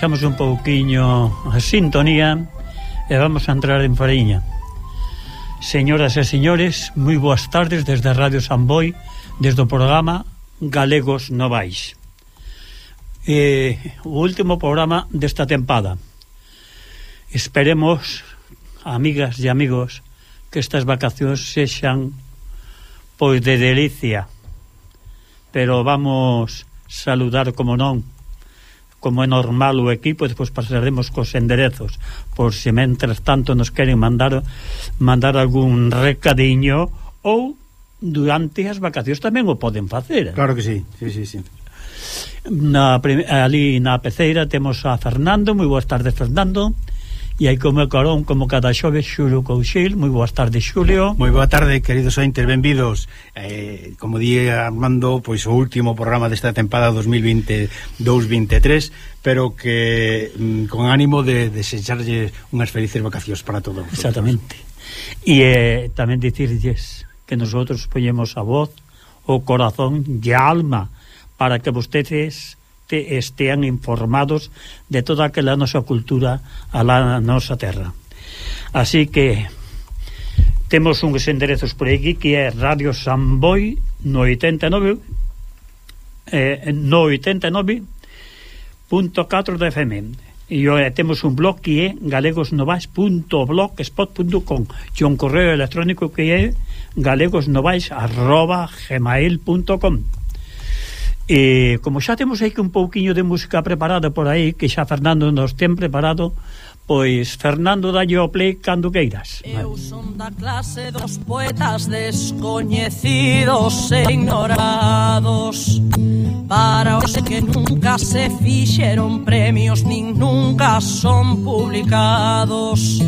baixamos un pouquiño a sintonía e vamos a entrar en fariña. Señoras e señores, moi boas tardes desde Radio Radio Samboy, desde o programa Galegos Novais. Eh, o último programa desta tempada. Esperemos, amigas e amigos, que estas vacacións sexan pois de delicia. Pero vamos saludar como non como é normal o equipo, e despois pasaremos cos enderezos, por se mentres tanto nos queren mandar mandar algún recadiño ou durante as vacacións tamén o poden facer. Claro que sí, sí, sí, sí. Na, ali na peceira temos a Fernando, moi boas tardes Fernando. E aí como carón, como cada xove, Xulio Couchil, moi boas tardes, Xulio. Moi boa tarde, queridos ointes, benvidos. Eh, como di Armando, pois o último programa desta tempada 2020-2023, pero que mm, con ánimo de desecharlle unhas felices vacacións para todos. Exactamente. E eh, tamén dicirlles que nosotros poñemos a voz, o corazón e a alma para que vostedes este, estean informados de toda aquela nosa cultura a la nosa terra. Así que temos uns enderezos por aquí que é Radio Samboy no 89 eh, no 89.4 de FM e eh, temos un blog que é galegosnovais.blogspot.com e un correo electrónico que é galegosnovais.gmail.com E como xa temos aí que un pouquiño de música preparada por aí, que xa Fernando nos ten preparado, pois Fernando dalle o play cando queiras. Eu son da clase dos poetas descoñecidos e ignorados para os que nunca se fixeron premios nin nunca son publicados.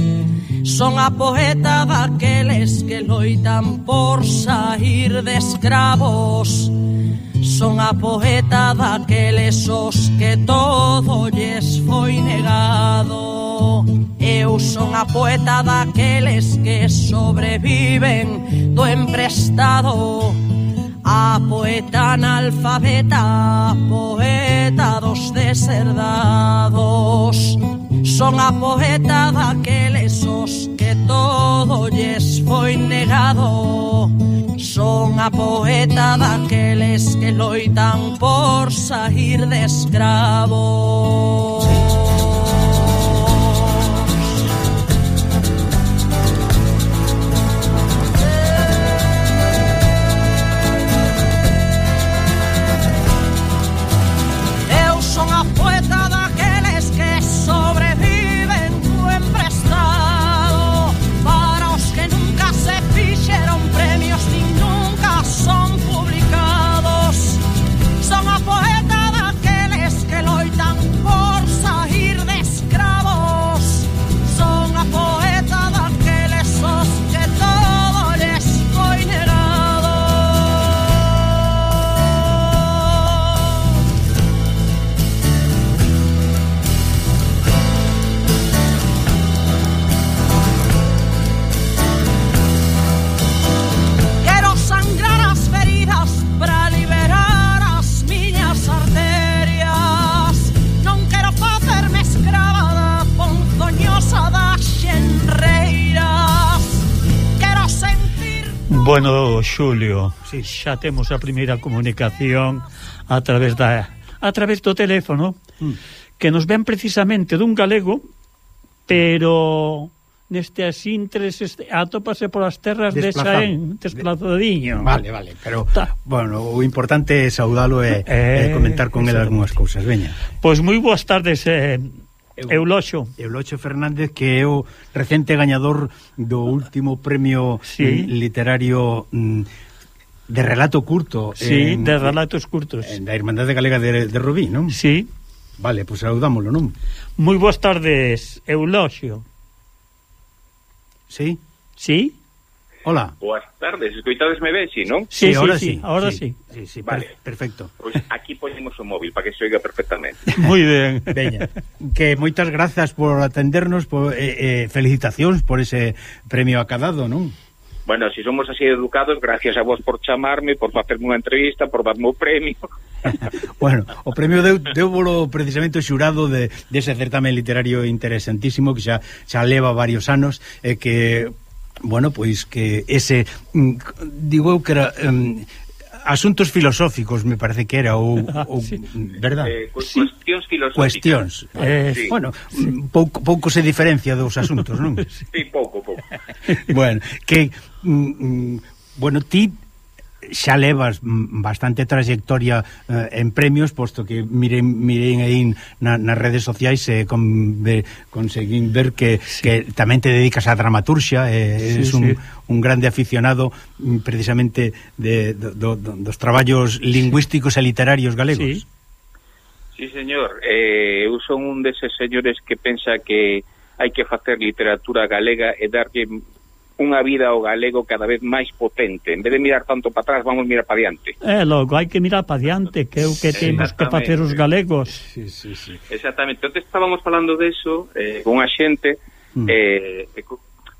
Son a poeta daqueles que loitan por sair de escravos. Son a poeta daqueles os que todo lles foi negado. Eu son a poeta daqueles que sobreviven do emprestado. A poeta analfabeta, a poeta dos deserdados. Son a poeta daqueles os que todo lles foi negado. Son a poeta daqueles que loitan por sair de escravos. Bueno, Xulio, sí. xa temos a primeira comunicación a través da a través do teléfono mm. que nos ven precisamente dun galego, pero neste asintres atópase polas terras de Xaén, desplazadiño. Vale, vale, pero Ta. bueno, o importante é saudalo e, eh, e comentar con el algunhas cousas, veña. Pois pues moi boas tardes, eh, Euloxo. Euloxo Fernández, que é o recente gañador do último premio sí. Eh, literario mm, de relato curto. Sí, en, de relatos curtos. En da Irmandade Galega de, de Rubí, non? Sí. Vale, pois pues saudámoslo, non? Moi boas tardes, Euloxio. Sí? Sí? Hola. Boas tardes, escoitadesme ben, si, non? Sí, sí, ahora sí, sí, ahora sí. sí. sí, sí vale. Per perfecto. Pois pues aquí poñemos o móvil para que se oiga perfectamente. Moi ben. Veña, que moitas grazas por atendernos, por, eh, eh, felicitacións por ese premio acadado, non? Bueno, si somos así educados, gracias a vos por chamarme, por facerme unha entrevista, por darme o premio. bueno, o premio deu, deu bolo precisamente o xurado de, de ese certamen literario interesantísimo que xa, xa leva varios anos e eh, que bueno, pois que ese mm, digo eu que era um, asuntos filosóficos me parece que era ou, ah, ou sí. Mm, verdad? Eh, cu sí. cuestións filosóficas. Cuestións. Eh, sí. bueno, sí. Mm, pouco pouco se diferencia dos asuntos, non? sí, pouco, pouco. bueno, que mm, bueno, ti xa levas bastante trayectoria eh, en premios, posto que miren, miren aí na, nas redes sociais e eh, con, ve, conseguín ver que, sí. que tamén te dedicas á dramaturxia, eh, sí, es un, sí. un grande aficionado mm, precisamente de, do, do, dos traballos lingüísticos e literarios galegos. Sí. Sí, señor, eh, eu son un deses señores que pensa que hai que facer literatura galega e darlle unha vida ao galego cada vez máis potente. En vez de mirar tanto para atrás, vamos mirar para diante. É, logo, hai que mirar para diante, que é o que temos que facer os galegos. Sí, sí, sí. Exactamente. Entón, estábamos falando deso eh, con a xente, mm. eh,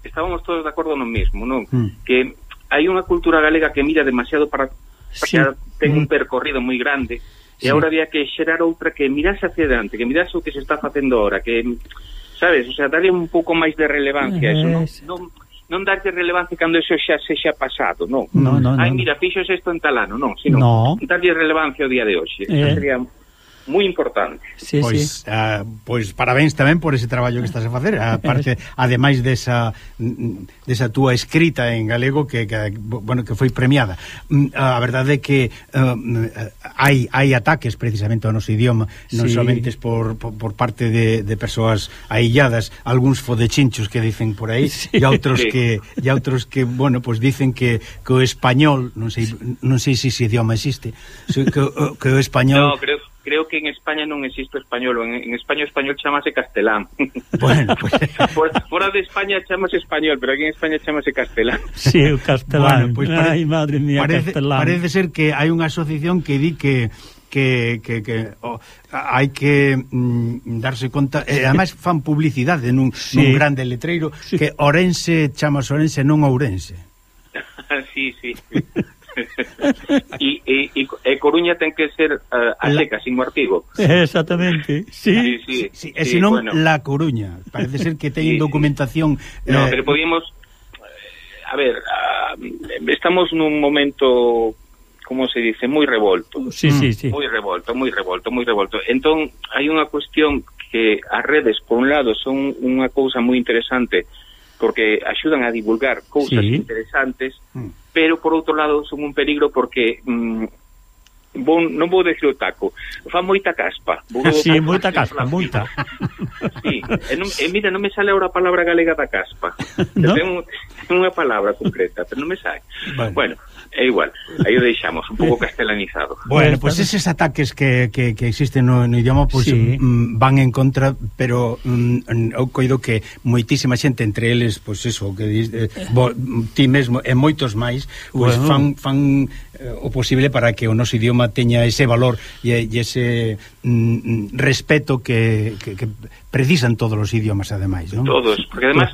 estábamos todos de acordo no mismo, non? Mm. Que hai unha cultura galega que mira demasiado para... Sí. Ten mm. un percorrido moi grande, Sí. E agora había que xerar outra que mirase hacia adelante, que mirase o que se está facendo ahora, que, sabes, o sea, darle un pouco máis de relevancia a eso, eh, non, non, non darlle relevancia cando eso xa sexa pasado, non. No, no, Ai, no. mira, fixos isto en talano, non, sino no. darlle relevancia ao día de hoxe. Eh. Sería moi importante. Sí, pois, sí. Uh, pois parabéns tamén por ese traballo que estás a facer, a parte ademais desa desa túa escrita en galego que, que bueno, que foi premiada. Mm, a verdade é que uh, hai hai ataques precisamente ao noso idioma, non sí. somente por, por, por parte de, de persoas ailladas, algúns fodechinchos que dicen por aí sí. e outros sí. que e outros que, bueno, pois pues dicen que, que o español, non sei non sei se ese idioma existe, que, que o español No, creo creo que en España non existe o español, en, en España o español chamase castelán. Bueno, pues... Por, fora de España chamase español, pero aquí en España chamase castelán. Sí, o castelán. Bueno, pues pare... Ay, madre mía, parece, castelán. Parece ser que hai unha asociación que di que que, que, que oh, hai que mm, darse conta e eh, además fan publicidade nun, sí. nun grande letreiro sí. que Orense chama Orense non Ourense sí, sí e, e, e, e Coruña ten que ser uh, a seca, sin o artigo. Exactamente, sí. sí, sí, sí. E sí, senón bueno. La Coruña, parece ser que teñen sí, documentación... Sí. No, eh... pero podíamos... A ver, uh, estamos nun momento como se dice, moi revolto. Sí, sí, sí. Moi revolto, moi revolto, moi revolto. Entón, hai unha cuestión que as redes, por un lado, son unha cousa moi interesante, porque axudan a divulgar cousas sí. interesantes, mm pero por outro lado son un peligro porque mm, bon, non vou decir o taco, fa moita caspa. Vou, sí, vou, moita caspa, moita. Sí, e, non, e mira, non me sale ahora a palabra galega da caspa. ¿No? Ten, un, ten unha palabra concreta, pero non me sale. Vale. Bueno, É igual, aí o deixamos, un pouco castelanizado. Bueno, pois pues eses ataques que, que, que existen no, no idioma pues, sí. Mm, van en contra, pero mm, eu coido que moitísima xente entre eles, pois pues eso, que eh, bo, ti mesmo e moitos máis, pois pues, bueno. fan, fan eh, o posible para que o noso idioma teña ese valor e, e ese mm, mm, respeto que, que, que precisan todos os idiomas ademais, non? Todos, porque además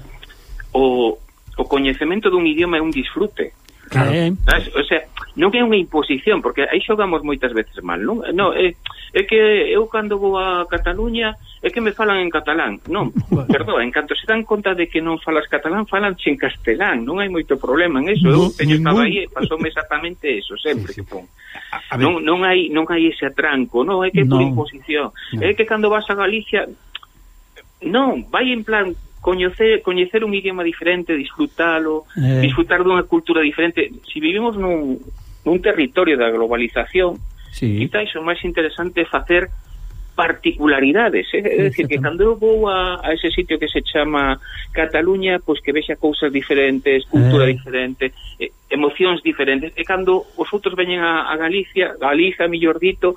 o, o coñecemento dun idioma é un disfrute Claro. Eh, ah, o sea, non é unha imposición, porque aí xogamos moitas veces mal, non? No, é, é que eu cando vou a Cataluña é que me falan en catalán. Non, Perdón, en canto se dan conta de que non falas catalán, falan en castelán, non hai moito problema en eso. No, eu teño estado aí e pasoume exactamente eso, sempre sí, sí. que pon. A, a non, non hai non hai ese atranco, non, é que é no. por imposición. No. É que cando vas a Galicia Non, vai en plan coñecer coñecer un idioma diferente, disfrutalo, eh. disfrutar dunha cultura diferente. Si vivimos nun, nun territorio da globalización, sí. quizá iso máis interesante é facer particularidades, eh? é dicir, que cando eu vou a, a ese sitio que se chama Cataluña, pois que vexa cousas diferentes, cultura eh. diferente, eh, emocións diferentes, e cando os outros veñen a, a Galicia, Galiza, millor dito,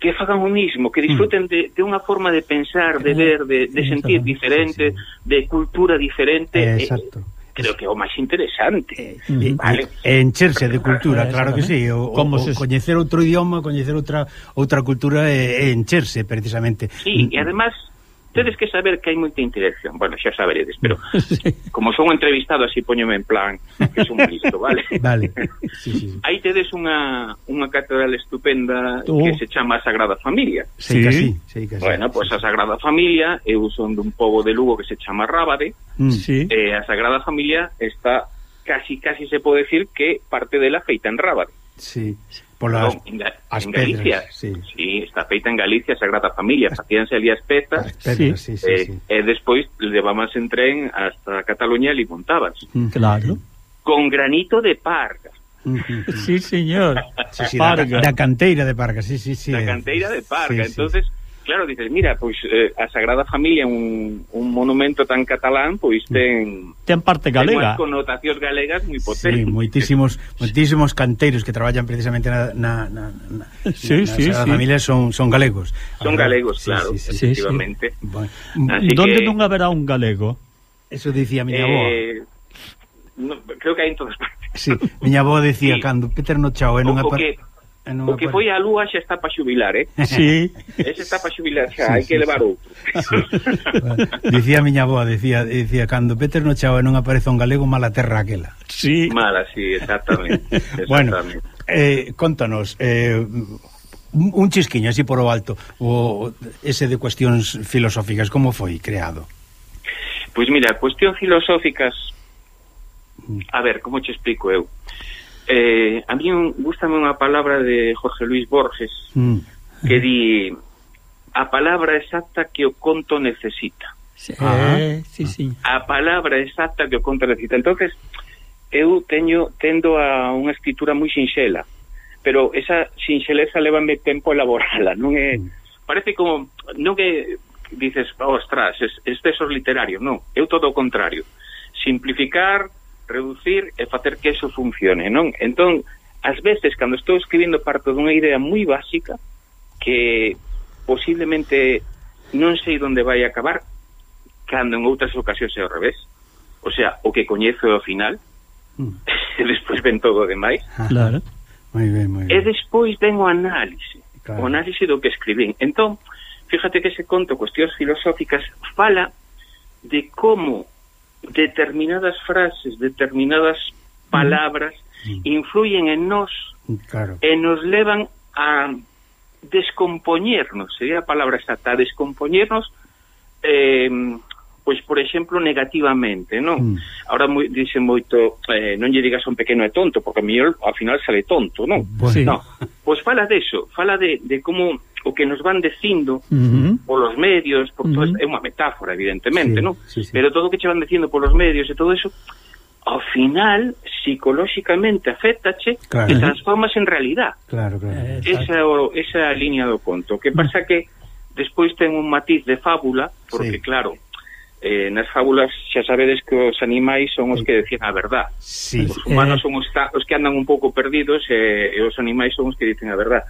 que fagan o mismo, que disfruten de, de unha forma de pensar, de ver, de, de sentir diferente, de cultura diferente. Eh, Exacto. Eh, creo que é o máis interesante. Eh, mm-hmm. eh vale. Eh, e encherse de cultura, claro que sí, o, Como o, se... coñecer outro idioma, coñecer outra outra cultura e, e encherse precisamente. Sí, mm. e además tedes que saber que hai moita interacción. Bueno, xa saberedes, pero como son entrevistado así poñome en plan que son listo, vale? Vale. Sí, sí. Aí tedes unha unha catedral estupenda oh. que se chama Sagrada Familia. Sí, sí, casi, sí. Bueno, pois pues a Sagrada Familia eu son dun pobo de Lugo que se chama Rábade. Mm. Sí. Eh, a Sagrada Familia está casi casi se pode decir que parte dela feita en Rábade. Sí. sí. Polas non, en, Ga as en Galicia, pedras, sí. sí. está feita en Galicia, Sagrada Familia, ah. facíanse ali as petas, as pedras, sí, sí, sí, eh, sí. e despois levábanse en tren hasta Cataluña e li montabas. Claro. Con granito de parga. Sí, señor. Sí, sí, parga. Da, da canteira de parga, sí, sí, sí. Da canteira de parga, sí, sí. entonces claro, dices, mira, pois eh, a Sagrada Familia un, un monumento tan catalán, pois ten ten parte galega. Ten connotacións galegas moi potentes. Sí, moitísimos moitísimos canteiros que traballan precisamente na na na, na, sí, na sí, Sagrada sí. Familia son son galegos. Son galegos, claro, sí, sí, sí, efectivamente. Sí, sí. Bueno, Así mm, ¿Dónde que... non haberá un galego? Eso dicía miña eh. No, creo que hai en todas partes. Sí, miña avoa decía sí. cando Peter no chao, eh, non o, o que o que foi a lúa xa está para xubilar, eh? Sí. Ese está para xubilar xa, sí, hai sí, que levar outro. Sí. bueno, dicía a miña boa, dicía, dicía cando Peter no chao e non aparece un galego, mala terra aquela. Sí. Mala, sí, exactamente. exactamente. Bueno, eh, contanos, eh, un chisquiño así por o alto, o ese de cuestións filosóficas, como foi creado? Pois pues mira, cuestión filosóficas... A ver, como te explico eu? eh, a mí un, gustame unha palabra de Jorge Luis Borges mm. que di a palabra exacta que o conto necesita sí, ah, eh, sí, sí. a palabra exacta que o conto necesita. Entonces eu teño tendo a unha escritura moi sinxela pero esa sinxeleza levame tempo elaborala. Non é mm. parece como non é dices ostras, es, excesos literarios non, eu todo o contrario. Simplificar reducir e facer que eso funcione, non? Entón, ás veces, cando estou escribindo parto dunha idea moi básica que posiblemente non sei onde vai acabar cando en outras ocasións é ao revés. O sea, o que coñezo ao final mm. e despois ven todo o demais. Ah, claro. Muy ben, muy ben. E despois ven o análise. Claro. O análise do que escribín. Entón, fíjate que ese conto, cuestións filosóficas, fala de como determinadas frases, determinadas palabras influyen en nós claro. e nos levan a descompoñernos, sería a palabra exacta, a descompoñernos eh, pois por exemplo negativamente, non? Mm. Ahora moi, dicen moito, eh, non lle digas un pequeno é tonto, porque a mellor ao final sale tonto, non? Bueno. Sí. no. pois fala deso, fala de, de como o que nos van dicindo uh -huh. polos medios, por todo uh -huh. Todo, é unha metáfora evidentemente, sí, non? Sí, sí. Pero todo o que che van dicindo polos medios e todo eso ao final psicolóxicamente afectache claro. e transformas en realidad. Claro, claro. Eh, esa o, esa línea do conto. Mm. Que pasa que despois ten un matiz de fábula, porque sí. claro, eh, nas fábulas xa sabedes que os animais son os que dicen a verdad. Sí, os humanos eh... son os, os que andan un pouco perdidos eh, e os animais son os que dicen a verdad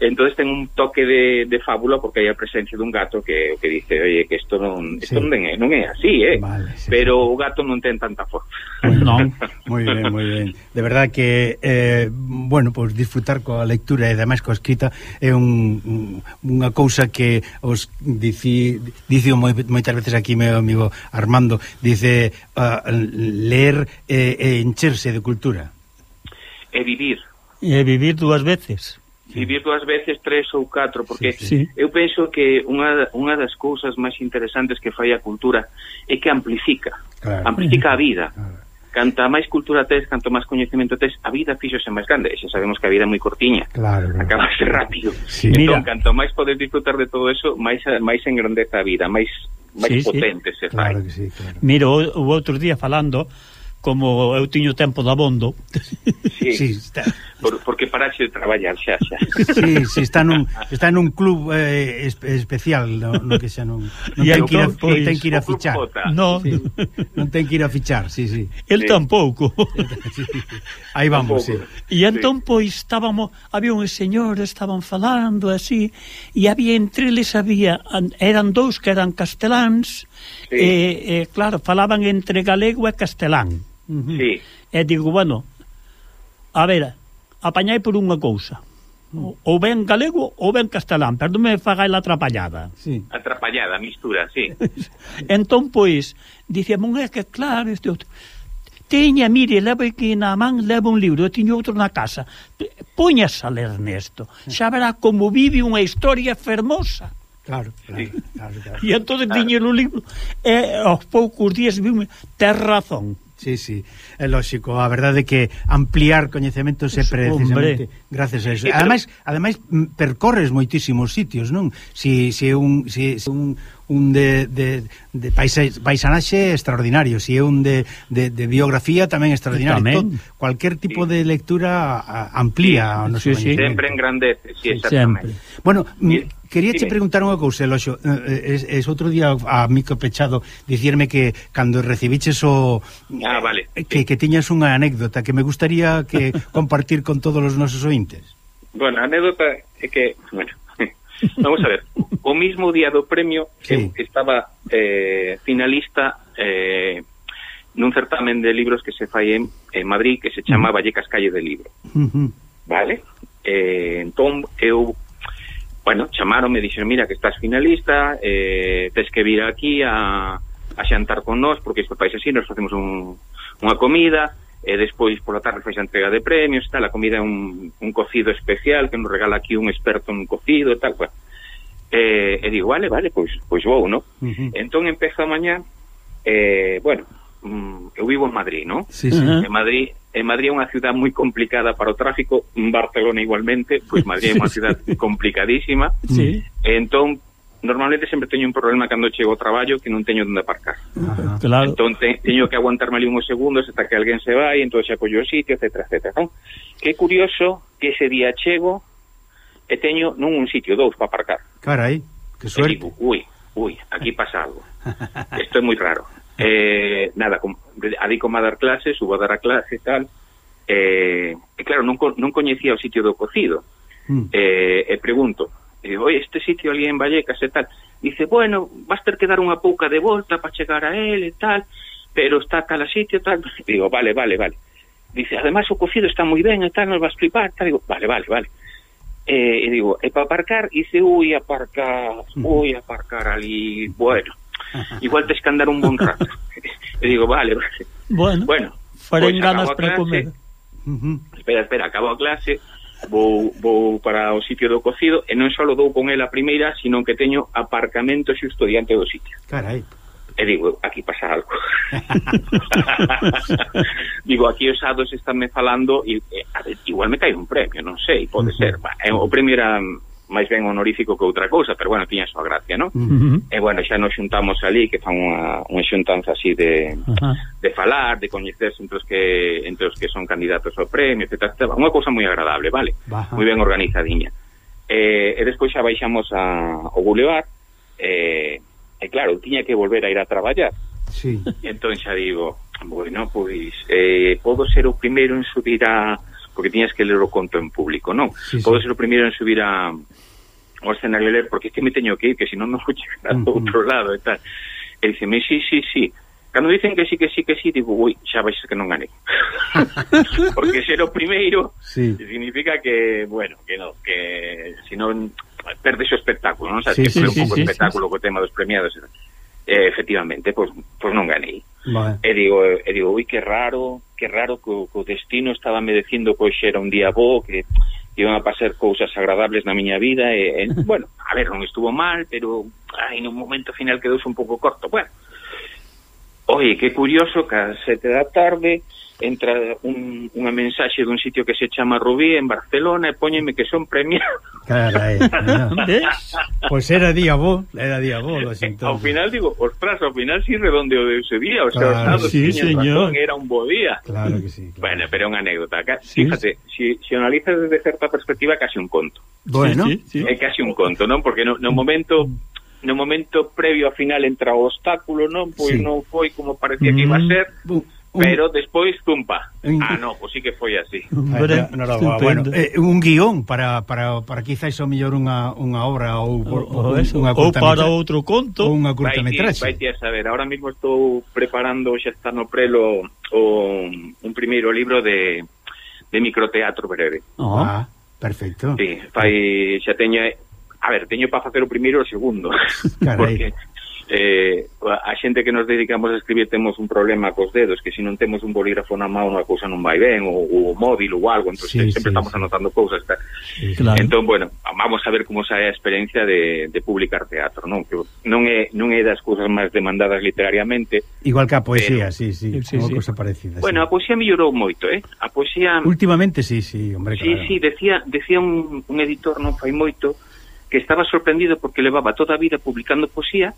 entonces ten un toque de, de fábula porque hai a presencia dun gato que que dice, oye, que isto non sí. isto non, é, non é así, eh? Vale, sí, Pero sí. o gato non ten tanta forza. Non, moi ben, moi ben. De verdad que eh, bueno, pois pues, disfrutar coa lectura e ademais coa escrita é un, un unha cousa que os dici dicio moi, moitas veces aquí meu amigo Armando, dice ah, uh, ler e e encherse de cultura. E vivir. E vivir dúas veces vivir dúas veces tres ou catro, porque sí, sí. eu penso que unha, unha das cousas máis interesantes que fai a cultura é que amplifica, claro. amplifica a vida. Claro. Canta máis cultura tes, canto máis coñecemento tes, a vida fíxose máis grande, e xa sabemos que a vida é moi cortiña, claro, claro. acabase rápido. Sí, entón, mira. canto máis podes disfrutar de todo eso, máis, máis engrandeza a vida, máis, máis sí, potente sí. se claro fai. Que sí, claro. Miro, o outro día falando como eu tiño tempo de abondo. Sí. sí está. Por, porque paraxe de traballar xa xa. Sí, sí, está nun está nun club eh, especial no, no que xa non non ten que, ir a, pois, ten que ir a fichar. No, sí, non ten que ir a fichar, sí, sí. El sí. tampouco. Sí. Aí vamos, tampouco. sí. E entón pois estábamos, había un señor, estaban falando así e había entre eles había eran dous que eran casteláns sí. e, e claro, falaban entre galego e castelán. Sí. E digo, bueno, a ver, apañai por unha cousa. Mm. Ou ben galego ou ben castelán, perdón me fagai la atrapallada. Sí. Atrapallada, mistura, sí. entón, pois, dice, mon, é que claro, este outro... Teña, mire, levo aquí na man, levo un libro, eu tiño outro na casa. Poñas a ler nesto. Eh. Xa verá como vive unha historia fermosa. Claro, claro, sí. claro, claro. E entón claro. o libro. E aos poucos días vime, ter razón. Sí, sí, é lógico. A verdade é que ampliar coñecementos é precisamente gracias a eso. Ademais, ademais mm, percorres moitísimos sitios, non? Si, si un si, si un un de, de, de paisaxe paisanaxe extraordinario, si é un de, de, de biografía tamén extraordinario. Tamén. Todo, cualquier tipo sí. de lectura amplía sí, o noso sí, sí. Sempre engrandece, sí, exactamente. Sempre. Bueno, sí. Quería che preguntar unha cousa, Eloxo. Eh, eh, es, es outro día a Mico pechado dicirme que cando recibiches o... Ah, vale. Eh, que, que tiñas unha anécdota que me gustaría que compartir con todos os nosos ointes. Bueno, a anécdota é que, bueno, Vamos a ver, o mismo día do premio sí. estaba eh, finalista eh, nun certamen de libros que se fai en, en Madrid que se chama. Vallecas Calle de Libro. Uh -huh. Vale? Eh, entón, eu bueno, chamaron, me dixeron, mira, que estás finalista, eh, tens que vir aquí a, a xantar con nós, porque isto país así, nos facemos un, unha comida, e despois pola tarde fai a entrega de premios tal, a comida é un, un cocido especial que nos regala aquí un experto en cocido e tal, cual. E, e digo, vale, vale, pois, pois vou, no? Uh -huh. Entón empeza mañá, eh, bueno, mm, eu vivo en Madrid, no? Sí, sí. Uh -huh. En Madrid En Madrid é unha ciudad moi complicada para o tráfico, Barcelona igualmente, pois Madrid é unha ciudad complicadísima. Sí. Entón, normalmente sempre teño un problema cando chego ao traballo que non teño onde aparcar. Ajá, claro. Entón te, teño que aguantarme ali uns segundos hasta que alguén se vai, entón xa collo o sitio, etc, etc. Non? Que curioso que ese día chego e teño non un sitio, dous para aparcar. Carai, que suerte. Digo, ui, ui, aquí pasa algo. Isto é moi raro. Eh, nada, adico a dar clases, subo a dar a clase e tal, eh, e claro, non, non coñecía o sitio do cocido. Mm. Eh, e pregunto, e digo, oi, este sitio ali en Vallecas e tal. Dice, bueno, vas ter que dar unha pouca de volta para chegar a él e tal, pero está tal a sitio e tal. Digo, vale, vale, vale. Dice, además o cocido está moi ben e tal, nos vas flipar. Tal. Digo, vale, vale, vale. Eh, e digo, e para aparcar? Dice, ui, aparcar, ui, aparcar ali, bueno, igual tes que andar un bon rato. e digo, vale, vale. Bueno, Bueno, farén pois ganas para comer. Espera, espera, acabo a clase, vou, vou para o sitio do cocido e non só dou con ela a primeira, sino que teño aparcamento xusto diante do sitio. Carai. E digo, aquí pasa algo. digo, aquí os ados están me falando e eh, a ver, igual me cae un premio, non sei, pode uh -huh. ser. Eh, o premio era máis ben honorífico que outra cousa, pero bueno, tiña a súa gracia, non? Uh -huh. E bueno, xa nos xuntamos ali que fan unha, unha xuntanza así de, uh -huh. de falar, de coñecerse entre os que entre os que son candidatos ao premio, etc. etc. Unha cousa moi agradable, vale? Uh -huh. Moi ben organizadiña. E, e despois xa baixamos a, ao Boulevard e, e claro, tiña que volver a ir a traballar. Sí. E entón xa digo, bueno, pois eh, podo ser o primeiro en subir a porque tiñas que ler o conto en público, non? Sí, sí. Podo ser o primeiro en subir a o escenario a ler, porque este me teño que ir, que se non non vou chegar uh -huh. outro lado e tal. E diceme, sí, sí, sí, Cando dicen que sí, que sí, que sí, digo, ui, xa vais que non ganei. Porque ser o primeiro sí. significa que, bueno, que no, que si non perdes o espectáculo, non? O sea, sí, que sí, un pouco sí, espectáculo sí, co tema dos premiados eh, efectivamente, pois, pois non ganei. Vale. E digo, e digo, ui, que raro, que raro que o, que o destino estaba me dicindo que hoxe era un día bo, que iban a pasar cousas agradables na miña vida e, e bueno, a ver, non estuvo mal, pero ai, no momento final quedouse un pouco corto. Bueno, oi, que curioso que a sete da tarde entra un, unha mensaxe dun sitio que se chama Rubí en Barcelona e póñeme que son premiado. Carai, no. pois pues era día bo, era día bo, lo sinto. Ao final digo, ostras, ao final si sí redondeo de ese día, o sea, claro, Estados sí, señor. Razón, era un bo día. Claro que sí. Claro. Bueno, pero é unha anécdota. Sí. Fíjate, si, si analizas desde certa perspectiva, casi un conto. Bueno, sí, sí, sí. é casi un conto, non? Porque no, no momento no momento previo a final entra o obstáculo, non? Pois sí. non foi como parecía que iba a mm. ser. Un... Pero despois, tumpa. Ah, no, pois pues sí que foi así. Pero, no, no, no, bueno, eh, un guión para, para, para quizás o mellor unha, unha obra ou, o, ou, eso, unha ou para outro conto. Ou unha curtametraxe. Vai, vai a saber, ahora mismo estou preparando xa está no prelo o, un primeiro libro de, de microteatro breve. Oh. Ah, perfecto. Sí, fai, xa teño... A ver, teño para facer o primeiro e o segundo. Carai. Porque eh, a xente que nos dedicamos a escribir temos un problema cos dedos, que se non temos un bolígrafo na mão a cousa non vai ben, ou, ou o móvil ou algo, entón sí, sempre sí, estamos sí. anotando cousas. Tá. Sí, claro. Entón, bueno, vamos a ver como sae a experiencia de, de publicar teatro, non? Que non é non é das cousas máis demandadas literariamente. Igual que a poesía, pero... sí, sí, sí, sí. cousa parecida. Bueno, sí. a poesía mellorou moito, eh? A poesía Últimamente sí, sí, hombre, claro. Sí, sí, decía decía un, un editor non fai moito que estaba sorprendido porque levaba toda a vida publicando poesía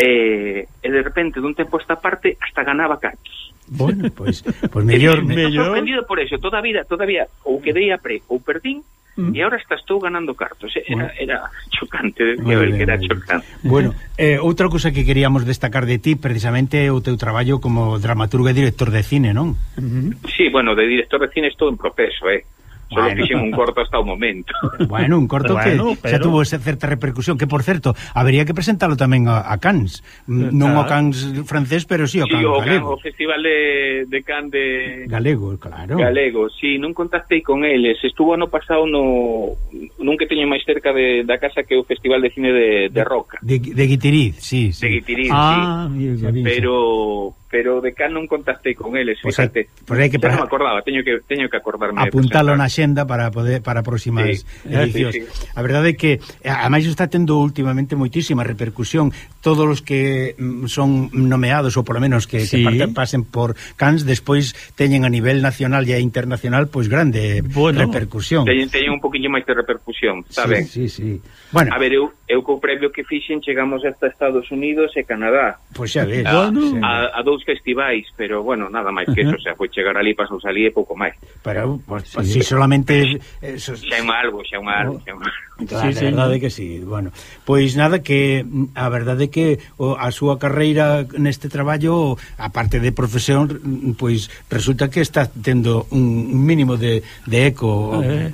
e, e de repente dun tempo esta parte hasta ganaba cartos Bueno, pois pues, pues mellor, me mellor. sorprendido por eso, toda a vida, todavía ou quedei a pre ou perdín mm. e agora está estou ganando cartos. Era, bueno. era chocante, nivel que era chocante. Bueno, eh, outra cousa que queríamos destacar de ti precisamente o teu traballo como dramaturgo e director de cine, non? Uh -huh. Sí, bueno, de director de cine estou en proceso, eh. Solo bueno. fixen un corto hasta o momento. Bueno, un corto bueno, que pero... xa tuvo esa certa repercusión, que por certo, habería que presentalo tamén a, a Cannes. Mm, claro. Non o Cannes francés, pero sí o sí, Cannes o galego. O Festival de, de Cannes de... Galego, claro. Galego, sí, non contactei con eles. Estuvo ano pasado no... Nunca teño máis cerca de, da casa que o Festival de Cine de, de, Roca. De, de Guitiriz, sí, sí. De Guitiriz, ah, sí. Mira, pero pero de Cannes non contactei con eles, pois fíjate. Pois o sea, por aí que... Non me acordaba, teño que, teño que acordarme. Apuntalo na xe xenda para poder para próximas sí, edicións. Sí, sí. A verdade é que eh, a máis está tendo últimamente moitísima repercusión todos os que mm, son nomeados ou polo menos que, sí. que parten, pasen por Cans despois teñen a nivel nacional e internacional pois grande bueno, repercusión. Teñen, teñen un poquinho máis de repercusión, está sí, ben. Sí, sí. Bueno. A ver, eu, eu co previo que fixen chegamos hasta Estados Unidos e Canadá. Pois pues xa ves. A, bueno. a, a dous festivais, pero bueno, nada máis que uh -huh. eso, o sea, foi chegar ali, pasou ali e pouco máis. Pero, pues, sí. si solamente solamente eh, eso, xa é unha algo, xa é unha algo, oh. xa é unha algo. Claro, sí, sí, verdade que sí. Bueno, pois nada que mm, a verdade que o, a súa carreira neste traballo, aparte de profesión, mm, pois resulta que está tendo un mínimo de, de eco. Eh,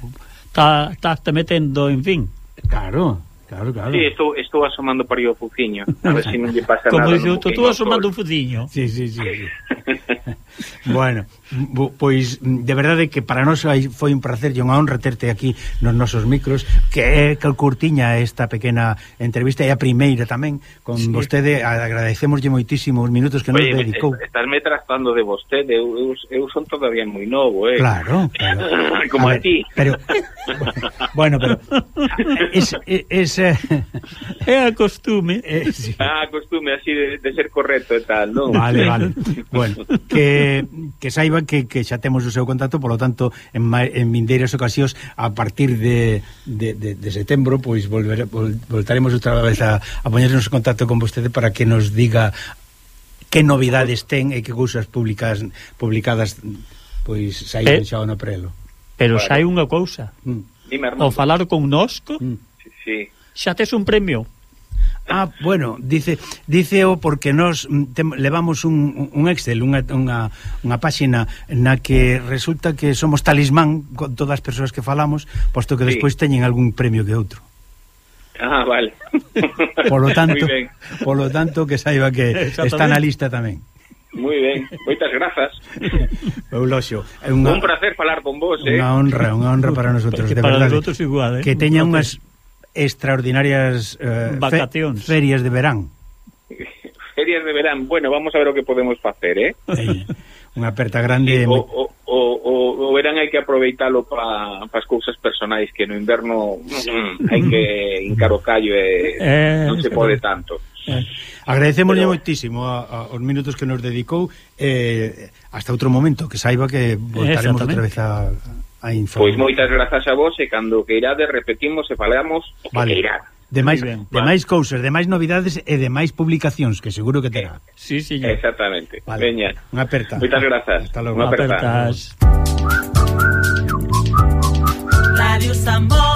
está, está te metendo, en fin. Claro. Claro, claro. Sí, estou, estou asomando para o fuciño, a ver se si non lle pasa Como nada. Como dixo, estou asomando un fuciño. Sí, sí, sí. sí. Bueno, pois de verdade que para nós foi un placer e unha honra terte aquí nos nosos micros, que é calcurtiña esta pequena entrevista e a primeira tamén con sí. vostede, agradecemoslle moitísimo os minutos que nos Oye, dedicou. Eh, estarme tratando de vostede, eu, eu, eu son todavía moi novo, eh. Claro, claro. Como a, a ver, ti. Pero Bueno, pero es, es, eh, é a costume. É eh, sí. a costume así de, de ser correcto e tal, non? Vale, vale. Bueno, que que, saiba que, que xa temos o seu contacto, polo tanto, en, en vindeiras ocasións, a partir de, de, de, de setembro, pois volver, vol, voltaremos outra vez a, a poñernos en contacto con vostede para que nos diga que novidades ten e que cousas públicas publicadas pois saíron eh, xa no prelo. Pero vale. hai unha cousa. Mm. Dime, o falar connosco, mm. sí, sí. xa tes un premio. Ah, bueno, dice diceo porque nós mm, tem, levamos un, un Excel, unha, unha, unha páxina na que resulta que somos talismán con todas as persoas que falamos, posto que sí. despois teñen algún premio que outro. Ah, vale. Por lo tanto, por lo tanto que saiba que está na lista tamén. Moi ben, moitas grazas. Euloxio, é unha... un placer falar con vos, eh. Unha honra, unha honra para nosotros, de para verdade. Para nosotros igual, eh. Que teña unhas extraordinarias eh, Vacacións. Fe, ferias de verán. ferias de verán. Bueno, vamos a ver o que podemos facer, eh? eh unha aperta grande. Sí, o, o, o, o verán hai que aproveitalo para pa as cousas personais que no inverno mm, hai que encarocallo e eh, non se eh, pode eh. tanto. Eh. Agradecémoslle Pero... moitísimo a, a, os minutos que nos dedicou eh, hasta outro momento, que saiba que voltaremos outra vez a, a pois informar. Pois moitas grazas a vos e cando queirades repetimos e falamos o que vale. De máis, ben, de máis cousas, de máis novidades e de máis publicacións, que seguro que terá. Sí, sí, señor. Exactamente. Vale. Veña. Unha aperta. Moitas grazas. Hasta logo. Unha aperta. Radio Sambo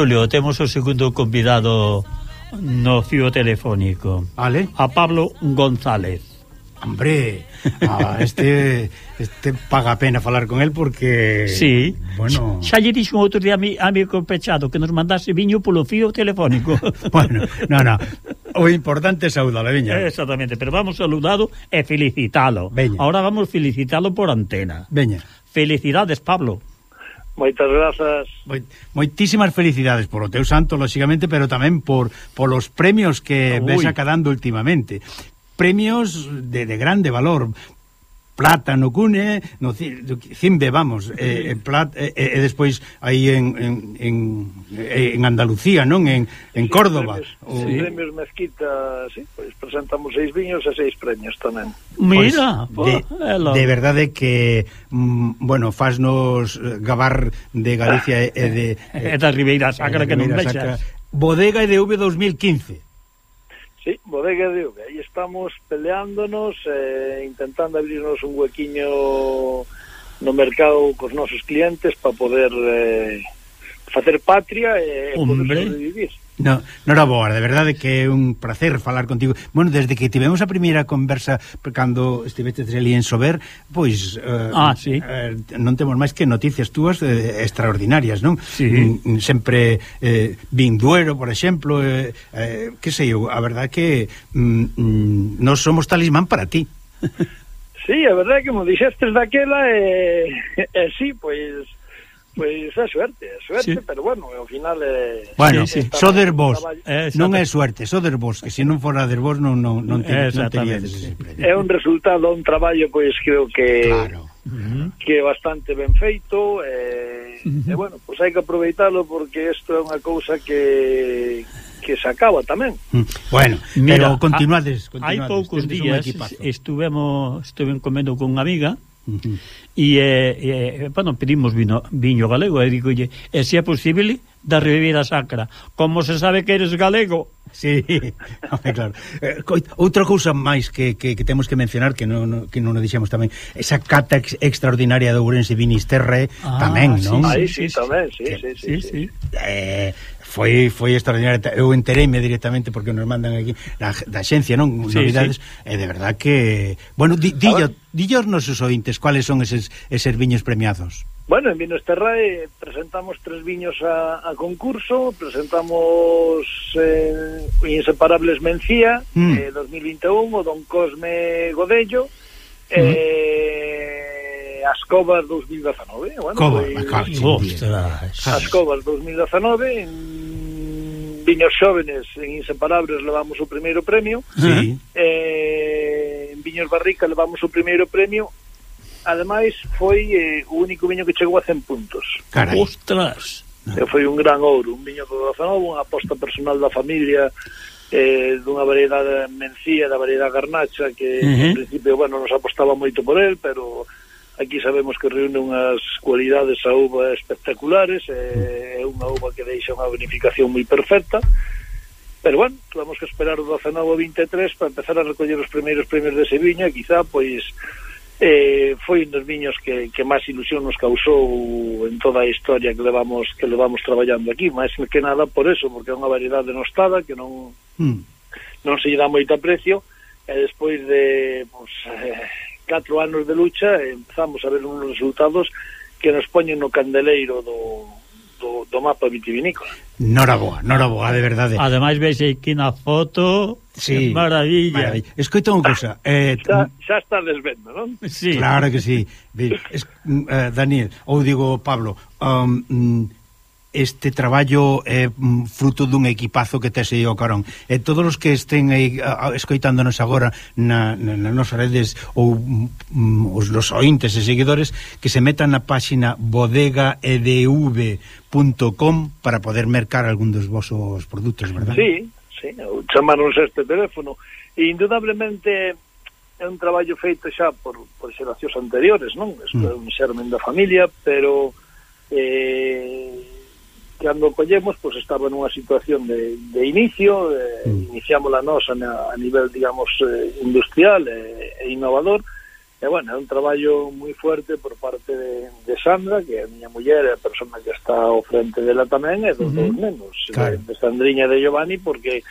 Xulio, temos o segundo convidado no fío telefónico. Vale. A Pablo González. Hombre, ah, este este paga pena falar con él porque Sí. Bueno, xa lle dixo outro día a mi amigo Pechado que nos mandase viño polo fío telefónico. bueno, no, no. O importante é saudalo, a viña. Exactamente, pero vamos saludado e felicitalo. Veña. Ahora vamos felicitalo por antena. Veña. Felicidades, Pablo. Moitas grazas. Moitísimas felicidades por o teu santo, lóxicamente, pero tamén por polos premios que Uy. ves acadando últimamente premios de, de grande valor, plata no cune, no Cimbe, vamos, e, e, plat eh, e despois aí en, en, en, en Andalucía, non? En, en sí, Córdoba. Premios, o... Sí, premios mezquita, sí, pois presentamos seis viños e seis premios tamén. Mira, pois, de, de verdade que, mm, bueno, faznos gabar de Galicia ah, e de... E, e da Ribeira Sacra que non deixas. Bodega EDV 2015. Sí, Bodega de Uve. Aí estamos peleándonos, eh, intentando abrirnos un huequiño no mercado cos nosos clientes para poder eh, facer patria e eh, poder sobrevivir. No, noraboa, de verdade que é un placer falar contigo. Bueno, desde que tivemos a primeira conversa cando estivete ali en Sober, pois eh, ah, sí. eh, non temos máis que noticias túas eh, extraordinarias, non? Sí. Mm, sempre eh, vin Duero, por exemplo, eh, eh, que sei eu, a verdade que mm, mm, non somos talismán para ti. Sí, a verdade que mo dixestes daquela e eh, eh, sí, pois Pois é suerte, é suerte, sí. pero bueno, ao final é... Bueno, sí, sí. sodes vos, eh, non é suerte, sodes vos, que se non fora des vos non, non, non, te, non teríades ese. É un resultado, un traballo, pois creo que... Claro. Uh -huh. que é bastante ben feito eh, e, uh -huh. e bueno, pois hai que aproveitalo porque isto é unha cousa que que se acaba tamén. Mm. Bueno, Mira, pero continuades, continuades. Hai poucos días estuvemos estuve comendo con unha amiga Uh -huh. E, e, bueno, pedimos vino, viño galego, e dicolle, e se é posible, da Ribeira Sacra. Como se sabe que eres galego? Sí, claro. Eh, outra cousa máis que, que, que temos que mencionar que non, que non o dixemos tamén, esa cata ex, extraordinaria de Ourense Vinisterre ah, tamén, non? Sí, sí, sí, sí, tamén, sí, sí, sí, sí, sí. sí. Eh, foi foi extraordinario. Eu entereime directamente porque nos mandan aquí da, da xencia, non? Sí, Novidades, sí. e de verdad que, bueno, di, dillo, dillos nosos ointes cuáles son eses eses viños premiados. Bueno, en Vinos Terrae presentamos tres viños a, a concurso, presentamos eh, Inseparables Mencía, mm. eh, 2021, o Don Cosme Godello, mm. eh, as covas 2019 bueno, Cova, e, as covas 2019 en... viños xóvenes en Inseparables levamos o primeiro premio sí. eh, en Viños Barrica levamos o primeiro premio ademais foi eh, o único viño que chegou a 100 puntos Carai. Ostras eh, foi un gran ouro, un viño do 19 unha aposta personal da familia eh, dunha variedade mencía da variedade garnacha que uh -huh. en principio, bueno, nos apostaba moito por el pero Aquí sabemos que reúne unhas cualidades a uva espectaculares, é unha uva que deixa unha vinificación moi perfecta, Pero bueno, vamos que esperar o 19 ao 23 para empezar a recoller os primeiros premios de Seviña, quizá, pois, eh, foi un dos viños que, que máis ilusión nos causou en toda a historia que levamos que levamos traballando aquí, máis que nada por eso, porque é unha variedade nostada que non mm. non se lle dá moito aprecio e despois de pues, eh, catro anos de lucha empezamos a ver uns resultados que nos poñen no candeleiro do, do, do mapa vitivinícola. Noraboa, noraboa, de verdade. Ademais, veis aquí na foto, sí, maravilla. maravilla. Escoita unha cousa. Ah, eh, xa, xa está desvendo, non? Sí. Claro que sí. Es, eh, Daniel, ou digo Pablo, um, mm, este traballo é mm, fruto dun equipazo que tes aí ao carón. E todos os que estén aí escoitándonos agora na, na, na nosas redes ou mm, os los ointes e seguidores que se metan na páxina bodegaedv.com para poder mercar algún dos vosos produtos, verdad? Sí, sí, chamanos este teléfono e indudablemente é un traballo feito xa por, por xeracións anteriores, non? Isto mm. é un xermen da familia, pero eh cando collemos, pois estaba nunha situación de, de inicio, eh, mm. iniciámola a, a nivel, digamos, eh, industrial e eh, innovador, e, bueno, é un traballo moi fuerte por parte de, de Sandra, que é a miña muller, é a persona que está ao frente dela tamén, e dos mm dous nenos, claro. de, de Sandriña e de Giovanni, porque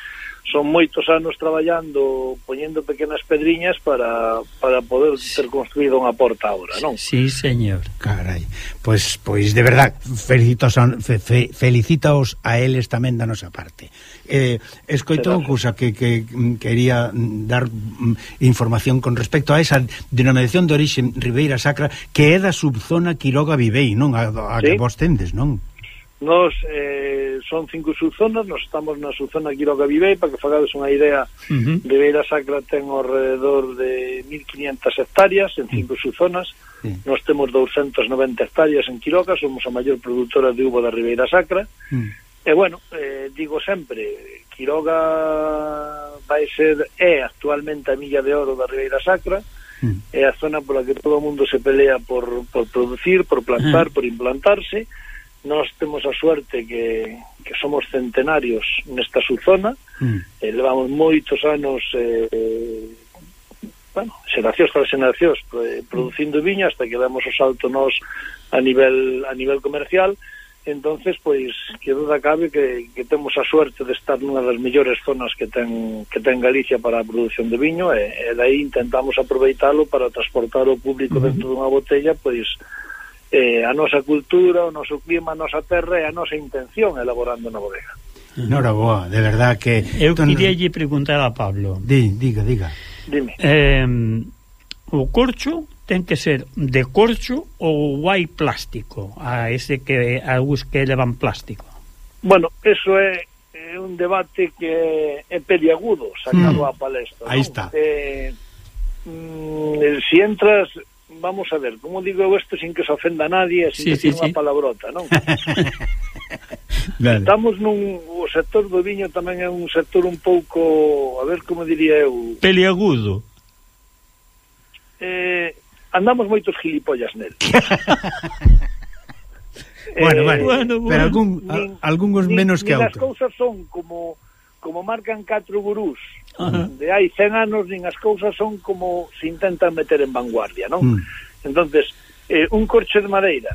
son moitos anos traballando poñendo pequenas pedriñas para, para poder ter construído unha porta agora, non? Sí, señor. Carai, pois pois de verdad felicitos a, fe, fe, felicítaos a eles tamén da nosa parte. Eh, escoitou cousa que, que quería dar mm, información con respecto a esa denominación de orixe Ribeira Sacra que é da subzona Quiroga Vivei, non? A, a sí? que vos tendes, non? Nos eh, son cinco subzonas, nos estamos na subzona Quiroga Vivei, para que fagades unha idea, uh -huh. de Beira Sacra ten alrededor redor de 1.500 hectáreas en cinco subzonas, uh -huh. nos temos 290 hectáreas en Quiroga, somos a maior produtora de uva da Ribeira Sacra, uh -huh. e bueno, eh, digo sempre, Quiroga vai ser, é actualmente a milla de oro da Ribeira Sacra, mm. é a zona pola que todo o mundo se pelea por, por producir, por plantar, mm. por implantarse, nós temos a suerte que, que somos centenarios nesta subzona, mm. eh, levamos moitos anos eh, eh, bueno, xeracións tras xeracións eh, producindo viña hasta que damos o salto nós a nivel a nivel comercial entonces pois que duda cabe que, que temos a suerte de estar nunha das mellores zonas que ten que ten Galicia para a produción de viño e, e dai intentamos aproveitalo para transportar o público mm. dentro dunha botella pois eh, a nosa cultura, o noso clima, a nosa terra e a nosa intención elaborando na bodega. Nora boa, de verdad que... Eu ton... queria lle preguntar a Pablo. Di, diga, diga. Dime. Eh, o corcho ten que ser de corcho ou hai plástico? A ese que a us que levan plástico. Bueno, eso é, é un debate que é peliagudo sacado mm. a palestra. Aí está. Eh, mm, si entras vamos a ver, como digo eu isto sin que se ofenda a nadie, sin sí, que sí, sí. unha palabrota, non? vale. Estamos nun o sector do viño tamén é un sector un pouco, a ver como diría eu, peliagudo. Eh, andamos moitos gilipollas nel. eh, bueno, vale. Bueno, bueno. Pero algún, nin, algúns menos nin, que outros. As cousas son como como marcan catro gurús de hai 100 anos nin as cousas son como se intentan meter en vanguardia, non? Mm. Entonces, eh, un corcho de madeira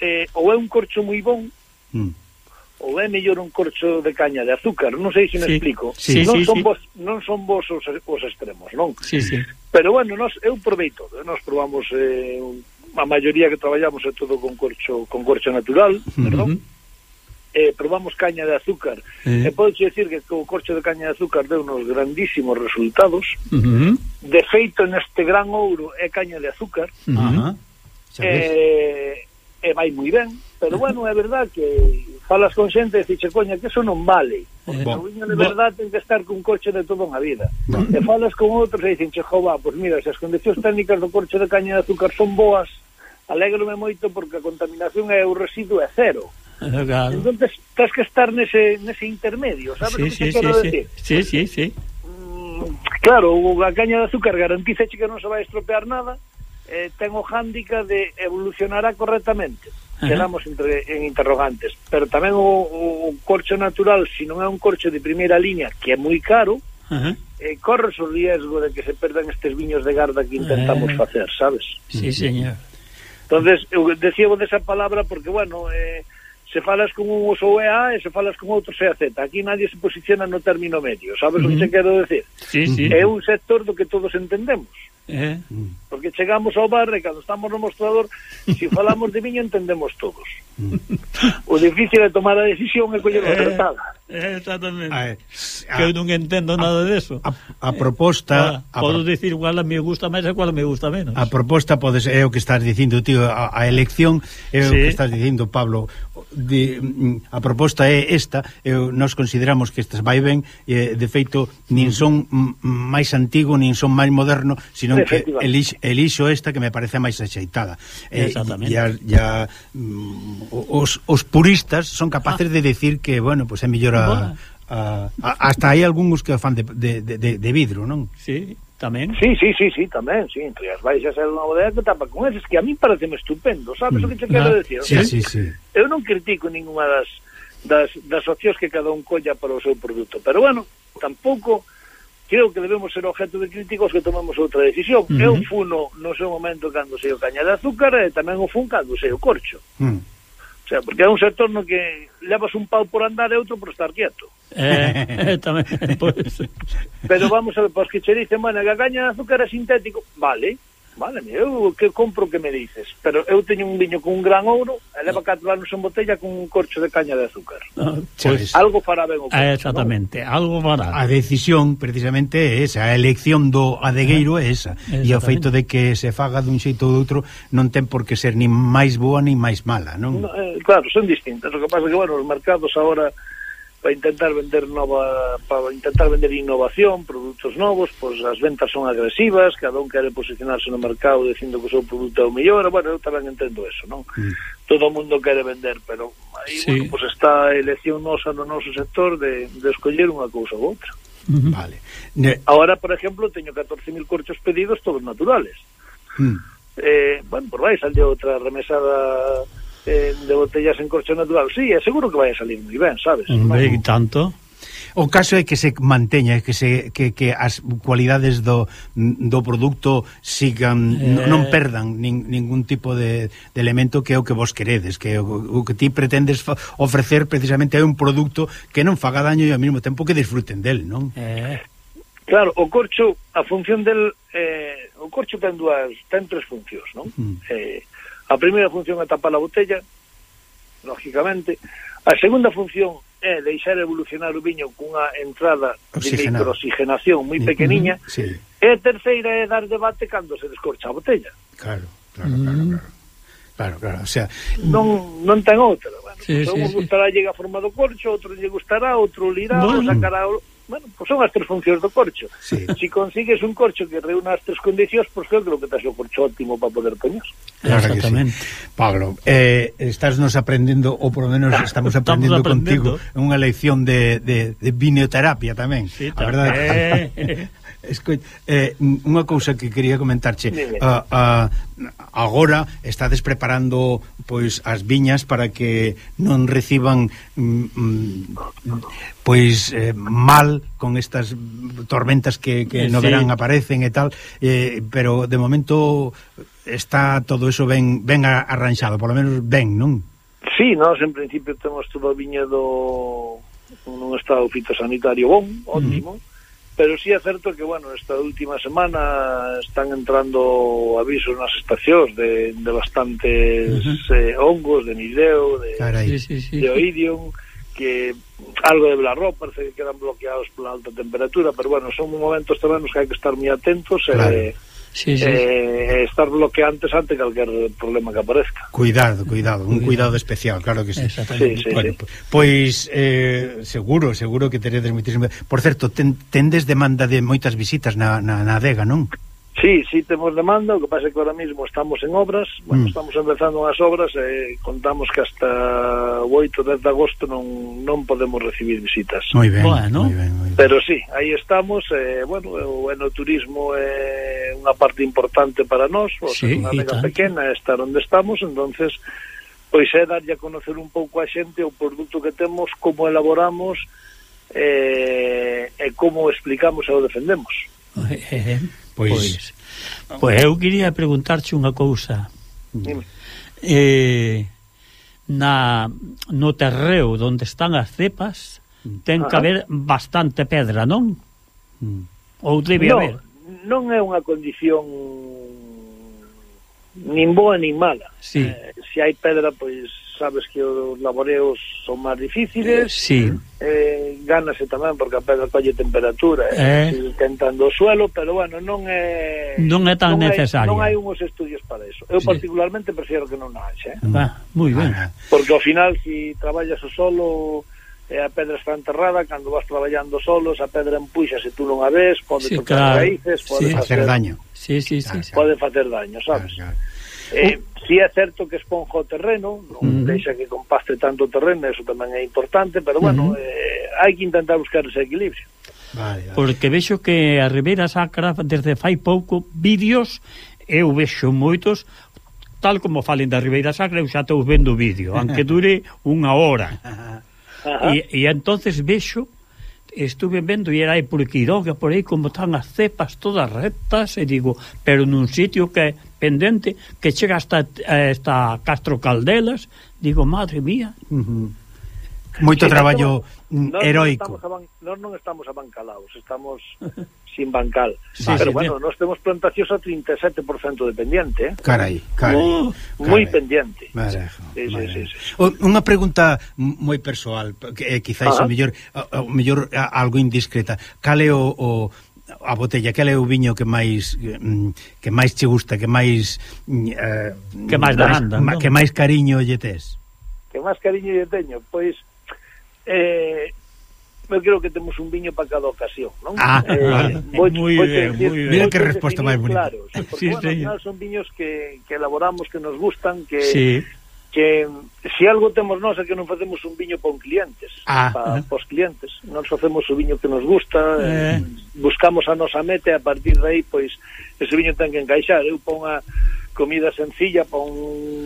eh, ou é un corcho moi bon, mm ou é mellor un corcho de caña de azúcar, non sei se me sí, explico. Sí, non, sí, son sí. Vos, non son vos os, os extremos, non? Sí, sí. Pero bueno, nos, eu probei todo, eh, nós probamos eh, un, a maioría que traballamos é todo con corcho con corcho natural, perdón eh, probamos caña de azúcar. Eh. E podo dicir que o corcho de caña de azúcar deu unos grandísimos resultados. Uh -huh. De feito, neste gran ouro é caña de azúcar. Uh -huh. eh, e vai moi ben. Pero uh -huh. bueno, é verdad que falas con xente e dixe, coña, que eso non vale. Porque eh, bon, de verdad ten que estar cun coche de toda unha vida. Bon. E falas con outros e dicen, che, jova, pois pues mira, se as condicións técnicas do corcho de caña de azúcar son boas, alégrome moito porque a contaminación e o residuo é cero. Claro. entonces tens que estar nese, nese intermedio, sabes sí, o que sí, te sí, quero sí, decir? Sí, sí, sí. Mm, claro, a caña de azúcar garantiza que non se vai estropear nada, eh, ten o hándica de evolucionará correctamente. Quedamos entre, en interrogantes. Pero tamén o, o corcho natural, se non é un corcho de primeira liña, que é moi caro, Ajá. eh, corres o riesgo de que se perdan estes viños de garda que intentamos eh... facer, sabes? Sí, señor. Entonces, eu decía vos esa palabra porque, bueno, eh, se falas con un ou é A e se falas con outro é Z. Aquí nadie se posiciona no término medio, sabes uh -huh. o que te quero decir? Sí, sí. É un sector do que todos entendemos. Eh? Porque chegamos ao bar e cando estamos no mostrador, se falamos de viño entendemos todos. o difícil é tomar a decisión e coller eh, acertada. Eh, exactamente. A, que eu non entendo nada deso. A, a proposta... Ah, podo pro... dicir cual me gusta máis e cual me gusta menos. A proposta podes, é o que estás dicindo, tío, a, a elección é sí. o que estás dicindo, Pablo. De, mm, a proposta é esta, eu, nos consideramos que estas vai ben, e, de feito, nin son máis antigo, nin son máis moderno, sino que elix, elixo esta que me parece máis axeitada. Exactamente. E, e, a, e mm, os, os puristas son capaces ah. de decir que, bueno, pues é mellor a, a, a, hasta hai algúns que fan de, de, de, de vidro, non? Sí, tamén. Sí, sí, sí, sí tamén, sí, entre as baixas e unha bodega que tapa con eses que a mí pareceme estupendo, sabes o que te mm. quero ah, decir? Sí, sí, sí. Eu non critico ninguna das das, das opcións que cada un colla para o seu produto, pero bueno, tampouco creo que debemos ser objeto de críticos que tomamos outra decisión. Uh -huh. Eu funo no seu momento cando sei o caña de azúcar e tamén o fun cando sei o corcho. Uh -huh. O sea, porque é un sector no que levas un pau por andar e outro por estar quieto. Eh, eh tamén, pois. Pero vamos a ver, pois que che dicen, bueno, que a caña de azúcar é sintético, vale, vale, eu que compro que me dices, pero eu teño un viño con un gran ouro, e leva 4 anos en botella con un corcho de caña de azúcar. Ah, no, pues, algo fará ben o corcho, ah, Exactamente, ¿no? algo fará. A decisión precisamente é esa, a elección do adegueiro é esa, e o feito de que se faga dun xeito ou outro non ten por que ser ni máis boa ni máis mala, non? No, eh, claro, son distintas, o que pasa que, bueno, os mercados agora... Ahora para intentar vender nova para intentar vender innovación, produtos novos, pois as ventas son agresivas, cada un quere posicionarse no mercado dicindo que o seu produto é o mellor, bueno, eu tamén entendo eso, non? Mm. Todo o mundo quere vender, pero aí, sí. bueno, pois está a elección nosa no noso sector de, de escoller unha cousa ou outra. Mm. Vale. Ne... Ahora, por exemplo, teño 14.000 corchos pedidos todos naturales. Mm. Eh, bueno, por vai, salió outra remesada eh, de botellas en corcho natural. Sí, é seguro que vai a salir moi ben, sabes? Mm, ben, tanto. O caso é que se manteña, que se que, que as cualidades do, do produto sigan, eh... non perdan nin, ningún tipo de, de elemento que é o que vos queredes, que o, o que ti pretendes ofrecer precisamente é un produto que non faga daño e ao mesmo tempo que disfruten del, non? Eh... Claro, o corcho, a función del eh, o corcho ten dúas, ten tres funcións, non? Mm. Eh, A primeira función é tapar a botella, lógicamente. A segunda función é deixar evolucionar o viño cunha entrada Oxigena. de microoxigenación moi pequeniña. Sí. E a terceira é dar debate cando se descorcha a botella. Claro, claro, mm. claro, claro. Claro, claro, o sea... Mm. Non, non ten outra, bueno. Sí, sí, un sí. gustará llega a forma do corcho, outro lle gustará, outro lirá, bueno. sacará... No bueno, pues son as tres funcións do corcho. Sí. Si consigues un corcho que reúna as tres condicións, pois pues creo que tes o corcho óptimo para poder poñer. Exactamente. Sí. Pablo, eh, estás nos aprendendo, ou por lo menos estamos aprendendo, estamos aprendendo contigo, unha lección de, de, de bineoterapia tamén. Sí, a verdade. Eh. Escoit, eh, unha cousa que quería comentarche. Ah, ah, agora estades preparando pois as viñas para que non reciban mm, mm pois eh, mal con estas tormentas que, que eh, no sí. verán aparecen e tal, eh, pero de momento está todo eso ben ben arranxado, polo menos ben, non? Sí, nós en principio temos toda a viña do nun estado fitosanitario bon, ótimo. Mm pero sí é certo que, bueno, esta última semana están entrando avisos nas estacións de, de bastantes uh -huh. eh, hongos, de Nideo, de, Carai. de, sí, sí, sí. de Oidium, que algo de blarro parece que quedan bloqueados pola alta temperatura, pero bueno, son momentos tamén nos que hai que estar moi atentos, eh, claro. eh, sí, sí. Eh, estar bloqueantes ante calquer problema que aparezca. Cuidado, cuidado, un cuidado especial, claro que sí. sí, sí bueno, sí. pois eh, seguro, seguro que teredes moitísimo. Por certo, ten, tendes demanda de moitas visitas na na, na adega, non? Sí, sí temos demanda, o que pasa é que ahora mismo estamos en obras, bueno, mm. estamos empezando unhas obras e contamos que hasta o 8 10 de agosto non, non podemos recibir visitas. Moi ben, bueno. moi ben, moi ben. Pero sí, aí estamos, eh, bueno, o enoturismo é unha parte importante para nós, o sea, sí, unha mega pequena estar onde estamos, entonces pois é darlle a conocer un pouco a xente o produto que temos, como elaboramos eh, e como explicamos e o defendemos. Eh, eh. Pois, pois, pois eu quería preguntarche unha cousa. Dime. Eh, na, no terreo onde están as cepas ten que haber bastante pedra, non? Ou debe no, haber? Non é unha condición nin boa nin mala. Sí. Eh, se hai pedra, pois sabes que os laboreos son máis difíciles sí. eh, gánase tamén porque a pedra colle temperatura eh, eh. tentando o suelo pero bueno, non é non é tan non necesario hai, non hai unhos estudios para eso eu sí. particularmente prefiero que non haxe eh. ah, moi ben porque ao final si traballas o solo e a pedra está enterrada, cando vas traballando solos, a pedra empuxa se tú non a ves, pode sí, tocar claro. raíces, pode sí. facer daño. Sí, sí, sí, claro, sí. Pode facer daño, sabes? Claro, claro. Eh, Si sí é certo que esponja o terreno, non uh -huh. deixa que compaste tanto o terreno, eso tamén é importante, pero bueno, uh -huh. eh, hai que intentar buscar ese equilibrio. Vale, vale. Porque vexo que a Ribeira Sacra desde fai pouco vídeos, eu vexo moitos, tal como falen da Ribeira Sacra, eu xa estou vendo vídeo, aunque dure unha hora. E, e entonces vexo estuve vendo e era aí por Quiroga, por aí como están as cepas todas rectas e digo, pero nun sitio que pendente que chega hasta, eh, esta Castro Caldelas digo, madre mía uh -huh. Moito sí, traballo nós, heroico. Nós non estamos abancalados, estamos sin bancal. Sí, pero sí, bueno, sí. nós temos plantacións a 37% de pendiente. Eh? Carai, carai. Moi pendiente. Barajo, sí, barajo. Sí, sí. Unha pregunta moi persoal, que eh, quizáis Ajá. o mellor, o mellor algo indiscreta. Cal é o, o a botella, que é o viño que máis mm, que máis che gusta, que máis mm, eh, que máis demanda, ma, no? que máis cariño lle tes? Que máis cariño lle teño, pois eh, eu creo que temos un viño para cada ocasión, non? Ah, eh, moi ben, moi ben. Mira que resposta máis bonita. Claros, porque, sí, bueno, sí. son viños que, que elaboramos, que nos gustan, que... Sí que se algo temos nós é que non facemos un viño para un clientes, ah, para ah. os clientes. Nós facemos o viño que nos gusta, eh, eh. buscamos a nosa meta e a partir de aí pois ese viño ten que encaixar. Eu pon a comida sencilla pon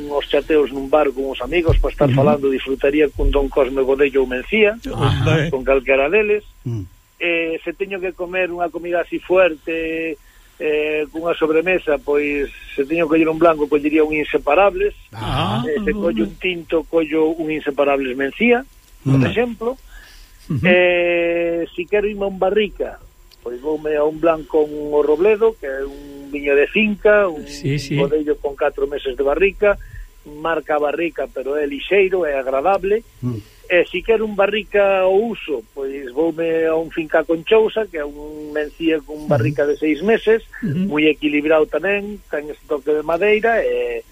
os chateos nun bar con os amigos para estar uh -huh. falando disfrutaría cun con Don Cosme Godello ou Mencía ah, con calquera deles uh -huh. eh, se teño que comer unha comida así fuerte eh, cunha sobremesa pois se teño que coller un blanco collería un inseparables ah. eh, se collo un tinto collo un inseparables Mencía por uh -huh. exemplo uh -huh. eh, si quero irme a un barrica pois voume a un blanco un Robledo, que é un viño de finca, un sí, sí. bodello con 4 meses de barrica, marca barrica, pero é lixeiro, é agradable. Mm. E se quero un barrica ao uso, pois voume a un finca con chousa, que é un mencía con mm. barrica de seis meses, mm -hmm. moi equilibrado tamén, ten ese toque de madeira, e,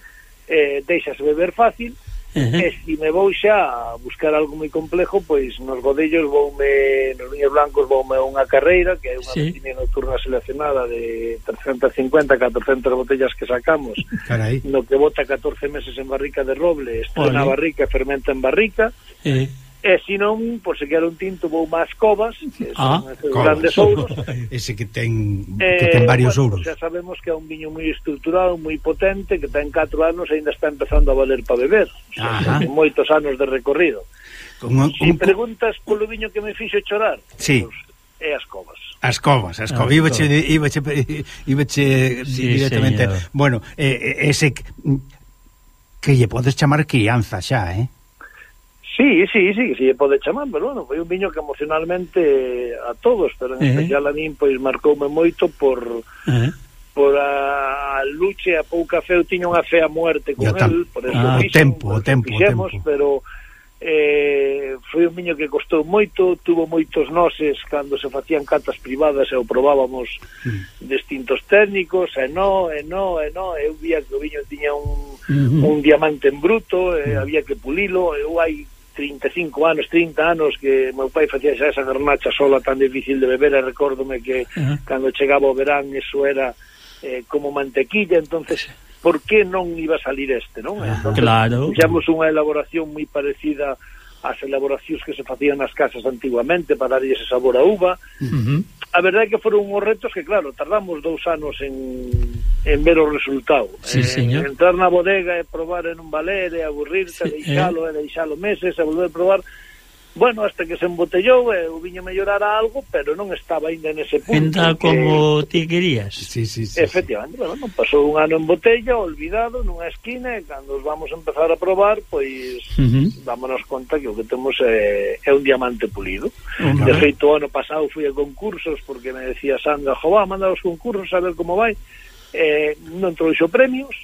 e deixas beber fácil. Uh -huh. E se me vou xa a buscar algo moi complejo, pois nos godellos voume, nos viños blancos voume unha carreira, que é unha sí. vecina nocturna seleccionada de 350, 400 botellas que sacamos, Carai. no que bota 14 meses en barrica de roble, está na barrica, fermenta en barrica, uh -huh. E se non, por se quero un tinto vou máis covas, que son ah, grandes ouros. Ese que ten eh, que ten varios bueno, ouros. Xa sabemos que é un viño moi estruturado, moi potente, que ten 4 anos e ainda está empezando a valer para beber. Xa, ten moitos anos de recorrido. Con, si un, preguntas polo viño que me fixo chorar, sí. pues, é as covas. As covas, as covas. Ibache, ibache, ibache sí, directamente. Señor. Bueno, eh, ese que lle podes chamar crianza xa, eh? Sí, sí, sí, sí, pode chamar, pero bueno, foi un viño que emocionalmente eh, a todos, pero en uh -huh. especial a min, pois marcoume moito por uh -huh. por a, a luche a pouca fe, eu tiño unha fe a muerte con el, por eso ah, fixen, tempo, por tempo, fixemos, tempo. pero eh, foi un viño que costou moito, tuvo moitos noses cando se facían catas privadas e o probábamos uh -huh. distintos técnicos, e no, e no, e no, eu vía que o viño tiña un, uh -huh. un diamante en bruto, e mm. había que pulilo, eu hai 35 anos, 30 anos que meu pai facía xa esa garnacha sola tan difícil de beber e recórdome que uh -huh. cando chegaba o verán eso era eh, como mantequilla entonces por que non iba a salir este, non? Ah, entonces, claro. Fixamos unha elaboración moi parecida ás elaboracións que se facían nas casas antiguamente para darlle ese sabor a uva uh -huh a verdade é que foron uns retos que, claro, tardamos dous anos en, en ver o resultado. Sí, eh, señor. Entrar na bodega e probar en un valer e aburrirse, sí, deixalo, eh. e deixalo meses, e volver a probar bueno, hasta que se embotellou e o viño mellorara algo, pero non estaba aínda nese punto. Enda que... como ti querías. Sí, sí, sí, Efectivamente, sí. bueno, non pasou un ano en botella, olvidado, nunha esquina, e cando os vamos a empezar a probar, pois uh -huh. dámonos conta que o que temos é, é un diamante pulido. Uh -huh. De feito, o ano pasado fui a concursos, porque me decía Sandra, jo, va, manda os concursos a ver como vai. Eh, non trouxo premios,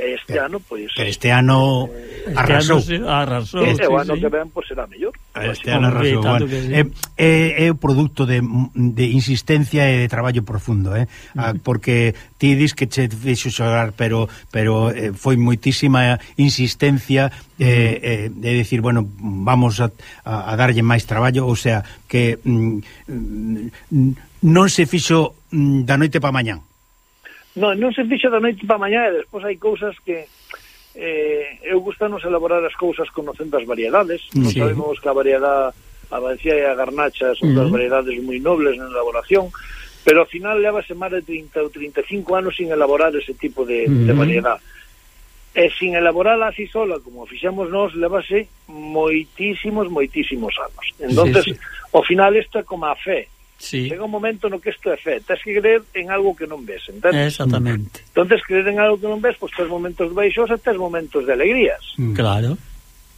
este pero, ano pois pero este ano eh, arrasou. Este ano arrasou. Este, sí, o ano sí. que ven pois será mellor. Este ano arrasou. Bueno, sí. é, é, é o produto de, de insistencia e de traballo profundo, eh? Ah, porque ti dis que che fixo xogar, pero pero eh, foi moitísima insistencia eh, eh, de decir, bueno, vamos a, a, a darlle máis traballo, o sea, que mm, mm, non se fixo mm, da noite para mañán. Non, non se fixa da noite para mañá e despois hai cousas que eh, eu gustanos elaborar as cousas conocendo as variedades. Mm, sí. Non sabemos que a variedade a Valencia e a Garnacha son uh -huh. das mm. variedades moi nobles na elaboración, pero ao final levase máis de 30 ou 35 anos sin elaborar ese tipo de, uh -huh. de mm. variedade. E sin elaborala así sola, como fixamos nós, levase moitísimos, moitísimos anos. entonces sí, sí. ao final esta como a fe, Sí. Chega un momento no que isto é fe. Tens que creer en algo que non ves, entendes? Exactamente. Mm. Entonces creer en algo que non ves, pois pues, tes momentos baixos e tes momentos de alegrías. Mm. Claro.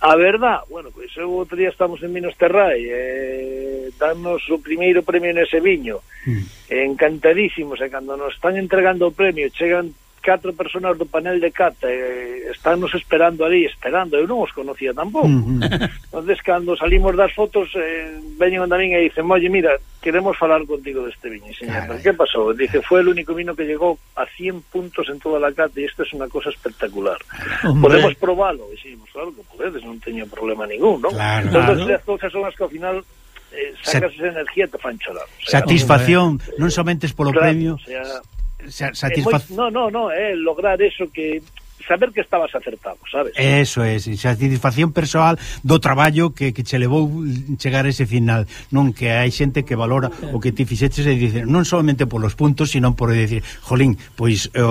A verdad, bueno, pois pues, eu outro día estamos en Minos Terrai, eh, danos o primeiro premio nese viño, mm. encantadísimos, e cando nos están entregando o premio, chegan catro personas do panel de cata eh, estános esperando ali, esperando, eu non os conocía tampouco. Entonces cando salimos das fotos, eh, veñen onda min e dicen, "Oye, mira, queremos falar contigo deste viño." E señora, "Que pasou?" Dice, "Foi el único vino que llegou a 100 puntos en toda la cata e isto es unha cosa espectacular. Hombre. Podemos probalo." E dicimos, "Claro que podedes, non teño problema ningún, non?" Claro, entonces claro. as cousas son as que ao final eh, sacas Sat esa energía te fan chorar. O sea, Satisfacción, non somente polo claro, premio. O sea, Eh, satisfaz... moi, No, no, no, é eh, lograr eso que saber que estabas acertado, sabes? Eso é, sin satisfacción persoal do traballo que, que che levou chegar a ese final, non que hai xente que valora o que ti fixeches e dice, non solamente polos puntos, sino por decir jolín, pois eh,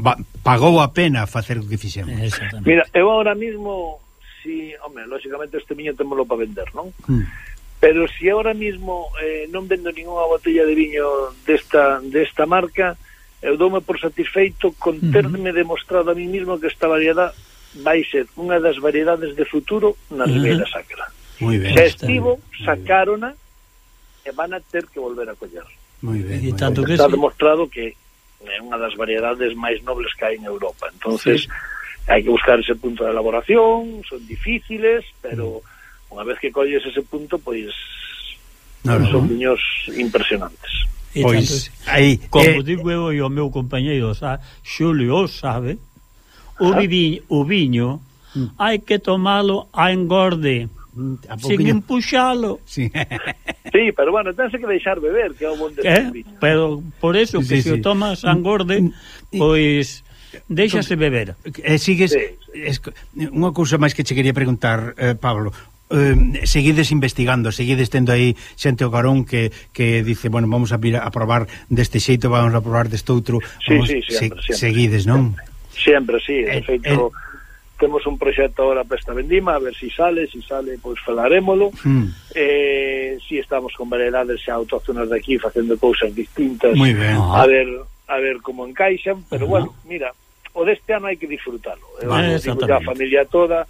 va, pagou a pena facer o que fixemos. Mira, eu ahora mismo si, home, lógicamente este viño temolo para vender, non? Mm. Pero si ahora mismo eh, non vendo ninguna botella de viño desta desta marca, eu doume por satisfeito con terme demostrado a mí mismo que esta variedad vai ser unha das variedades de futuro na Ribeira Sacra. Muy ben, Se estivo, sacárona e van a ter que volver a coller. Muy ben, e tanto que está sí. demostrado que é unha das variedades máis nobles que hai en Europa. Entonces, sí. hai que buscar ese punto de elaboración, son difíciles, pero unha vez que colles ese punto, pois pues, no, no, son viños impresionantes. E pois, tanto, aí, eh, como eh, digo eu e o meu compañeiro xa, Xulio sabe, o, ah. vivi, o viño mm. hai que tomalo a engorde. Mm, Sin empuxalo. Sí. sí, pero bueno, tense que deixar beber, que é o bon de eh? Pero por eso, que sí, se sí. o tomas a engorde, mm, mm, pois deixase beber. E eh, sigues sí, sí. unha cousa máis que che quería preguntar, eh, Pablo eh, seguides investigando, seguides tendo aí xente o carón que, que dice, bueno, vamos a, vir a probar deste xeito, vamos a probar deste outro, sí, vamos, sí, sempre, se, sempre, seguides, non? Sempre, sí, de eh, feito... Eh. Temos un proxecto agora para esta vendima, a ver se si sale, se si sale, pois falarémolo. Mm. Eh, si estamos con variedades xa autóctonas de aquí facendo cousas distintas. Muy ben. A ver, a ver como encaixan, pero uh -huh. bueno, mira, o deste ano hai que disfrutalo. Vale, eh, digo, a familia toda,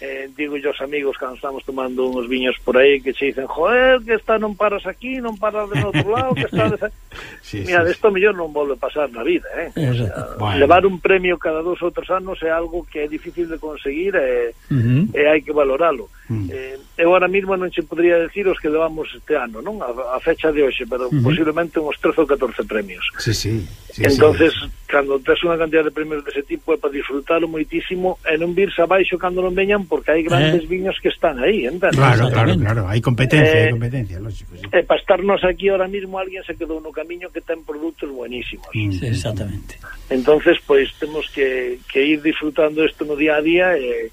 eh, digo yo aos amigos cando estamos tomando uns viños por aí que se dicen, joder, que está non paras aquí, non paras de outro lado, que está... De... sí, Mira, sí, esto sí. mellor non volve a pasar na vida, eh? O sea, bueno. Levar un premio cada dos ou tres anos é algo que é difícil de conseguir e, eh, uh -huh. e hai que valoralo. Mm. Eh, eu ahora mismo non che podría decir os que levamos este ano, non? A, a fecha de hoxe, pero uh -huh. posiblemente uns 13 ou 14 premios. Sí, sí. sí entonces sí. cando tes unha cantidad de premios dese tipo é para disfrutalo moitísimo e non virse abaixo cando non veñan porque hai grandes eh. viños que están aí, entendes? Claro, claro, claro, hai competencia, eh, hai competencia, lógico. Sí. E para estarnos aquí ahora mismo alguén se quedou no camiño que ten produtos buenísimos. Mm. Sí, exactamente. Entonces, pois pues, temos que, que ir disfrutando isto no día a día e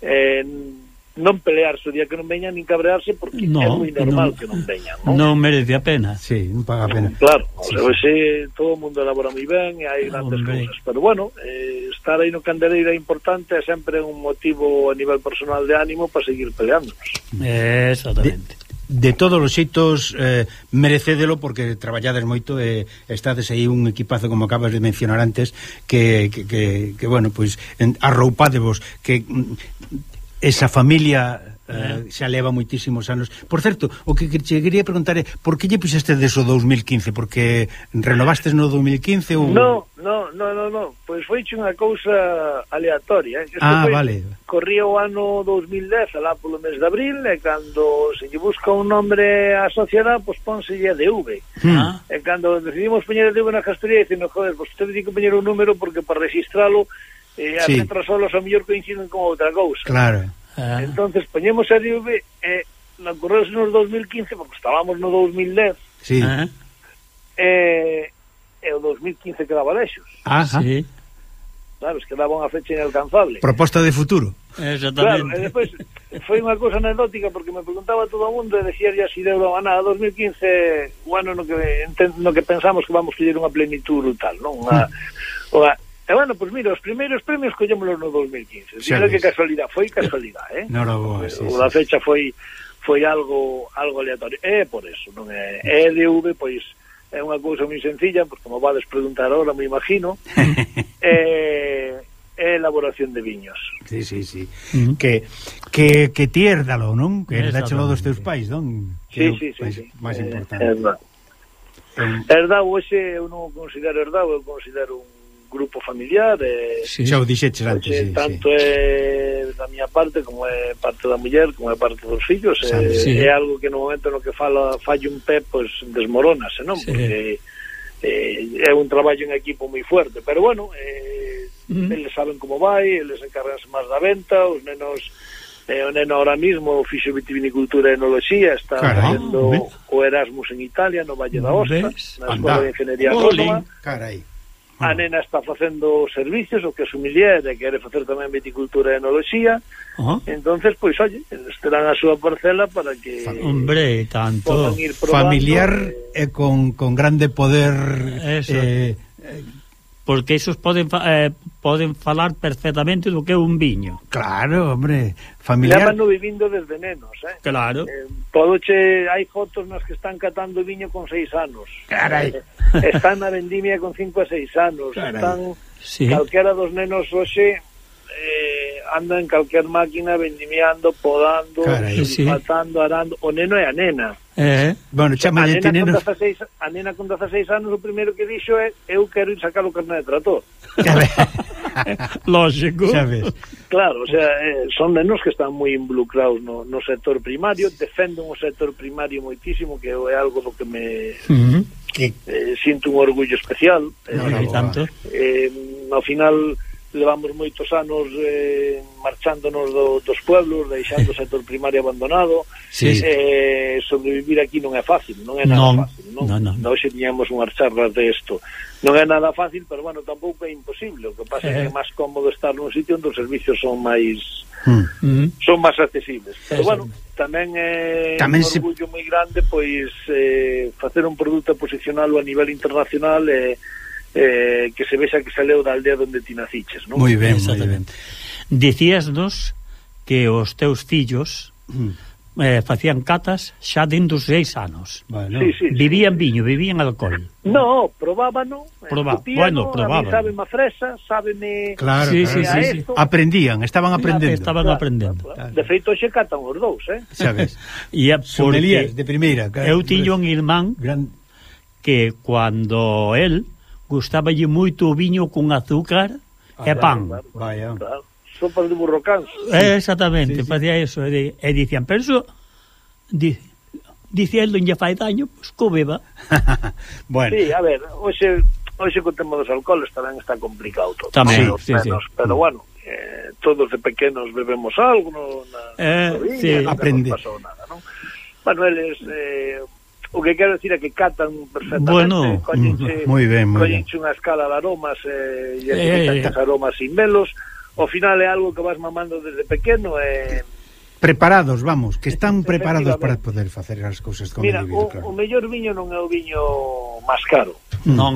eh, eh, non pelearse o día que non veñan nin cabrearse porque no, é moi normal no, que non veñan non? non merece a pena sí, non paga a pena claro, sí. Pois o sea, todo o mundo elabora moi ben e hai grandes Hombre. cousas pero bueno, eh, estar aí no Candeleira é importante é sempre un motivo a nivel personal de ánimo para seguir peleándonos exactamente de, de todos os xeitos eh, merecédelo porque traballades moito e eh, estades aí un equipazo como acabas de mencionar antes que, que, que, que bueno, pois pues, arroupádevos que mm, esa familia eh, eh, xa leva moitísimos anos. Por certo, o que che quería preguntar é por que lle puxeste deso 2015? Porque renovastes no 2015 ou No, no, no, no, no. pois foi unha cousa aleatoria, eh. Isto ah, foi, vale. Corría o ano 2010, alá polo mes de abril, e cando se lle busca un nombre á sociedade, pois pónselle DV. Hmm. Ah. E cando decidimos poñer DV na Castoría, dicimos, joder, pois teve que poñer un número porque para registralo e as sí. letras solas ao mellor coinciden con outra cousa. Claro. Ah. Entonces poñemos a DVB, e eh, na correrse nos 2015 porque estábamos no 2010. Sí. Ah. Eh, e o 2015 quedaba lexos. Ah, sí. Sabes, quedaba unha fecha inalcanzable. Proposta de futuro. Exactamente. Claro, e despois foi unha cousa anecdótica porque me preguntaba todo o mundo e decía ya si deu a nada 2015 o ano no que, no que pensamos que vamos a unha plenitud brutal, non? Unha, ah. unha, E bueno, pois pues mira, os primeiros premios collémolos no 2015. Dixo que casualidade, foi casualidade, eh? No, no, boa, sí, o sí, da fecha foi foi algo algo aleatorio. É por eso, non é EDV, pois é unha cousa moi sencilla, pois como vades preguntar ahora, me imagino. é é elaboración de viños. Sí, sí, sí. Mm -hmm. Que que que ti herdalo, non? Que herdáchelo dos teus pais, non? Que sí, sí, sí, máis, sí. máis eh, importante. Eh, herda. Herdao entón- ese eu non considero herdao, eu considero un grupo familiar e, sí, Xa o dixeches antes sí, Tanto sí. é da miña parte como é parte da muller, como é parte dos fillos e, sí. é algo que no momento no que fala falle un pé, pois desmoronase non? Sí. Porque eh, é un traballo en equipo moi fuerte pero bueno, eh, mm. eles saben como vai eles encarganse máis da venta os nenos eh, o neno ahora mismo fixo vitivinicultura e enoloxía está facendo o Erasmus en Italia no Valle da Osta ves? na Escola Anda. de Ingeniería Olín, Carai A nena está facendo servicios, o que asumiría e quere facer tamén viticultura e enoloxía. Uh -huh. entonces pois, oye, estarán a súa parcela para que... Hombre, tanto familiar e eh, con, con grande poder... Eso. Eh, porque esos poden eh, poden falar perfectamente do que é un viño. Claro, hombre, familiar. Llámano vivindo desde nenos, eh? Claro. Eh, podoche, hai fotos nas que están catando viño con seis anos. Carai. Eh, están na vendimia con cinco a seis anos. Carai. Están, sí. calquera dos nenos hoxe, eh, anda en calquer máquina vendimiando, podando, Carai, sí. arando, o neno e a nena. Eh, bueno, chama de teneno... 16, a nena con 16 anos o primeiro que dixo é eu quero ir sacar o carnet de trator. Lógico. Sabes. Claro, o sea, eh, son nenos que están moi involucrados no, no sector primario, defenden o sector primario moitísimo, que é algo do que me... Uh -huh. eh, sinto un orgullo especial. Eh, no, no, tanto. Eh, ao final levamos moitos anos eh, marchándonos do, dos pueblos, deixando o eh. sector primario abandonado. Sí. Eh, sobrevivir aquí non é fácil, non é nada non, fácil. Non, non, non. non se tiñamos unhas charlas de isto. Non é nada fácil, pero bueno, tampouco é imposible. O que pasa é eh. que é eh. máis cómodo estar nun sitio onde os servicios son máis mm. son máis accesibles. Pero bueno, tamén é tamén un orgullo se... moi grande pois eh, facer un produto e posicionalo a nivel internacional e eh, eh, que se vexa que saleu da aldea onde ti naciches, non? Moi ben, exactamente. Dicíasnos que os teus fillos mm. eh, facían catas xa dentro dos seis anos. Bueno. Sí, sí, vivían sí. viño, vivían alcohol. No, probábano. Eh, Probá. Bueno, probaban. Sábeme a fresa, sábeme claro, sí, claro. Sí, sí, sí. Esto. Aprendían, estaban aprendendo. Estaban claro, aprendendo. Claro. De feito, xe catan os dous, eh? Sabes. e porque de primeira. Claro. Eu tiño un irmán gran... que cando él gustáballe moito o viño con azúcar ah, e pan. Vaya. Claro. Sopa de burro canso. Eh, exactamente, sí, sí. facía eso. E, e dicían, pero eso... Di, dicendo lle fai daño, pois co beba. bueno. Sí, a ver, hoxe, hoxe co tema dos alcoholes tamén está complicado todo. Tamén, sí, menos, sí, sí. Pero bueno, eh, todos de pequenos bebemos algo, no, na, eh, na viña, sí. aprende. non pasou nada, non? Manuel, es, eh, o que quero decir é que catan perfectamente, bueno, collenche, mm, moi ben, moi collenche unha escala de aromas eh, e eh, eh, eh, aromas sin velos, ao final é algo que vas mamando desde pequeno e eh, preparados, vamos, que están preparados para poder facer as cousas con Mira, o, claro. o mellor viño non é o viño máis caro. Mm. Non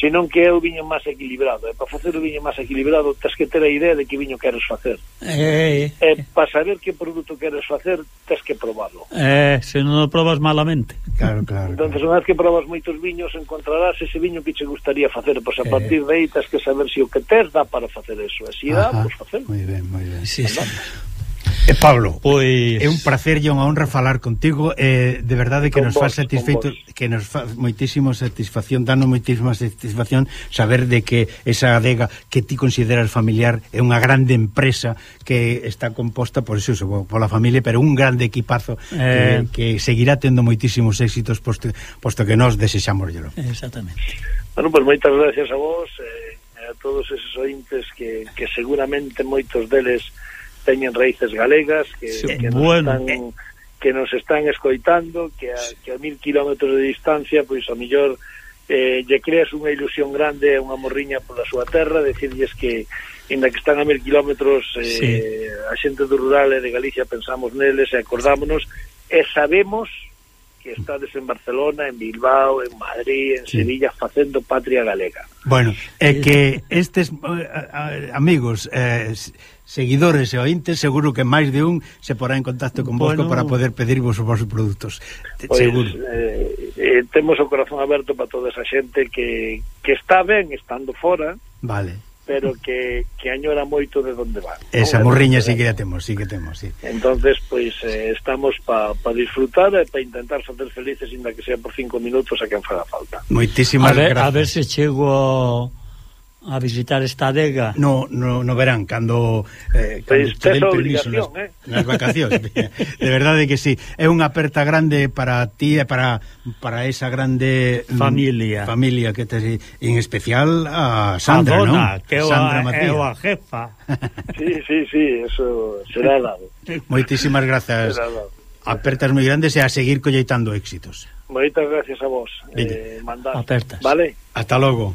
senón que é o viño máis equilibrado. E para facer o viño máis equilibrado tens que ter a idea de que viño queres facer. Eh, eh, e para saber que produto queres facer tens que probarlo. Eh, se non o probas malamente. Claro, claro, entonces claro. unha vez que probas moitos viños encontrarás ese viño que che gustaría facer. Pois a eh. partir de aí tens que saber se si o que tes dá para facer eso. E se si dá, pois facelo. Moi ben, moi ben. Sí, sí. E Pablo, pois... é un placer e unha honra falar contigo. Eh, de verdade que con nos vos, faz satisfeito que nos faz moitísimo satisfacción danos moitísima satisfacción saber de que esa adega que ti consideras familiar é unha grande empresa que está composta por eso, pola familia pero un grande equipazo eh... que, que seguirá tendo moitísimos éxitos posto, posto que nos desexamos Exactamente. Bueno, pois pues, moitas gracias a vos eh, a todos esos ointes que, que seguramente moitos deles teñen raíces galegas que, sí, que bueno. nos están que nos están escoitando que a, que a mil kilómetros de distancia pois a millor eh, lle creas unha ilusión grande unha morriña pola súa terra, decirlles que inda que están a mil kilómetros eh, sí. a xente do rural e de Galicia pensamos neles e acordámonos e sabemos que estades en Barcelona, en Bilbao, en Madrid, en sí. Sevilla, facendo patria galega. Bueno, é que estes eh, eh amigos eh, seguidores e ointes, seguro que máis de un se porá en contacto con vosco bueno... para poder pedirvos os vosos produtos. Pois, seguro. Eh, eh, temos o corazón aberto para toda esa xente que, que está ben estando fora. Vale pero que, que añora moito de donde va. Esa non? morriña sí que a temos, sí que temos, sí. Entonces, pois, pues, eh, estamos para pa disfrutar e para intentar facer felices, inda que sea por cinco minutos a quen faga falta. Moitísimas ver, gracias. A ver se chego a visitar esta adega? No, no, no verán cando, eh, cando pues, te den permiso nas, eh? nas vacacións. De verdade que sí. É unha aperta grande para ti e para, para esa grande familia. familia que te, en especial a Sandra, a dona, non? que Sandra a, é a jefa. Sí, sí, sí, eso será dado moitísimas grazas. Apertas moi grandes e a seguir colleitando éxitos. Moitas gracias a vos eh, mandar. apertas. Vale? hasta logo.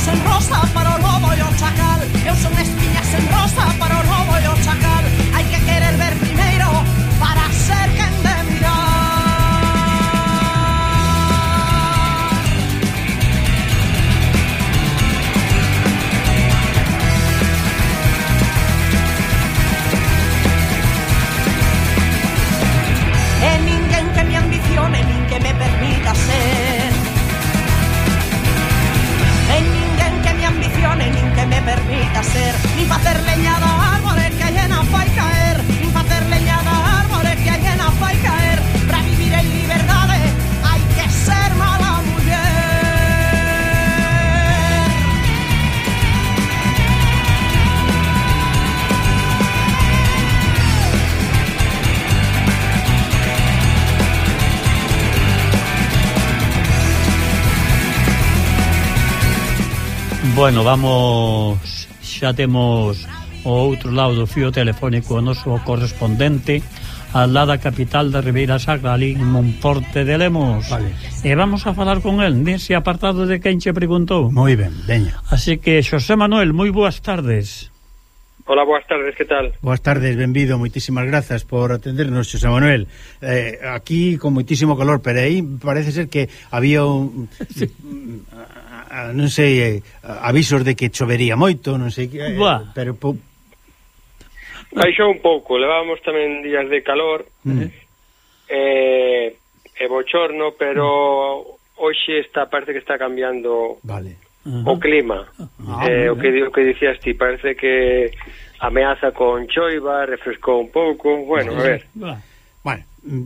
espiñas en rosa para o lobo e o chacal. Eu son espiñas en rosa para o lobo e o chacal. ni ni para hacer leñada a árboles que hay en afa caer, ni para hacer leñada a árboles que hay en afa caer, para vivir en libertades hay que ser mala mujer. Bueno, vamos xa temos o outro lado do fío telefónico o noso correspondente al lado da capital da Ribeira Sacra ali en Monforte de Lemos vale. e vamos a falar con el nese apartado de quen che preguntou moi ben, veña así que Xosé Manuel, moi boas tardes Hola, boas tardes, que tal? Boas tardes, benvido, moitísimas grazas por atendernos, Xosé Manuel eh, aquí con moitísimo calor, pero aí parece ser que había un... sí. Ah, non sei, eh, avisos de que chovería moito, non sei, eh, Buah. pero po... baixou un pouco, levábamos tamén días de calor. Mm. Eh, eh e bochorno, pero hoxe está parece que está cambiando. Vale. O clima. Ah, eh, o que o que dicías ti, parece que ameaza con choiva, refrescou un pouco, bueno, a ver. Bueno, mm,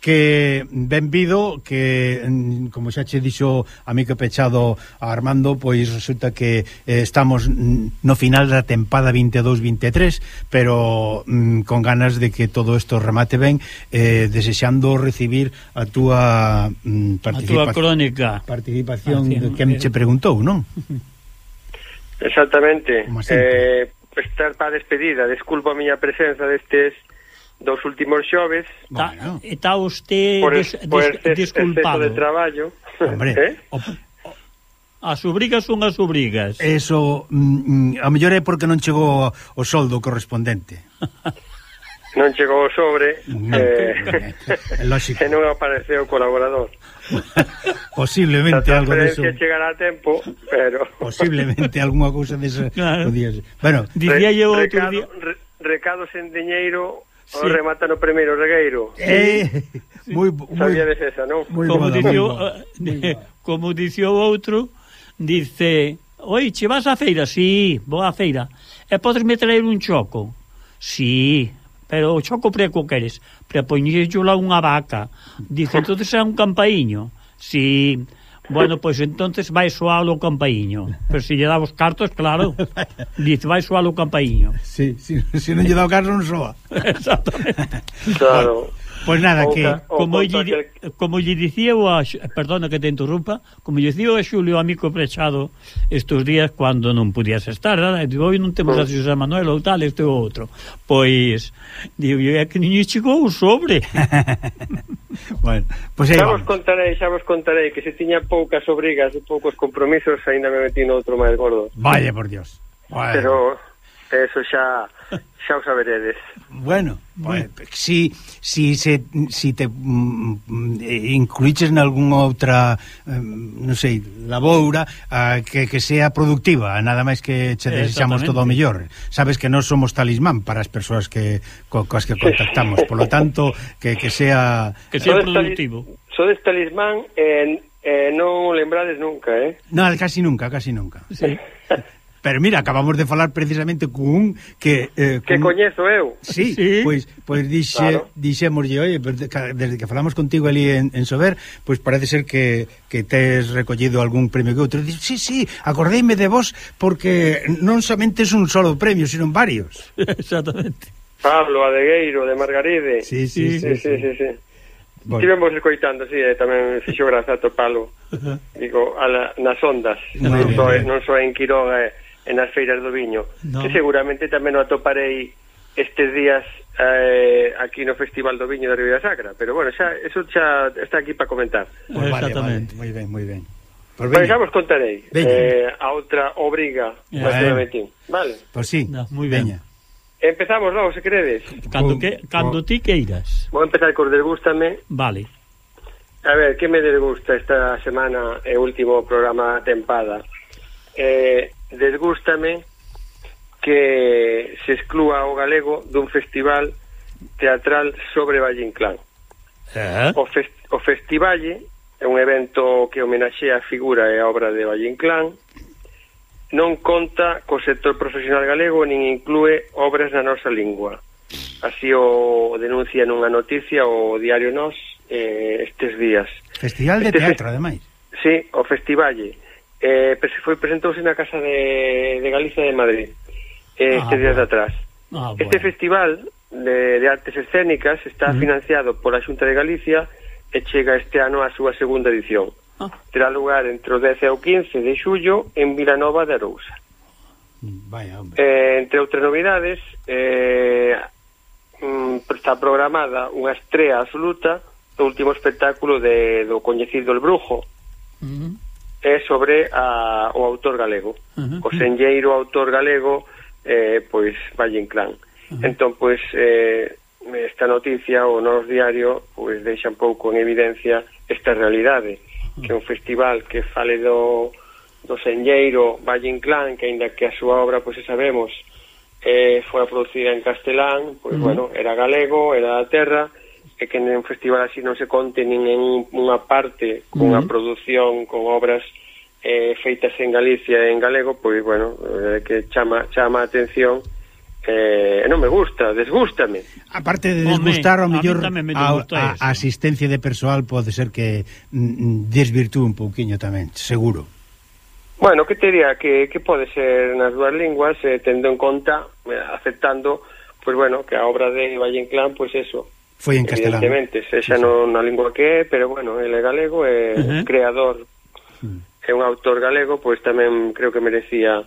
que benvido que mm, como xa che dixo a mí que pechado a Armando pois resulta que eh, estamos mm, no final da tempada 22-23 pero mm, con ganas de que todo isto remate ben eh, desexando recibir a túa mm, participación a túa crónica. Participación ah, sí, de que me eh. che preguntou, non? Exactamente. Eh, estar para despedida desculpa a miña presenza destes dos últimos xoves. Bueno. Está usted por es, des, por des, disculpado de traballo. Hombre, eh? o, o, As obrigas son as obrigas. Eso, mm, mm, a mellor é porque non chegou o soldo correspondente. non chegou o sobre no, eh, lógico. e non apareceu o colaborador posiblemente algo deso chegará a tempo pero posiblemente algunha cousa desa claro. podías... bueno dicía eu outro día recado sen diñeiro Sí. O remata no primeiro regueiro. Eh, sí. moi, moi, Sabíades esa, non? Moi como, dicio, moi como dicio outro, dice, oi, che vas á feira? Sí, vou á feira. E podes me traer un choco? Sí, pero o choco preco que queres? Pre poñerllo lá unha vaca. Dice, entonces é un campaíño? Sí, Bueno, pois pues, entonces vai soalo o campaíño. Pero se lle dá os cartos, claro, dice vai soalo o campaíño. Sí, se si, si non lle dá o carto non soa. Exactamente. Claro. Pois nada, que ou, como, ou lle, que... como lle dicía o a, eh, perdona que te interrumpa, como lle dicía o a Xulio amigo prechado estes días cando non podías estar, nada, digo, hoy non temos a Xosé Manuel ou tal, este ou outro. Pois, digo, é que niño chegou o sobre. bueno, pois pues xa vamos. vos contarei, xa vos contarei que se tiña poucas obrigas e poucos compromisos, aínda me metí no outro máis gordo. Vaya por Dios. Bueno. Pero eso xa xa o saberedes. Bueno, bueno. si si se si te mm, incluíches nalgúnha outra, mm, non sei, laboura a, que, que sea productiva, nada máis que che desexamos todo o mellor. Sabes que nós somos talismán para as persoas que co, coas que contactamos, polo tanto que, que sea que sea eh, productivo. Sodes talismán en Eh, non lembrades nunca, eh? Non, casi nunca, casi nunca. Sí. Pero mira, acabamos de falar precisamente cun que... Eh, cun... Que coñezo eu. Sí, sí. pois, pois dixe, claro. dixémoslle, oye, desde que falamos contigo ali en, en Sober, pois parece ser que, que tes recollido algún premio que outro. Dixe, sí, sí, acordeime de vos porque non somente es un solo premio, sino varios. Exactamente. Pablo Adegueiro, de Margaride. Sí, sí, sí, sí, sí. sí, sí. sí. Bueno. Estivemos escoitando, sí, eh, tamén fixo graza topalo. Digo, ala, nas ondas. Vale, non, so, non so en Quiroga, eh, e nas feiras do viño, no. que seguramente tamén o atoparei estes días eh, aquí no Festival do Viño da Ribeira Sacra, pero bueno, xa, eso xa está aquí para comentar. Pues vale, Exactamente. Vale, moi ben, moi ben. Pues veña. Pois xa vos contarei veña. eh, a outra obriga eh. Vale. Pois pues sí, no, moi ben. Veña. Empezamos logo, se credes. Cando, que, cando ti queiras. Vou empezar con desgústame. Vale. A ver, que me desgusta esta semana e último programa tempada? Eh, desgústame que se exclúa o galego dun festival teatral sobre Valle Inclán. Uh -huh. o, fest, o festivalle é un evento que homenaxea a figura e a obra de Valle Inclán, non conta co sector profesional galego nin inclúe obras na nosa lingua. Así o denuncia nunha noticia o Diario Nos eh, estes días. Festival de este teatro, ademais. Sí, o festivalle eh, foi presentouse na Casa de, de Galicia de Madrid eh, ah, estes días de atrás. Ah, este bueno. festival de, de artes escénicas está mm. financiado pola Xunta de Galicia e chega este ano á súa segunda edición. Ah. Terá lugar entre o 10 e o 15 de xullo en Vilanova de Arousa. Vaya, hombre. eh, entre outras novidades, eh, mm, está programada unha estrela absoluta do último espectáculo de, do coñecido El Brujo, mm é sobre a, o autor galego. Uh -huh. O senlleiro autor galego, eh, pois, Valle Inclán. Uh -huh. Entón, pois, eh, esta noticia, o nos diario, pois, deixa un pouco en evidencia esta realidade, uh -huh. que é un festival que fale do, do senlleiro Valle Inclán, que aínda que a súa obra, pois, sabemos, eh, foi producida en castelán, pois, uh -huh. bueno, era galego, era da terra, é que en un festival así non se conte nin en unha parte con uh -huh. produción con obras eh, feitas en Galicia e en galego, pois, bueno, eh, que chama, chama a atención eh, non me gusta, desgústame. Aparte de desgustar, ao mellor a, a, a asistencia de persoal pode ser que mm, mm, desvirtúe un pouquiño tamén, seguro. Bueno, que te diría que, que pode ser nas dúas linguas, eh, tendo en conta, eh, aceptando, pois pues, bueno, que a obra de Valle Inclán, pois pues, eso, foi en castelán. Evidentemente, sexa non na lingua que é, pero bueno, ele é galego, é uh -huh. creador, mm. é un autor galego, pois tamén creo que merecía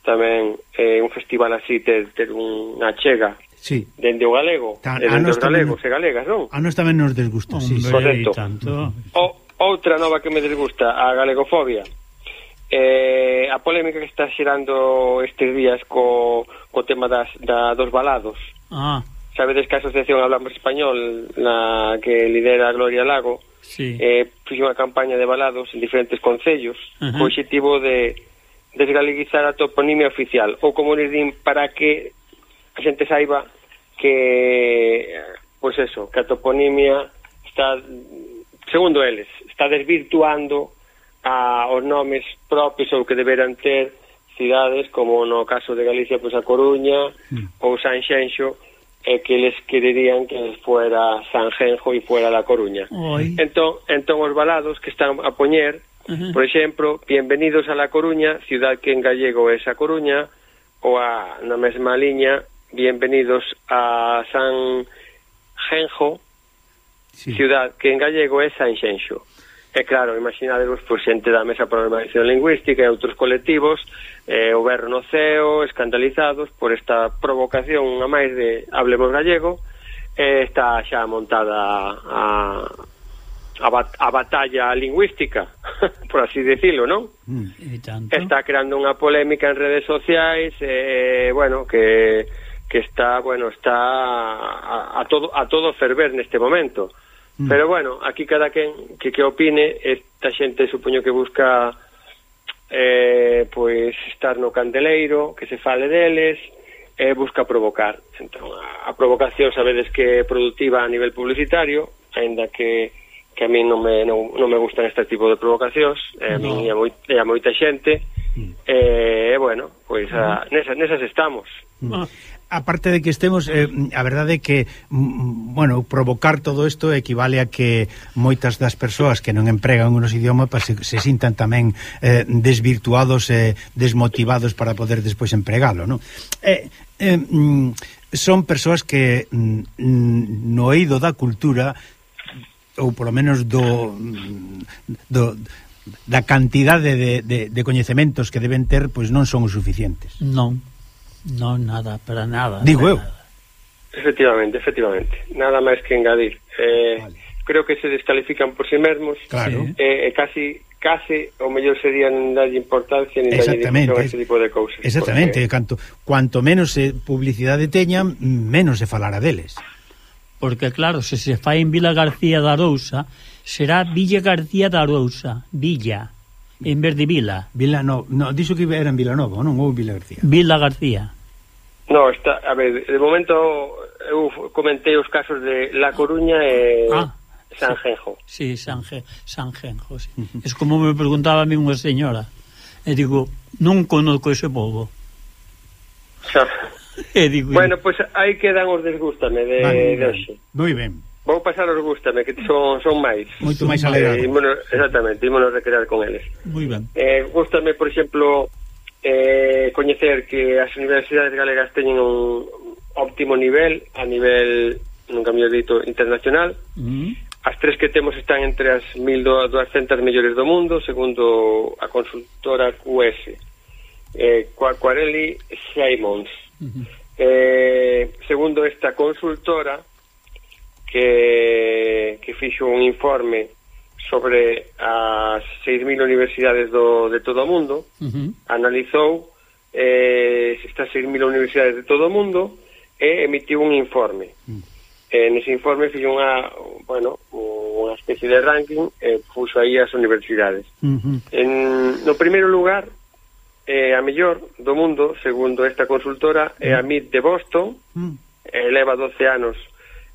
tamén eh, un festival así ter, ter unha chega sí. dende o galego, Tan, dende os galegos e galegas, non? A nos tamén nos desgusta, sí. sí, correcto. Tanto. O, outra nova que me desgusta, a galegofobia. Eh, a polémica que está xerando estes días co, co tema das, da, dos balados. Ah, sabedes que a Asociación Hablamos Español, na que lidera Gloria Lago, sí. eh, fixe unha campaña de balados en diferentes concellos, uh -huh. co objetivo de desgaleguizar a toponimia oficial, ou como les din, para que a xente saiba que, pois pues eso, que a toponimia está, segundo eles, está desvirtuando a, os nomes propios ou que deberan ter cidades, como no caso de Galicia, pois pues a Coruña, mm. ou Sanxenxo, e que les quererían que fuera Sanjenjo e fuera La Coruña. Oi. Entón, entón os balados que están a poñer, uh -huh. por exemplo, Bienvenidos a La Coruña, ciudad que en gallego é a Coruña, ou a, na mesma liña, Bienvenidos a San Genjo, sí. ciudad que en gallego é Sanxenxo. E claro, imaginadevos por xente da Mesa Programación Lingüística e outros colectivos eh, o berro no ceo, escandalizados por esta provocación a máis de Hablemos Gallego, eh, está xa montada a, a, bat, a batalla lingüística, por así decirlo, non? Mm, está creando unha polémica en redes sociais, eh, bueno, que que está, bueno, está a, a todo a todo ferver neste momento. Mm. Pero bueno, aquí cada quen que que opine, esta xente supoño que busca eh, pois estar no candeleiro, que se fale deles, e eh, busca provocar. Entón, a, a provocación sabedes que é productiva a nivel publicitario, aínda que que a mí non me, non, non me gustan este tipo de provocacións, eh, no. a mí e a, moi, e a moita xente, mm. Eh, e eh, bueno, pois a, nesas, nesas estamos. Mm. Ah aparte de que estemos, eh, a verdade é que, mm, mm, bueno, provocar todo isto equivale a que moitas das persoas que non empregan unos idiomas pues, se, se sintan tamén eh, desvirtuados e eh, desmotivados para poder despois empregalo, non? Eh, eh, mm, son persoas que mm, no eido da cultura ou polo menos do, do da cantidade de, de, de coñecementos que deben ter, pois non son os suficientes. Non. Non, nada, para nada. Digo para eu. Nada. Efectivamente, efectivamente. Nada máis que engadir. Eh, vale. Creo que se descalifican por si sí mesmos. Claro. Eh, eh, casi case o mellor sería non darlle importancia ni darlle difusión a ese tipo de cousas. Exactamente, porque... canto cuanto menos eh, publicidade teñan, menos se falará deles. Porque claro, se se fai en Vila García da Arousa, será Villa García da Arousa, Villa en vez de Vila. Vila no, no, dixo que era en Vilanova, non? Ou Vila García. Vila García. No, está, a ver, de momento eu comentei os casos de La Coruña e ah, Sanjenjo. Sí, Sanje, Sanjenjo, sí. es como me preguntaba a mí unha señora. E digo, non conozco ese povo. Xa. E digo, bueno, pois pues, aí quedan os desgústame de, vale, de hoxe. Moi ben. Vou pasar os gústame, que son, son máis. Moito máis alegado. Eh, imonos, exactamente, ímonos recrear con eles. Moi ben. Eh, gústame, por exemplo, eh, coñecer que as universidades galegas teñen un óptimo nivel, a nivel, nunca me dito, internacional. Mm. As tres que temos están entre as 1.200 mellores do mundo, segundo a consultora QS. Eh, Coacuarelli Simons. Mm -hmm. eh, segundo esta consultora, que, que fixo un informe sobre as 6.000 universidades do, de todo o mundo, uh -huh. analizou eh, estas 6.000 universidades de todo o mundo e emitiu un informe. Uh -huh. Eh, nese informe fixo unha, bueno, unha especie de ranking e eh, puso aí as universidades. Uh -huh. en, no primeiro lugar, eh, a mellor do mundo, segundo esta consultora, é uh -huh. é a mm. MIT de Boston, uh -huh. eleva leva 12 anos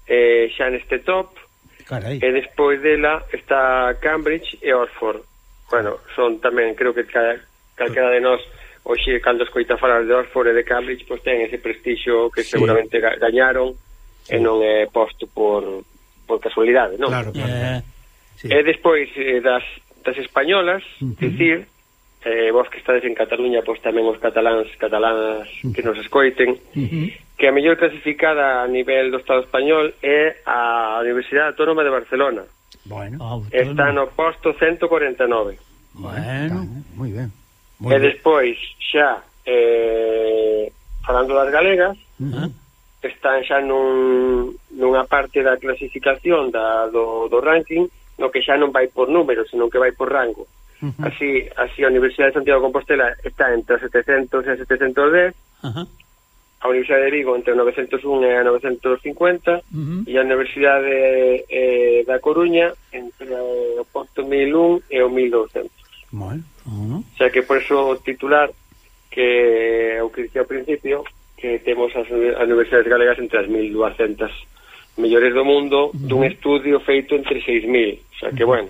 eh, xa neste top Carai. e despois dela está Cambridge e Oxford bueno, son tamén, creo que cada, calquera de nós hoxe cando escoita falar de Oxford e de Cambridge pois ten ese prestixio que sí. seguramente ga gañaron sí. e non é posto por, por casualidade non? Claro, claro. Eh, sí. e despois eh, das, das españolas uh -huh. dicir eh, vos que estades en Cataluña pois tamén os cataláns catalanas que nos escoiten uh -huh que a mellor clasificada a nivel do Estado español é a Universidade Autónoma de Barcelona. Bueno. Autónoma. Está no posto 149. Bueno, moi ben. Muy e despois, xa, eh, falando das galegas, uh -huh. están xa nun, nunha parte da clasificación da, do, do ranking no que xa non vai por número, senón que vai por rango. Uh -huh. Así, así a Universidade de Santiago de Compostela está entre 700 e 710, uh -huh a Universidade de Vigo entre 901 e 950 uh -huh. e a Universidade eh, da Coruña entre o posto 1001 e o 1200. Bueno, uh -huh. O sea que por eso o titular que o que dicía ao principio que temos as, as universidades galegas entre as 1200 mellores do mundo uh -huh. dun estudio feito entre 6000. O sea que, bueno,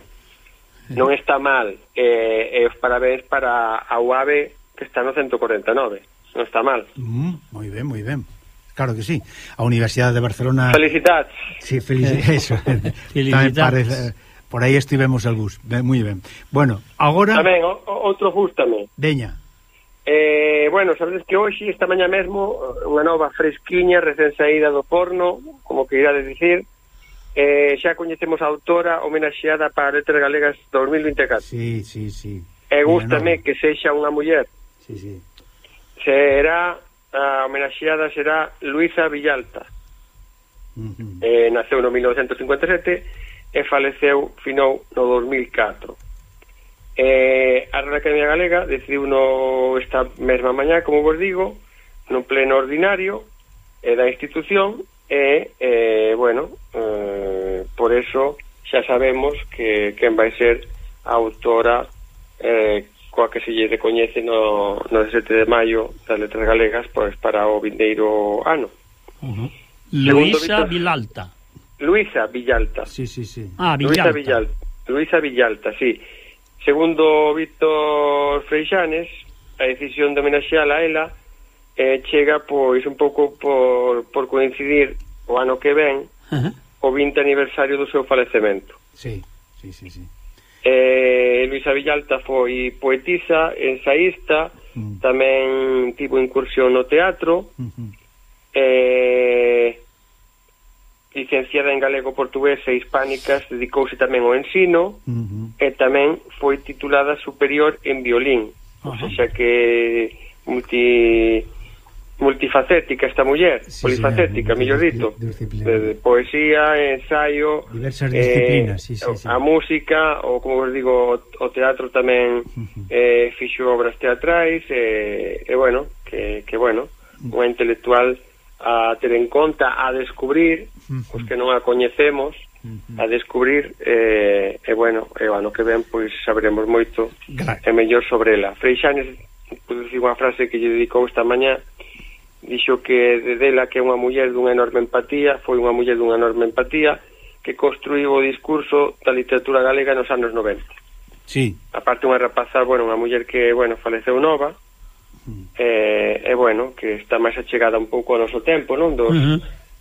non está mal. Eh, eh, os parabéns para a UAB que está no 149 non está mal. Mm, moi ben, moi ben. Claro que sí. A Universidade de Barcelona... Felicidades. Sí, felicidades. Eso. Felicidades. Parece, por aí estivemos algús. Moi ben. Bueno, agora... Tamén, o, outro bus tamén. Deña. Eh, bueno, sabedes que hoxe, esta mañá mesmo, unha nova fresquiña, recén saída do forno, como que irá de dicir, eh, xa coñecemos a autora homenaxeada para Letras Galegas 2024. Sí, sí, sí. E gústame que sexa unha muller. Sí, sí será a homenaxeada será Luisa Villalta. Uh -huh. eh, naceu no 1957 e faleceu finou no 2004. Eh, a Real Academia Galega decidiu no esta mesma mañá, como vos digo, no pleno ordinario eh, da institución e, eh, bueno, eh, por eso xa sabemos que quen vai ser a autora eh, coa que se lle recoñece no, no 17 de maio das letras galegas pois para o vindeiro ano. Uh -huh. Luisa Vilalta. Luisa Villalta. Sí, sí, sí. Ah, Villalta. Luisa Villalta. Luisa Villalta, sí. Segundo Víctor Freixanes, a decisión de homenaxeala a ela eh, chega pois un pouco por, por coincidir o ano que ven uh -huh. o 20 aniversario do seu falecemento. Sí, sí, sí, sí. Eh, Luisa Villalta foi poetisa, ensaísta, mm. tamén tivo incursión no teatro, mm -hmm. eh, licenciada en galego, portugués e hispánicas, dedicouse tamén ao ensino, mm -hmm. e tamén foi titulada superior en violín, uh -huh. o seja que multi multifacética esta muller, sí, polifacética, sí, mellor dito, de, de poesía, ensaio, diversas eh, disciplinas, eh, sí, sí, a, sí. a música, ou como vos digo, o, o teatro tamén uh -huh. eh, fixo obras teatrais, e eh, eh, bueno, que, que bueno, unha intelectual a ter en conta, a descubrir, uh -huh. os que non a coñecemos, a descubrir eh, e bueno, e ano que ven pois saberemos moito claro. e mellor sobre ela. Freixanes, pois, unha frase que lle dedicou esta mañá dixo que de dela que é unha muller dunha enorme empatía, foi unha muller dunha enorme empatía que construiu o discurso da literatura galega nos anos 90. Sí. Aparte unha rapaza, bueno, unha muller que, bueno, faleceu nova, mm. Eh, e, eh, eh, bueno, que está máis achegada un pouco ao noso tempo, non? Dos, uh -huh.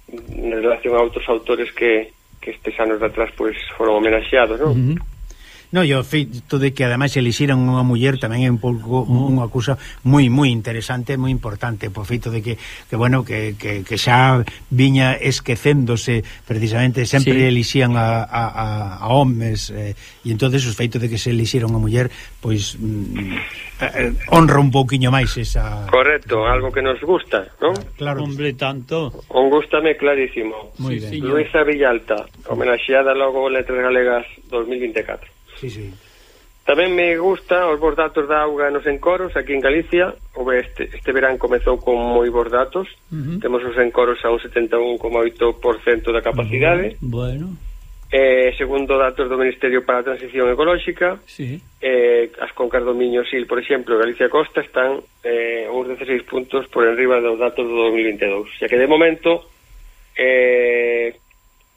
En relación a outros autores que, que estes anos de atrás pois, foron homenaxeados, non? Uh -huh. No, e o feito de que ademais elixiran unha muller tamén é un pouco mm. unha cousa moi moi interesante, moi importante, por feito de que que bueno, que, que, que xa viña esquecéndose precisamente sempre sí. elixían a, a, a, a homes eh, e entonces os feito de que se elixira unha muller, pois mm, eh, eh, honra un pouquiño máis esa Correcto, algo que nos gusta, non? Ah, claro. Hombre, tanto. Un gustame clarísimo. Muy sí, ben. Luisa Villalta, homenaxeada logo Letras Galegas 2024. Sí, sí. Tamén me gusta os bons datos da auga nos encoros aquí en Galicia. O este, este verán comezou con moi bons datos. Uh -huh. Temos os encoros a un 71,8% da capacidade. Uh -huh. Bueno. Eh, segundo datos do Ministerio para a Transición Ecolóxica, sí. eh, as concas do Miño Sil, por exemplo, Galicia Costa están eh, uns 16 puntos por enriba dos datos do 2022. Xa que de momento, eh,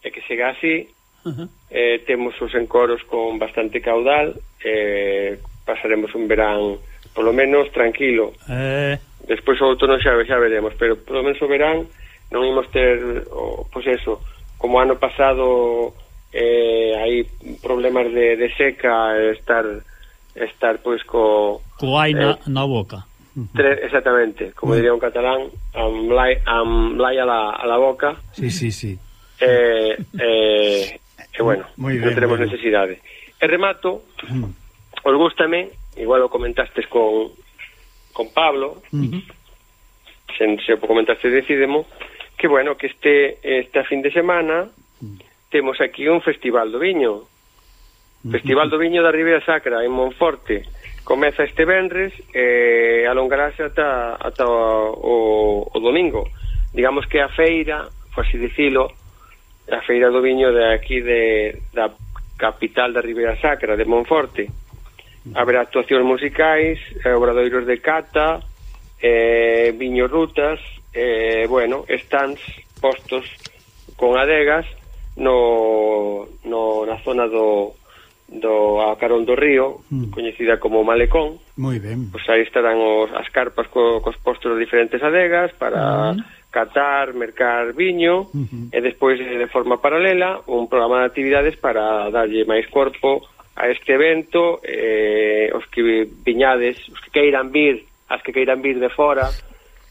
é que chega así, -huh. eh, temos os encoros con bastante caudal, eh, pasaremos un verán polo menos tranquilo. Eh... Despois o outono xa, xa veremos, pero polo menos o verán non imos ter, o, pois eso, como ano pasado eh, hai problemas de, de seca, estar estar pois co... Co na, eh, na boca. Tre, exactamente, como mm. diría un catalán, amblai, amblai a, la, a la boca. Sí, sí, sí. Eh, eh, E bueno, Muy non tenemos necesidade. E remato, mm. os gustame, igual o comentastes con, con Pablo, mm -hmm. se, se o comentaste decidemo, que bueno, que este, este fin de semana mm. temos aquí un festival do viño, mm. Festival do Viño da Ribeira Sacra en Monforte comeza este venres e eh, alongarase ata, ata o, o domingo digamos que a feira por así dicilo a Feira do Viño de aquí de, da capital da Ribeira Sacra, de Monforte. Haberá actuacións musicais, eh, obradoiros de cata, eh, viño rutas, eh, bueno, stands postos con adegas no, no na zona do do a Carón do Río, mm. coñecida como Malecón. Moi ben. Pois aí estarán os, as carpas co, cos postos de diferentes adegas para mm catar, mercar viño uh -huh. e despois eh, de forma paralela un programa de actividades para darlle máis corpo a este evento eh, os que viñades, os que queiran vir as que queiran vir de fora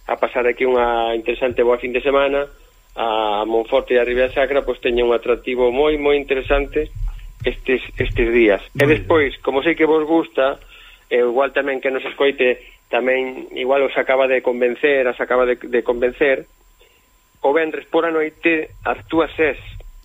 a pasar aquí unha interesante boa fin de semana a Monforte e a Ribeira Sacra pois teña un atractivo moi moi interesante estes, estes días e despois, como sei que vos gusta e igual tamén que nos escoite tamén igual os acaba de convencer, as acaba de, de convencer, o vendres por a noite actúas SES.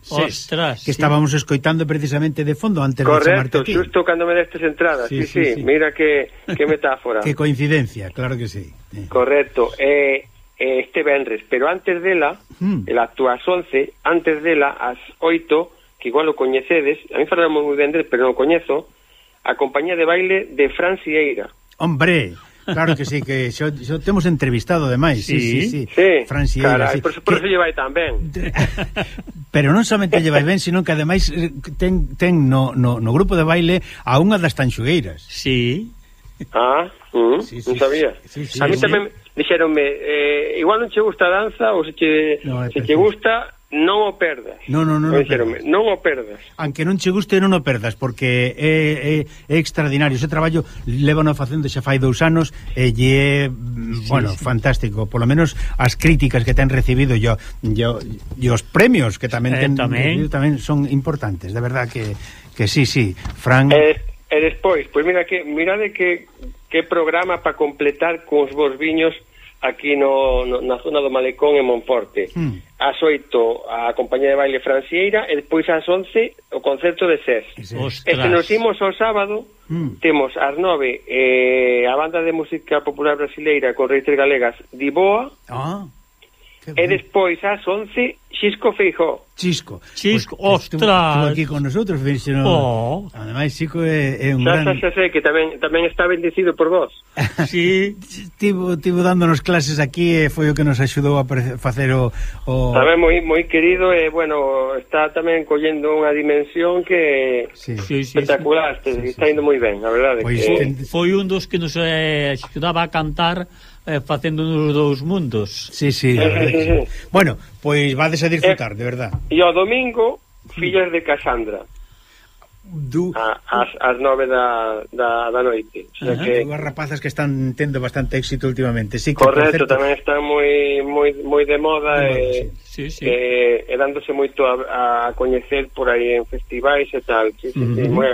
Ostras, que estábamos escoitando precisamente de fondo antes Correcto, de chamarte. Correcto, xusto cando me destes entradas. Sí, sí, sí, sí. mira que, que metáfora. que coincidencia, claro que sí. Correcto. Eh, este vendres, pero antes dela, mm. el actúa ás 11, antes dela, ás 8, que igual o coñecedes, a mí falamos moi vendres, pero non o coñezo, a compañía de baile de Fran Sieira. Hombre, Claro que sí, que xo, xo temos entrevistado ademais. Sí, sí, sí. sí. sí Francieira, carai, sí. Por, por que... eso lle vai tan ben. Pero non somente lle vai ben, sino que ademais eh, ten, ten no, no, no grupo de baile a unha das tanxugueiras. Sí. Ah, mm, sí, sí, non sabía. Sí, sí, a mí sí. tamén dixeronme, eh, igual non che gusta a danza ou se che, no, se che gusta Non o perdas. Non, non, non, non, pois, perdas. non o perdas. Aunque non che guste, non o perdas, porque é, é, é extraordinario. Ese traballo levano facendo xa fai dous anos e lle, sí, bueno, sí. fantástico. Por lo menos as críticas que ten recibido yo, yo, e os premios que tamén, eh, ten, eh, tamén. tamén son importantes. De verdad que, que sí, sí. Fran... Eh, e despois, pois pues mira que, mirade que, que programa para completar cos vos viños aquí no, no na zona do Malecón en Monforte. Mm. Ás 8 a compañía de baile Francieira e despois ás 11 o concerto de SES. Ostras. E se nos imos ao sábado, mm. temos ás 9 eh, a banda de música popular brasileira con Reitres Galegas Diboa. Ah. E despois ás 11 Xisco Feijó. Xisco. Xisco, pues, ostras. Estuvo, estuvo aquí con nosotros, fíjense. Oh. Ademais Xisco é, é un xa, gran Xa, xa, xa, que tamén tamén está bendecido por vos. sí, tivo tivo dándonos clases aquí e foi o que nos axudou a facer o, o... Tamén moi moi querido e bueno, está tamén collendo unha dimensión que sí. Sí, sí, espectacular, sí, sí, está indo moi ben, a verdade. Pois, que... ten... foi un dos que nos eh, axudaba a cantar eh, facendo nos dous mundos. Sí, sí. sí, sí, sí. Bueno, pois vades a disfrutar, eh, de verdad. E o domingo, Fillas de Casandra. Du... A, as, as nove da, da, da noite o sea Ajá, que... As rapazas que están tendo bastante éxito últimamente sí, que Correcto, concerto... tamén están moi, moi, moi de moda, de moda e, sí. Sí, sí. E, e dándose moito a, a coñecer por aí en festivais e tal sí, mm -hmm. sí, moi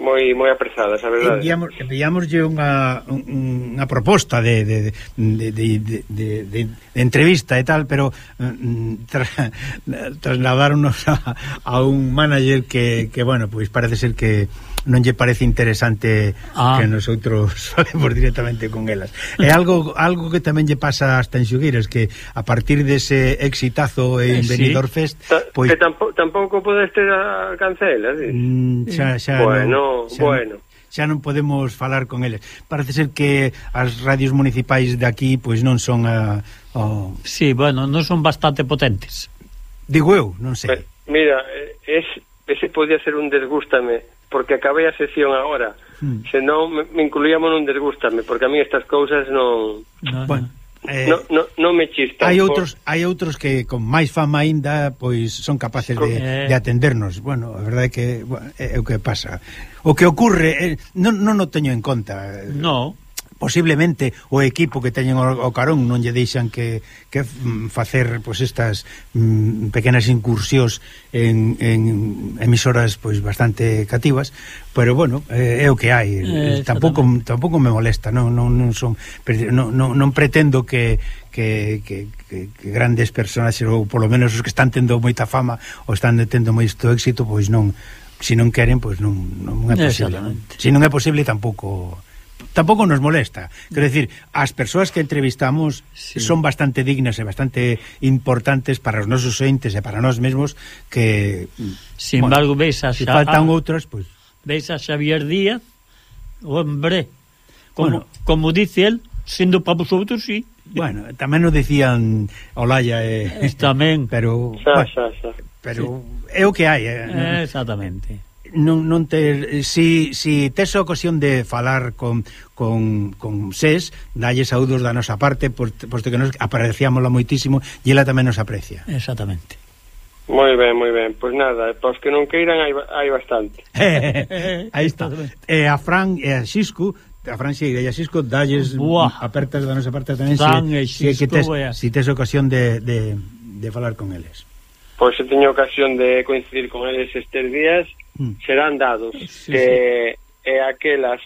moi moi apresadas, a verdade. Enviamos enviámoslle unha unha proposta de de, de, de, de, de, de, de entrevista e tal, pero mm, tra, trasladáronos a, a un manager que, que bueno, pois pues parece ser que non lle parece interesante ah. que nosotros falemos directamente con elas. É algo algo que tamén lle pasa hasta en Xugueiras que a partir dese exitazo en eh, Benidorm sí. Fest, pois que tampouco, tampouco podes ter a cancela, ¿sí? mm, xa, xa, bueno, no, xa, bueno. Xa non podemos falar con eles. Parece ser que as radios municipais de aquí pois non son a, si Sí, bueno, non son bastante potentes. Digo eu, non sei. Eh, mira, es, ese podía ser un desgústame porque acabei a sesión agora. Mm. Senón me, me incluíamos non desgústame, porque a mí estas cousas non... No, bueno. Eh, non no, no me chistan hai outros por... hai outros que con máis fama aínda pois son capaces de, eh. de atendernos bueno, a verdade é que bueno, é, é o que pasa o que ocurre eh, non, non o teño en conta no posiblemente o equipo que teñen o, o Carón non lle deixan que, que mm, facer pois estas mm, pequenas incursións en, en emisoras pois bastante cativas, pero bueno, eh, é o que hai. Eh, eh tampouco tampouco me molesta, non non non son non, non, non pretendo que que, que, que, que grandes personaxes ou polo menos os que están tendo moita fama ou están tendo moito éxito, pois non se si non queren, pois non non é posible. Se si non é posible tampouco tampouco nos molesta. Quero decir, as persoas que entrevistamos sí. son bastante dignas e bastante importantes para os nosos entes e para nós mesmos que... Sin bueno, embargo, veis a... Xa, faltan outras, pois... Pues... Veis a Xavier Díaz, hombre, como, bueno, como dice él, sendo para vosotros, sí. Bueno, tamén nos dicían Olaya e... Eh, tamén. Pero... Xa, xa, xa. Pero é o que hai. Eh. Exactamente non, non ter, si, si tes a ocasión de falar con, con, con SES, dalle saúdos da nosa parte, posto que nos apreciámosla moitísimo e ela tamén nos aprecia. Exactamente. Moi ben, moi ben. Pois nada, pois que non queiran hai, hai bastante. Eh, aí está. E a Fran e a Xisco a Francia e a Xisco dalles Buah. apertas da nosa parte tamén Fran se, Xisco, se, que tes, se si tes ocasión de, de, de falar con eles Pois se teño ocasión de coincidir con eles estes días Mm. serán dados sí, e, sí. e eh, aquelas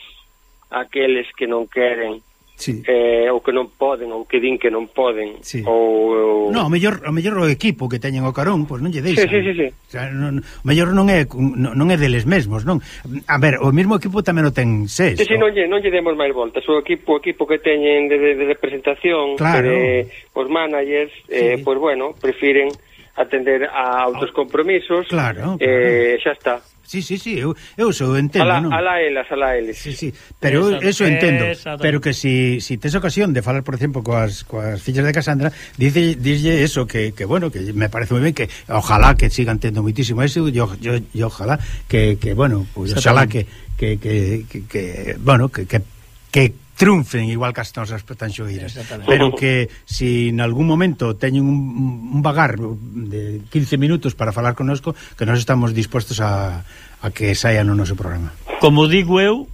aqueles que non queren sí. eh, ou que non poden ou que din que non poden sí. ou, ou... No, o mellor o mellor o equipo que teñen o carón, pois non lle deixan. Sí, sí, sí, sí. O, sea, non, o mellor non é non, non é deles mesmos, non. A ver, o mesmo equipo tamén o ten seis. Sí, sí, non lle non lle demos máis voltas. O equipo o equipo que teñen de, de, de representación, claro. de, os managers, eh, sí. eh, pois bueno, prefiren atender a outros compromisos. Claro, claro. Eh, xa está. Sí, sí, sí, eu, eu sou entendo, ala, non? Ala elas, ala eles. Sí, sí, pero Esa, eso entendo, pero que si, si tes ocasión de falar, por exemplo, coas, coas fillas de Casandra, dice, dice eso, que, que bueno, que me parece moi ben, que ojalá que sigan tendo moitísimo eso, yo, yo, yo ojalá que, que bueno, pois pues, ojalá que, que, que, que, que, bueno, que, que, que triunfen igual que as nosas petanxoeiras pero que si en algún momento teñen un, un vagar de 15 minutos para falar connosco que nós estamos dispostos a, a que saian no noso programa. Como digo eu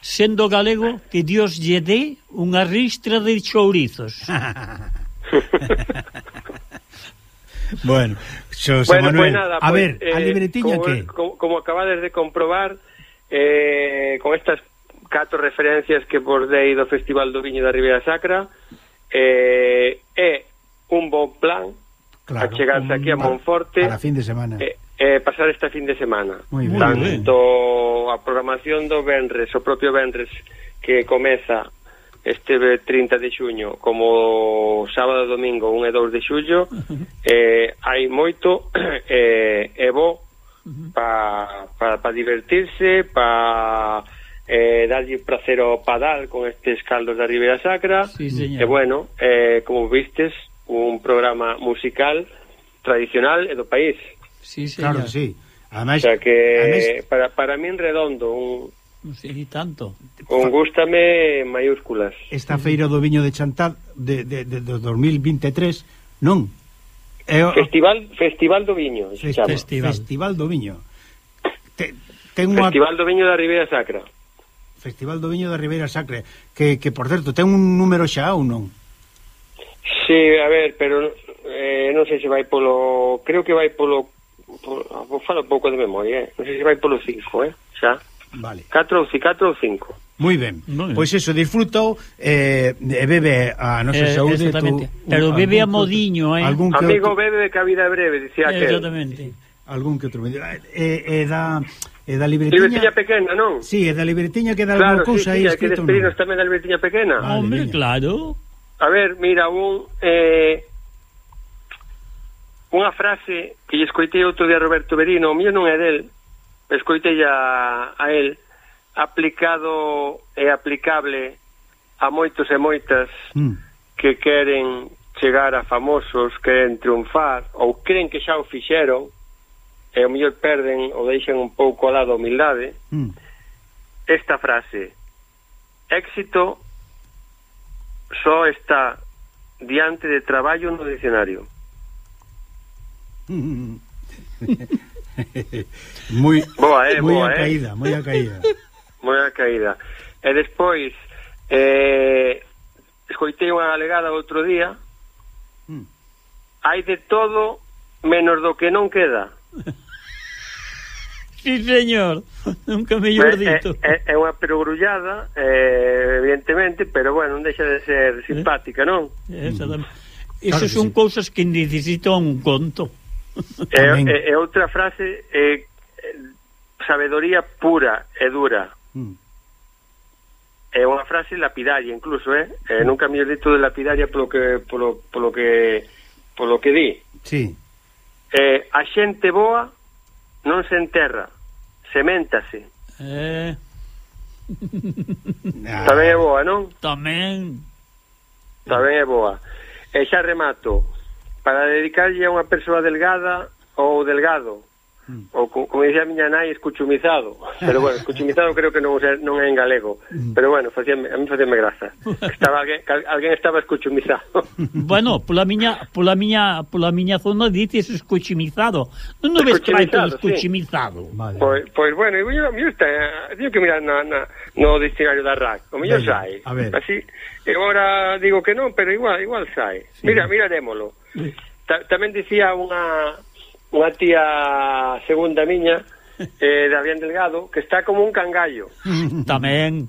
sendo galego que Dios lle dé unha ristra de chourizos bueno Xosé bueno, Manuel pues nada, a pues, ver, eh, a libretiña como, que? como, como acabades de comprobar eh, con estas catro referencias que vos dei do Festival do Viño da Ribeira Sacra eh, é un bon plan claro, a chegarse aquí a Monforte para fin de semana. eh, eh, pasar esta fin de semana. Muy bien. tanto a programación do Benres o propio Benres que comeza este 30 de xuño como sábado e domingo 1 e 2 de xullo eh, hai moito eh, e bo para pa, pa divertirse para eh, darlle placer ao padal con estes caldos da Ribeira Sacra sí, señor. e bueno, eh, como vistes un programa musical tradicional e do país sí, señor. claro, sí Además, o sea que además... para, para en redondo un, Sí, tanto. Con gústame maiúsculas. Esta feira do viño de Chantal de, de, de, de 2023, non? É o... Festival Festival do Viño, Fest, Festival. Festival do Viño. Te, ten unha... Festival do Viño da Ribeira Sacra. Festival do Viño da Ribeira Sacre, que, que por certo, ten un número xa ou non? Sí, a ver, pero eh, non sei se vai polo... Creo que vai polo... Ah, vou falo pouco de memoria, eh? Non sei se vai polo 5, eh? Xa. Vale. 4 ou 4 ou 5. Moi ben. Pois eso, disfruto eh, e bebe a nosa eh, saúde. Exactamente. Tu, Pero bebe a modiño, eh. Amigo que... bebe que a vida é breve, dicía eh, que. Exactamente algún que outro vendedor. E, e da e da libretiña... Libretiña pequena, non? Si, sí, e da libretiña que dá claro, alguma cousa sí, aí sí, escrito. Claro, que tamén da libretiña pequena. Vale, Hombre, viña. claro. A ver, mira, un... Eh, unha frase que lle escoitei outro día a Roberto Berino, o mío non é del, escoitei a, a el, aplicado e aplicable a moitos e moitas mm. que queren chegar a famosos, queren triunfar ou creen que xa o fixeron e o mellor perden ou deixan un pouco a lado a humildade mm. esta frase éxito só está diante de traballo no dicionario moi boa, eh, moi boa, a eh. caída, eh? moi a caída. moi a caída. E despois eh, escoitei unha alegada outro día. Mm. Hai de todo menos do que non queda. Sí, señor, nunca mellor dito. É, eh, é, eh, é unha perogrullada, eh, evidentemente, pero bueno, non deixa de ser ¿Eh? simpática, non? Exactamente. Mm. Esas claro son sí. cousas que necesitan un conto. E, e, e outra frase é eh, sabedoría pura e dura. Mm. É unha frase lapidaria incluso, eh? eh mm. nunca mellor dito de lapidaria polo que polo, polo que polo que di. Sí. Eh, a xente boa non se enterra, seméntase. Eh... Tamén é boa, non? Tamén. Tamén é boa. E xa remato. Para dedicarlle a unha persoa delgada ou delgado mm. ou co, como dicía a miña nai escuchumizado, pero bueno, escuchumizado creo que non, é- non é en galego, mm. pero bueno, facía, a mí facíame graza. Estaba alguén, alguén estaba escuchumizado. bueno, pola miña pola miña pola miña zona dices escuchumizado. Non o ves traito escuchumizado. Sí. Vale. Pois, pois bueno, eu mi está, digo que mirar na, na, no diccionario da RAC, o mellor sai. Así, eu agora digo que non, pero igual igual sai. Sí. Mira, miraremoslo. Ta, tamén dicía unha unha tía segunda miña, eh, Damián Delgado, que está como un cangallo. Tamén.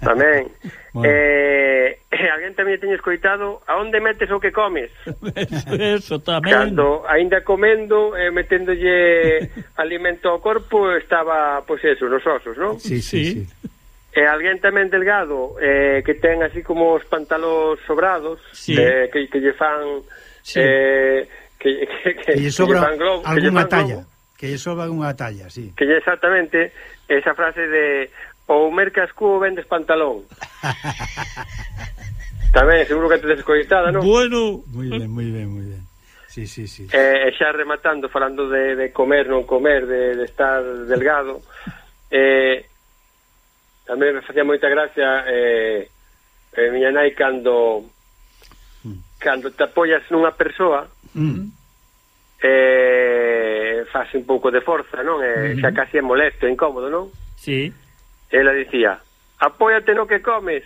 Tamén. Bueno. Eh, eh, alguén tamén teño escoitado aonde metes o que comes? Eso, eso tamén. Cando aínda comendo e eh, meténdolle alimento ao corpo estaba, pois pues eso, nos osos, non? Sí, sí, sí. E eh, alguén tamén delgado eh, que ten así como os pantalóns sobrados sí. eh, que, que lle fan sí. eh, que, que, que, que lle sobra que lle globo, algunha que talla, globo. que lle sobra unha talla, sí. Que lle exactamente esa frase de ou mercas cubo vendes pantalón. Tamén, seguro que te descoitada, non? Bueno, moi ben, moi ben, moi ben. Sí, sí, sí. Eh, xa rematando, falando de, de comer, non comer, de, de estar delgado, eh, tamén me facía moita gracia eh, eh, miña nai cando hmm. cando te apoias nunha persoa Mm. Eh, fase un pouco de forza, non? Eh. Xa casi é molesto, incómodo, non? Sí. Ela dicía, apóiate no que comes.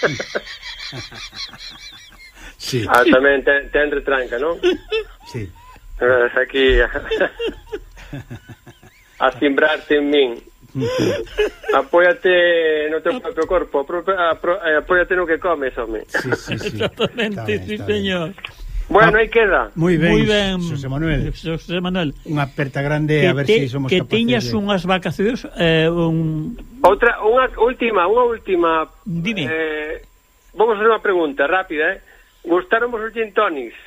sí. Ah, tamén ten, ten retranca, non? Sí. Mas aquí... a cimbrarte en min. Apóiate no teu propio corpo, apro, apro, eh, apóiate no que comes, home. Sí, sí, sí. Exactamente, sí, señor. Bien. Bueno, ah, aí queda. Moi ben, Muy ben, José Manuel. José Manuel. Unha aperta grande que a ver te, se si somos que capaces. Que tiñas de... unhas vacacións eh, un... Outra, unha última, unha última. Dime. Eh, vamos a unha pregunta rápida, eh. Gustaron os gin tonics?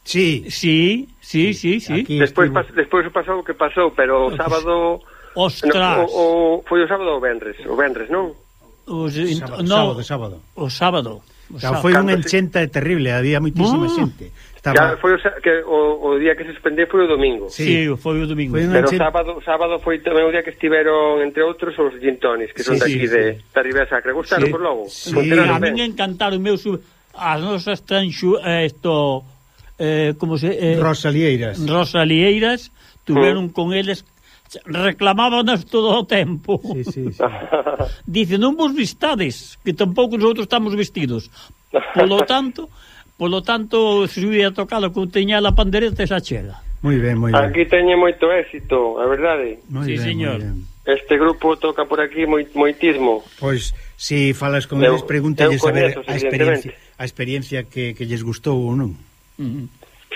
Sí. Sí, sí, sí, sí. sí. Despois pas, despois pasou o que pasou, pero o sábado Ostras. No, o, o, foi o sábado ou venres, o venres, non? O, sábado, no, sábado, sábado. O sábado. O sea, foi unha enchenta se... terrible, había moitísima ah. xente. Estaba... Ya foi o, que, o, o día que se suspendeu foi o domingo. Sí, sí foi o domingo. Foi Pero o sábado, sábado foi tamén o día que estiveron, entre outros, os gintones, que sí, son daqui sí, de, sí. da Ribeira Sacra. Gostaron sí. por logo? Sí. A ben. min encantaron meu sub... as nosas tranxu... Eh, esto... Eh, como se... Eh, Rosalieiras. Rosalieiras. Tuveron mm. con eles reclamábanos todo o tempo. Sí, sí, sí. Dice, non vos vistades, que tampouco nosotros estamos vestidos. Polo tanto, polo tanto, se hubiera tocado tocalo que teña a pandereta esa chela. Moi ben, moi ben. Aquí teñe moito éxito, a verdade. Muy sí, ben, señor. Este grupo toca por aquí moi, moitismo. Pois, se si falas con eles, pregúntelles a ver a experiencia, a experiencia que, que lles gustou ou non. Mm -huh.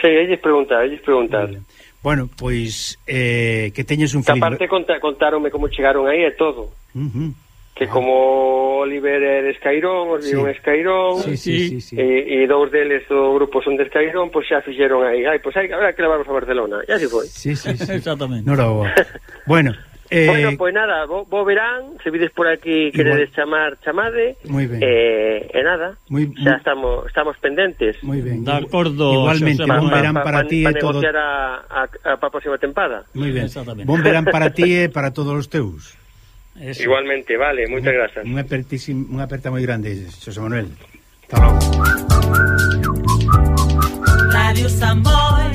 Sí, elles preguntar, elles preguntar. Vale. Bueno, pois eh, que teñes un feliz... Aparte conta, contaronme como chegaron aí e todo. Uh -huh. Que ah. como Oliver é de Escairón, os sí. Escairón, sí, sí, sí, sí. e, e dous deles do grupo son de Escairón, pois xa fixeron aí. Ai, pois hai, habrá que levamos a Barcelona. Ya así foi. Sí, sí, sí. Exactamente. Noraboa. bueno, Eh... Bueno, pois nada, vos, vos verán, se vides por aquí queredes chamar, chamade. Moi ben. Eh, e nada, Muy, xa estamos estamos pendentes. Moi ben. De acordo. Igualmente, bon verán para, para, ti eh, e todo. Para negociar a, a, a, a próxima tempada. Moi ben. Bon verán para ti e para todos os teus. Eso. Igualmente, vale, moitas grazas. Unha apertísima, unha aperta moi grande, Xosé Manuel. Hasta logo. Radio Samboy.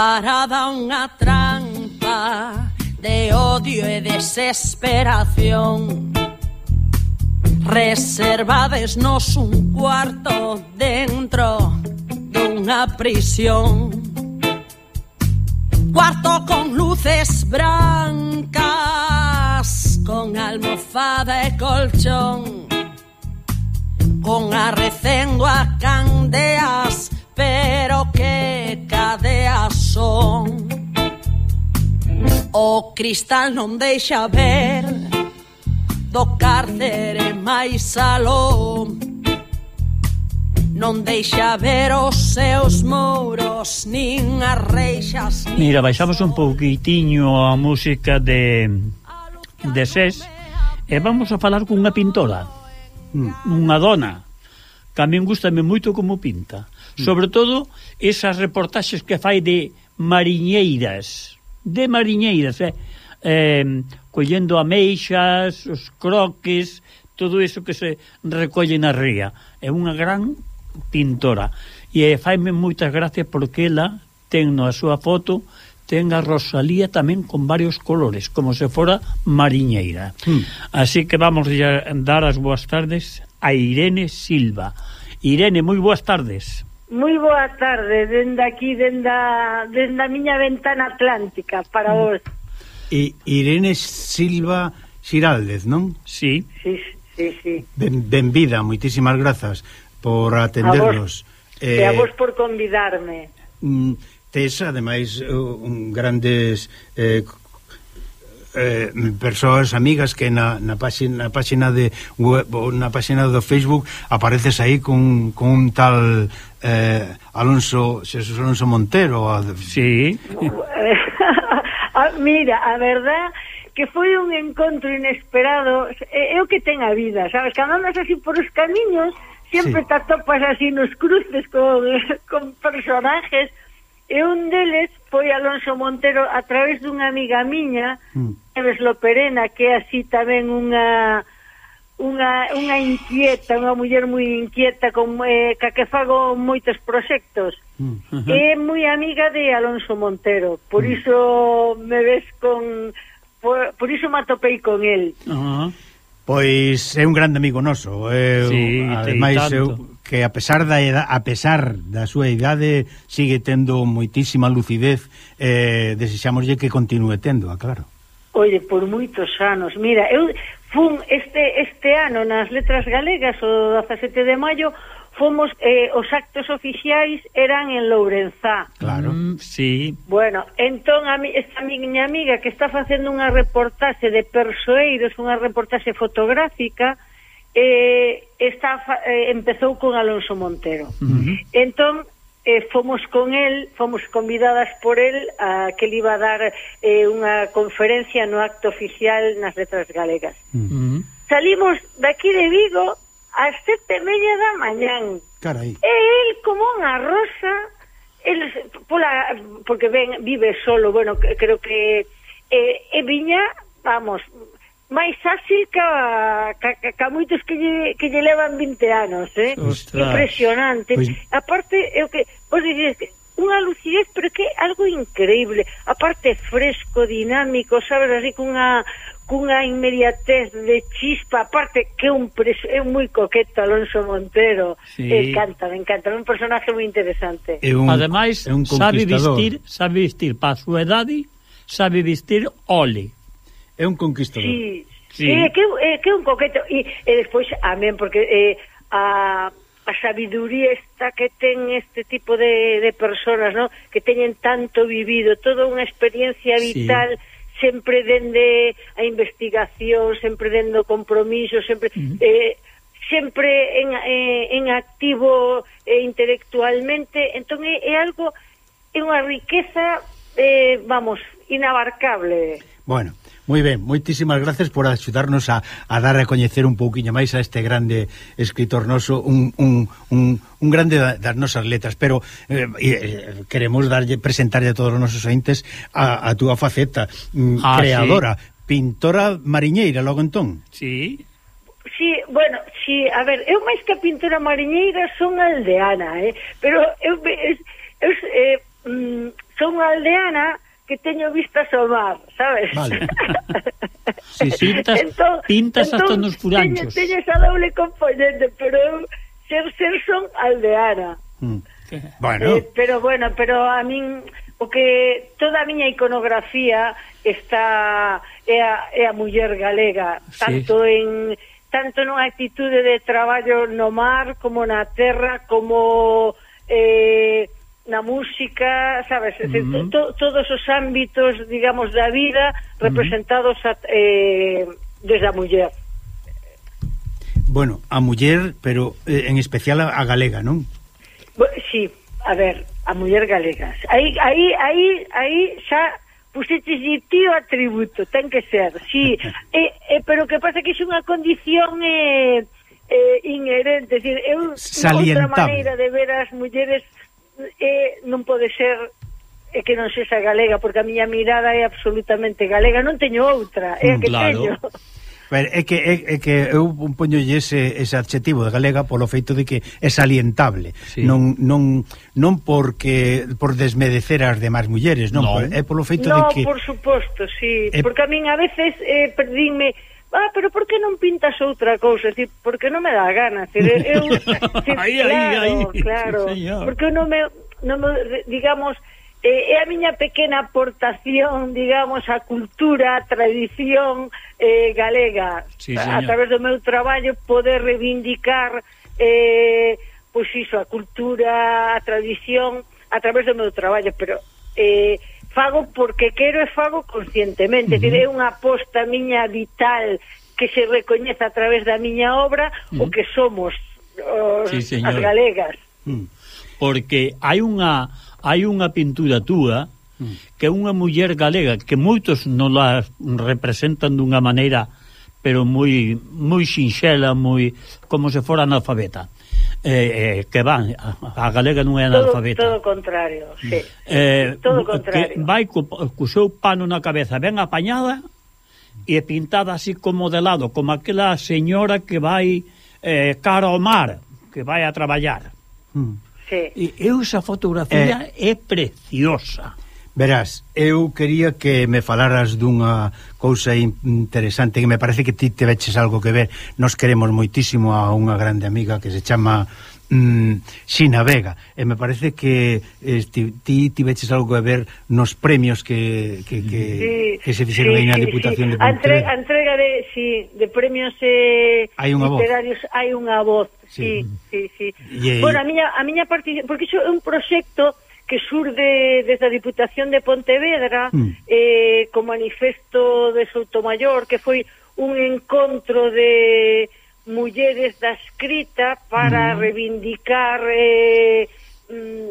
preparada unha trampa de odio e desesperación. Reservades nos un cuarto dentro dunha prisión. Cuarto con luces brancas, con almofada e colchón, con arrecendo a candeas son O cristal non deixa ver Do cárcere máis aló. Non deixa ver os seus mouros Nin as reixas nin Mira, baixamos un pouquitiño a música de de SES E vamos a falar cunha pintora Unha dona que a min gustame moito como pinta. Mm. Sobre todo esas reportaxes que fai de mariñeiras, de mariñeiras, eh? Eh, collendo ameixas, os croques, todo iso que se recolle na ría. É unha gran pintora e eh, faime moitas gracias porque ela ten na súa foto ten a Rosalía tamén con varios colores, como se fora mariñeira. Mm. Así que vamos a dar as boas tardes a Irene Silva. Irene, moi boas tardes. Moi boa tarde, dende aquí, dende a, dende a miña ventana atlántica, para mm. vos. E Irene Silva Xiraldez, non? Sí. Sí, sí, sí. Ben, benvida, moitísimas grazas por atendernos. A vos, eh, e a eh, vos por convidarme. Mm, tes, ademais, eh, un grandes eh, eh, persoas amigas que na, na, páxina, na páxina de web, na páxina do Facebook apareces aí con, con un tal eh, Alonso Xesús Alonso Montero. A... Sí. Ah, mira, a verdad que foi un encontro inesperado é, é o que ten a vida, sabes? Cando andas así por os camiños sempre sí. te atopas así nos cruces con, con personajes e un deles foi Alonso Montero a través dunha amiga miña, mm. Neves Loperena, que é así tamén unha unha unha inquieta, unha muller moi inquieta con eh, ca que fago moitos proxectos. Mm. Uh -huh. É moi amiga de Alonso Montero, por mm. iso me ves con por, por iso me atopei con el. Uh -huh. Pois é un grande amigo noso, eu, sí, ademais eu que a pesar da edad, a pesar da súa idade sigue tendo moitísima lucidez eh, desexámoslle que continue tendo, claro. Oye, por moitos anos, mira, eu fun este este ano nas letras galegas o 17 de maio fomos eh, os actos oficiais eran en Lourenzá. Claro, mm, sí. Bueno, entón a mi, esta miña amiga que está facendo unha reportaxe de persoeiros, unha reportaxe fotográfica, eh, está, eh, empezou con Alonso Montero. Uh -huh. Entón, eh, fomos con el, fomos convidadas por el a que ele iba a dar eh, unha conferencia no acto oficial nas letras galegas. Uh -huh. Salimos daqui de Vigo ás sete media da mañán. Carai. E el como unha rosa, el, pola, porque ven, vive solo, bueno, creo que... Eh, e viña, vamos, máis áxil ca, ca, ca, ca moitos que lle, que lle levan 20 anos, eh? Ostras. Impresionante. Pois... Aparte, eu que, vos dices que unha lucidez, pero que algo increíble. Aparte fresco, dinámico, sabes, así cunha cunha inmediatez de chispa, aparte que un preso, é moi coqueto Alonso Montero, sí. eh, canta, me encanta, é un personaje moi interesante. É un, Ademais, é un sabe vestir, sabe vestir para a súa edade, sabe vestir ole. É un conquistador. Sí, sí. É, que, é que é un coqueto. E, e eh, despois, amén, porque eh, a, a sabiduría esta que ten este tipo de, de personas, ¿no? que teñen tanto vivido, toda unha experiencia vital... Sí sempre dende a investigación, sempre dende o compromiso, sempre uh -huh. eh, sempre en, eh, en activo eh, intelectualmente, entón é, é algo é unha riqueza eh, vamos, inabarcable. Bueno, Moi ben, moitísimas gracias por axudarnos a, a dar a coñecer un pouquiño máis a este grande escritor noso, un, un, un, un grande das nosas letras, pero eh, eh, queremos darlle presentarlle a todos os nosos ointes a, a túa faceta mm, ah, creadora, sí. pintora mariñeira, logo entón. Sí. Sí, bueno, sí, a ver, eu máis que pintora mariñeira son aldeana, eh, pero eu, eu, eu eh, mm, son aldeana que teño vistas ao mar, sabes? Vale. Si, sí, pintas, entón, pintas entón, hasta nos furanchos. Teño, teño esa doble componente, pero eu ser ser son aldeana. Mm. Bueno. Eh, pero bueno, pero a min o que toda a miña iconografía está é a, é a muller galega, sí. tanto en tanto nunha actitude de traballo no mar como na terra, como eh na música, sabes, uh -huh. to, todos os ámbitos, digamos, da vida representados uh -huh. a, eh, desde a muller. Bueno, a muller, pero eh, en especial a, a galega, non? Bo, sí, a ver, a muller galega. Aí aí aí aí xa pusete tío atributo, ten que ser. Sí, e, e, pero que pasa que é unha condición eh, eh, inherente, decir, eu unha outra maneira de ver as mulleres eh, non pode ser é que non sexa galega, porque a miña mirada é absolutamente galega, non teño outra, é que claro. teño. Ver, é que é, é que eu poñolle ese, ese adxetivo de galega polo feito de que é salientable. Sí. Non non non porque por desmedecer as demais mulleres, non, non. por, é polo feito no, de que No, por suposto, si, sí. é... porque a min a veces eh, perdinme ah, pero por que non pintas outra cousa? Dicir, porque non me dá gana. Dicir, eu, dicir, aí, claro, aí, aí. claro. Sí, señor. porque non me, non me digamos, eh, é a miña pequena aportación, digamos, á cultura, a tradición eh, galega. Sí, señor. a través do meu traballo poder reivindicar eh, pois iso, a cultura, a tradición, a través do meu traballo, pero... Eh, fago porque quero e fago conscientemente, uh -huh. é unha aposta miña vital que se recoñeza a través da miña obra uh -huh. o que somos os, sí, señor. as galegas. Uh -huh. Porque hai unha hai unha pintura túa mm. que é unha muller galega que moitos non la representan dunha maneira pero moi moi sinxela, moi como se fora analfabeta. Eh, eh, que van a, a galega non é analfabeta. Todo, o contrario, sí. Eh, todo eh, contrario. Que vai co, co seu pano na cabeza ben apañada e pintada así como de lado, como aquela señora que vai eh, cara ao mar, que vai a traballar. Mm. Sí. E, e esa fotografía eh, é preciosa. Verás, eu quería que me falaras dunha cousa interesante que me parece que ti te veches algo que ver. Nos queremos moitísimo a unha grande amiga que se chama mm, Xina Vega e me parece que eh, este, ti tiveches algo a ver nos premios que, que, que, sí, que se fixeron sí, aí na sí, Diputación sí. de Pontevedra. A entrega de, sí, de premios eh, hai unha literarios hai unha voz. Sí, sí, sí. sí. E... Bueno, a miña, a miña participación, porque iso é un proxecto que surde desde a Diputación de Pontevedra mm. eh, co manifesto de Soutomayor que foi un encontro de mulleres da escrita para mm. reivindicar eh, mm,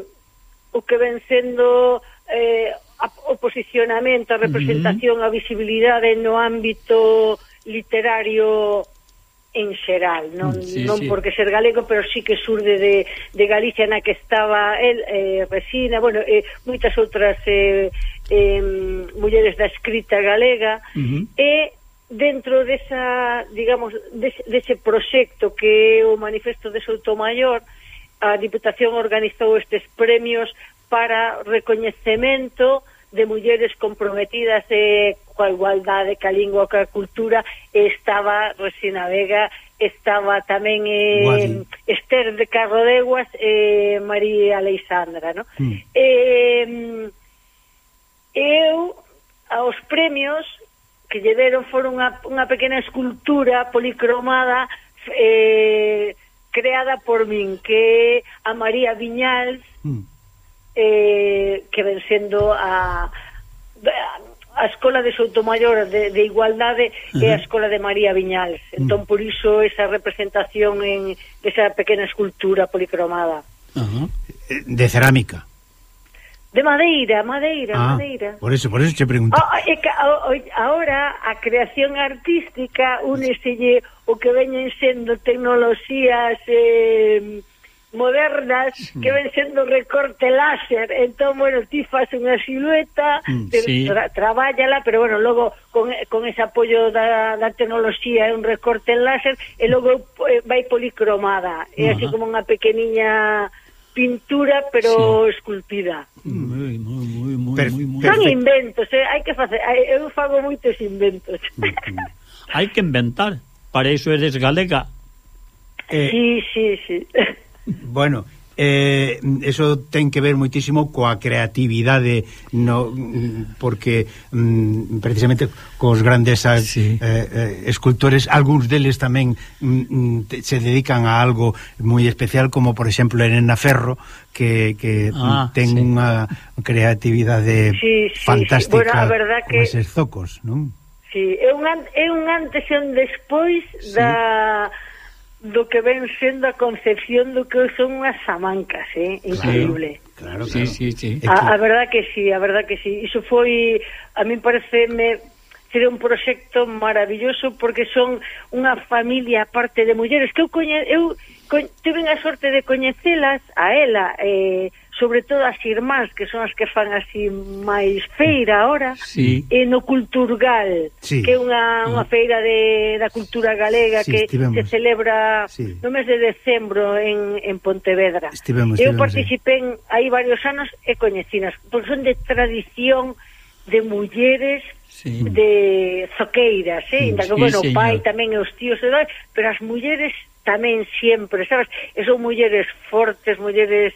o que ven sendo eh, a, o posicionamento, a mm-hmm. representación, mm. a visibilidade no ámbito literario en xeral, non, mm, sí, non sí. porque ser galego, pero sí que surde de, de Galicia na que estaba el, eh, Resina, bueno, eh, moitas outras eh, eh, mulleres da escrita galega, uh -huh. e dentro desa, digamos, dese, dese proxecto que é o Manifesto de Soutomayor, a Diputación organizou estes premios para recoñecemento de mulleres comprometidas e coa igualdade ca lingua, coa cultura, estaba Resina Vega, estaba tamén eh, Guadi. Esther de Carrodeguas e eh, María Aleixandra, no? Mm. Eh, eu aos premios que lle deron foron unha, unha pequena escultura policromada eh, creada por min que a María Viñals mm. eh, que ven sendo a, a a Escola de Soutomayor de, de Igualdade e a Escola de María Viñals. Entón, por iso, esa representación en, esa pequena escultura policromada. Uh. De cerámica. De madeira, madeira, ah, madeira. Por eso, por eso che pregunto. Ah, ah, é que, o, o, ahora a creación artística úneselle o que veñen sendo tecnoloxías eh, modernas mm. que ven sendo recorte láser entón, bueno, ti faz unha silueta mm, pero sí. tra traballala pero bueno, logo con, con ese apoio da, da tecnoloxía é un recorte láser e logo eh, vai policromada é uh -huh. así como unha pequeniña pintura pero sí. esculpida. Moi, moi, moi, moi, moi. Son inventos, eh? hai que facer, eu fago moitos inventos. Mm, mm. hai que inventar, para iso eres galega. Eh, sí, sí, sí. Bueno, eh, eso ten que ver moitísimo coa creatividade no, porque mm, precisamente cos grandes eh, sí. eh, eh, escultores algúns deles tamén mm, mm, te, se dedican a algo moi especial como por exemplo Elena Ferro que, que ah, ten sí. unha creatividade sí, sí, fantástica sí. Bueno, a verdad que... eses zocos non? Sí, é un, é un antes e un despois sí. da do que ven sendo a concepción do que son unhas samancas, eh? Increíble. Claro, claro, claro. Sí, sí, sí. A, a verdad que sí, a verdad que sí. Iso foi, a min pareceme ser un proxecto maravilloso porque son unha familia aparte de mulleres que eu coñe, eu coñe, tuve a sorte de coñecelas a ela eh, sobre todo as irmás, que son as que fan así máis feira ahora, sí. e no Culturgal, sí. que é unha, unha ah. feira de, da cultura galega sí, que estivemos. se celebra sí. no mes de decembro en, en Pontevedra. Estivemos, Eu participei aí varios anos e coñecinas, porque son de tradición de mulleres sí. de zoqueiras, eh? Inda que, sí, bueno, señor. pai tamén e os tíos, pero as mulleres tamén sempre, sabes? E son mulleres fortes, mulleres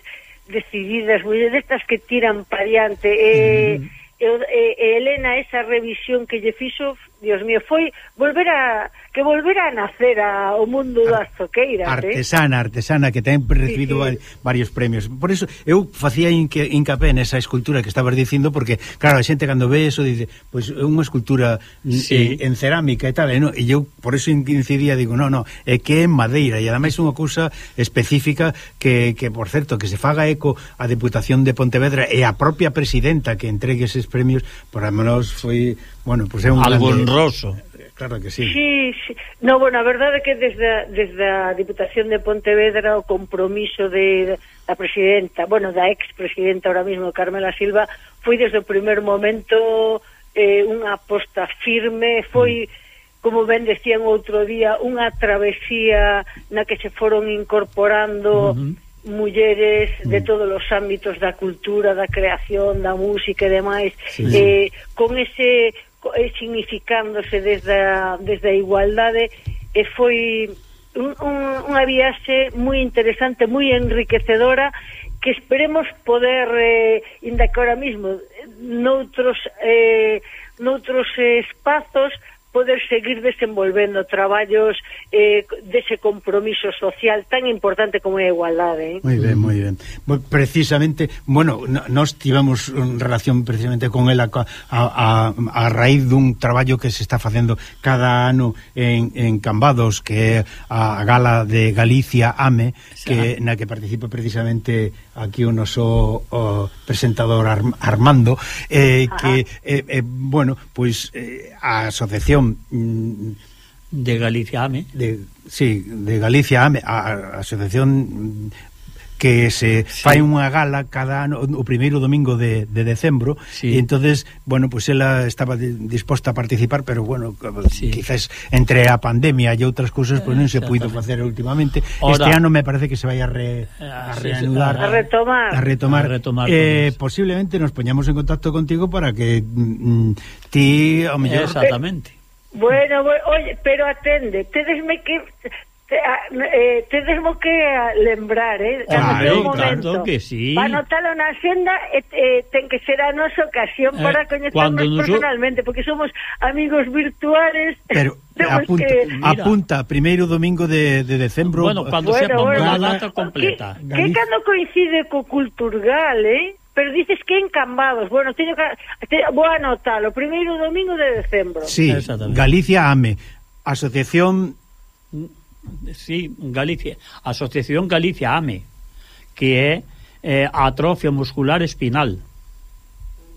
decididas, mulleres destas que tiran para diante. E, mm. e, e Elena, esa revisión que lle fixo Dios mío, foi volver a que volver a nacer ao mundo das zoqueiras, Artesana, eh? artesana que ten recibido sí, sí. varios premios. Por eso eu facía inque, incapé nesa escultura que estabas dicindo porque claro, a xente cando ve eso dice, pois pues, é unha escultura sí. en, en cerámica e tal, e, no, e eu por eso incidía, digo, no, no, é que é madeira e ademais unha cousa específica que, que por certo que se faga eco a Deputación de Pontevedra e a propia presidenta que entregue eses premios, por a menos foi Bueno, pois pues é un algo grande... honroso. Claro que sí. Sí, sí. No, bueno, a verdade é que desde, desde a Diputación de Pontevedra o compromiso de, da presidenta, bueno, da ex-presidenta ahora mismo, Carmela Silva, foi desde o primer momento eh, unha aposta firme, foi... Mm como ben decían outro día, unha travesía na que se foron incorporando mm-hmm. mulleres de mm. todos os ámbitos da cultura, da creación, da música e demais, sí, sí. eh, con ese Eh, significándose desde a, desde a igualdade e foi un, un, unha viaxe moi interesante, moi enriquecedora que esperemos poder eh, inda que ahora mismo eh, noutros eh, noutros eh, espazos poder seguir desenvolvendo traballos eh, dese compromiso social tan importante como é a igualdade. Eh? Moi ben, moi ben. Precisamente, bueno, nós tivemos relación precisamente con ela a, a, a raíz dun traballo que se está facendo cada ano en, en Cambados, que é a gala de Galicia AME, que na que participa precisamente aquí o noso o presentador Armando eh, que, eh, eh, bueno, pois eh, a asociación mm, de Galicia AME de, Sí, de Galicia AME a, a asociación que se sí. fai unha gala cada ano o primeiro domingo de, de decembro sí. e entonces, bueno, pues ela estaba disposta a participar, pero bueno, sí. quizás entre a pandemia e outras cousas pues non se puido facer últimamente. Ora, este ano me parece que se vai a, re, ah, a reanudar, a retomar, a retomar, a retomar eh, posiblemente nos poñamos en contacto contigo para que mm, mm ti ao mellor Exactamente. Bueno, bueno, oye, pero atende, tedesme que eh, ah, eh tenemos que lembrar, eh? Claro, claro que sí. Para anotalo na agenda eh, eh, ten que ser a nosa ocasión eh, para coñecernos nos... personalmente, porque somos amigos virtuales. Pero apunta, que... Apunta, primeiro domingo de, de decembro. Bueno, cando bueno, se bueno, a data oh, completa. Que, que cando coincide co Culturgal, eh? pero dices que en Cambados. Bueno, teño que te, vou anotalo, primeiro domingo de decembro. Sí, Galicia AME, Asociación sí, Galicia, Asociación Galicia AME, que é eh, atrofia muscular espinal.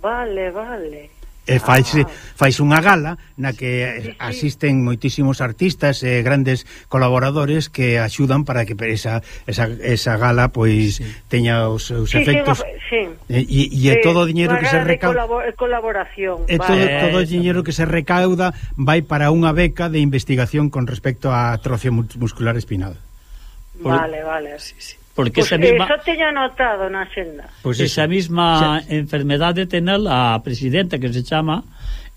Vale, vale. E faise, faise unha gala na que asisten moitísimos artistas e grandes colaboradores que axudan para que esa, esa, esa gala pois sí. teña os seus sí, efectos. Sí, sí. E, e, e todo o diñeiro que se recauda colaboración. E todo, vale. todo o diñeiro que se recauda vai para unha beca de investigación con respecto á atrofia muscular espinal. Vale, vale, sí, sí. Porque pues esa misma... Eso teño anotado na xenda. Pois pues esa misma sí. enfermedade tenel a presidenta que se chama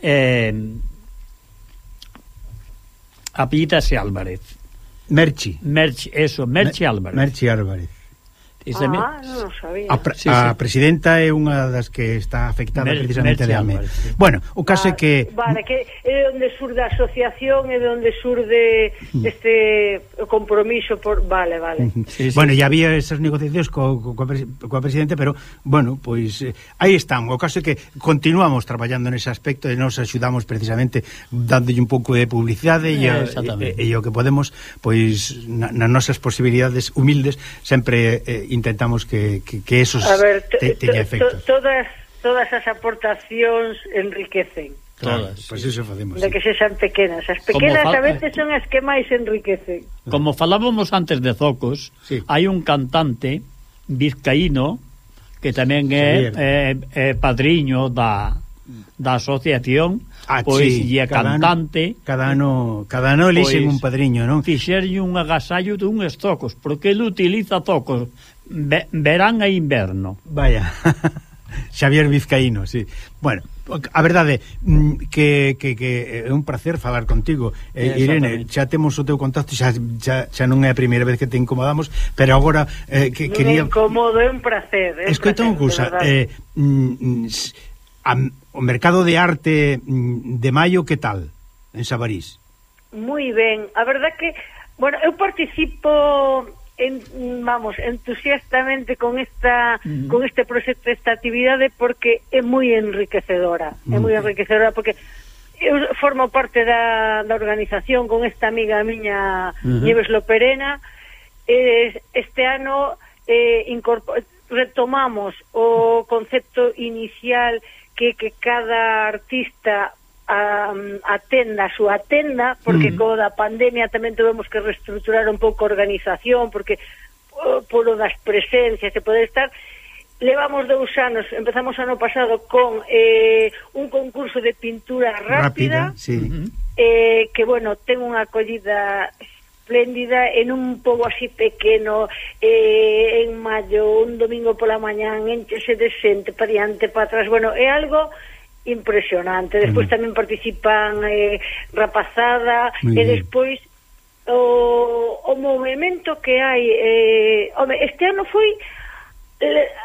eh, apellítase Álvarez. Merchi. Merchi, eso, Merchi Mer Álvarez. Merchi Álvarez. Ese ah, non sabía. A, pre sí, sí. presidenta é unha das que está afectada Mer, precisamente Merche, de AME. Vale, sí. Bueno, o caso vale, é ah, que... Vale, que é onde surde a asociación, é onde surde este compromiso por... Vale, vale. Sí, sí. Bueno, ya había esas negociacións co, co, coa presidente, pero, bueno, pois pues, eh, aí están. O caso é que continuamos traballando nese aspecto e nos axudamos precisamente dándolle un pouco de publicidade eh, e, e, e, e o que podemos, pois, na, nas nosas posibilidades humildes, sempre... Eh, intentamos que, que, que esos a ver, te, teña efectos. To, todas, todas as aportacións enriquecen. Claro, pois pues sí. iso facemos. De sí. que sexan pequenas. As pequenas a veces son as que máis enriquecen. Como falábamos antes de Zocos, sí. hai un cantante vizcaíno que tamén é, é, é padriño da, da asociación ah, pois sí, e cada cantante ano, cada ano cada ano elixen pois, un padriño, non? Fixerlle un agasallo dun estocos, porque el utiliza tocos Verán e inverno. Vaya. Xavier Vizcaíno, sí. Bueno, a verdade mm, que, que, que eh, é un placer falar contigo eh, Irene, xa temos o teu contacto xa, xa, xa non é a primeira vez que te incomodamos pero agora eh, que, quería Incomodo é un placer é escoita unha cousa eh, mm, mm a, o mercado de arte mm, de maio que tal en Sabarís? moi ben, a verdad que bueno, eu participo en, vamos, entusiastamente con esta uh -huh. con este proxecto, esta actividade porque é moi enriquecedora. Uh -huh. É moi enriquecedora porque eu formo parte da, da organización con esta amiga miña uh -huh. Nieves Loperena. Eh, este ano eh, retomamos o concepto inicial que que cada artista a, a tenda, a súa tenda, porque mm. co da pandemia tamén tuvemos que reestructurar un pouco a organización, porque polo das presencias e poder estar levamos dous anos, empezamos ano pasado con eh, un concurso de pintura rápida, rápida sí. eh, que bueno, ten unha acollida espléndida en un pobo así pequeno eh, en maio, un domingo pola mañán enchese de xente para diante, para atrás bueno, é algo impresionante. Despois mm. tamén participan eh, rapazada Muy e despois o, o movimento que hai eh, home, este ano foi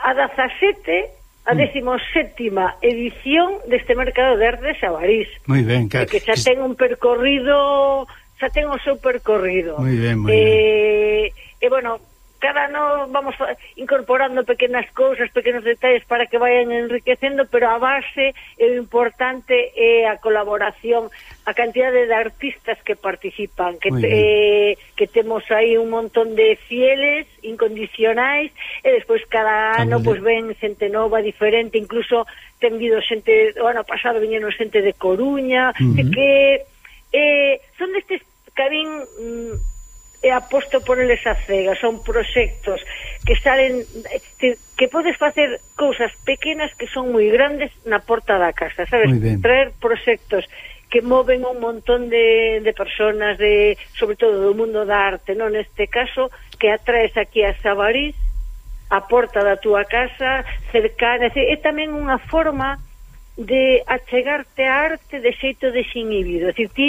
a 17 a 17ª edición deste mercado de arte de Sabarís. Moi ben, que, que xa ten un percorrido, xa ten o seu percorrido. Moi ben, moi eh, ben. E bueno, cada ano vamos incorporando pequenas cousas, pequenos detalles para que vayan enriquecendo, pero a base e o importante é a colaboración, a cantidade de artistas que participan, que, eh, que temos aí un montón de fieles, incondicionais, e despois cada ano pois, pues, ven xente nova, diferente, incluso ten vido xente, o ano pasado viñeron xente de Coruña, uh -huh. que eh, son destes cabín. Mm, e aposto por eles a cega, son proxectos que salen eh, que podes facer cousas pequenas que son moi grandes na porta da casa, sabes? Traer proxectos que moven un montón de, de personas de sobre todo do mundo da arte, non neste caso que atraes aquí a Sabarís a porta da túa casa, cercana, é tamén unha forma de achegarte a arte de xeito desinhibido. É dicir, ti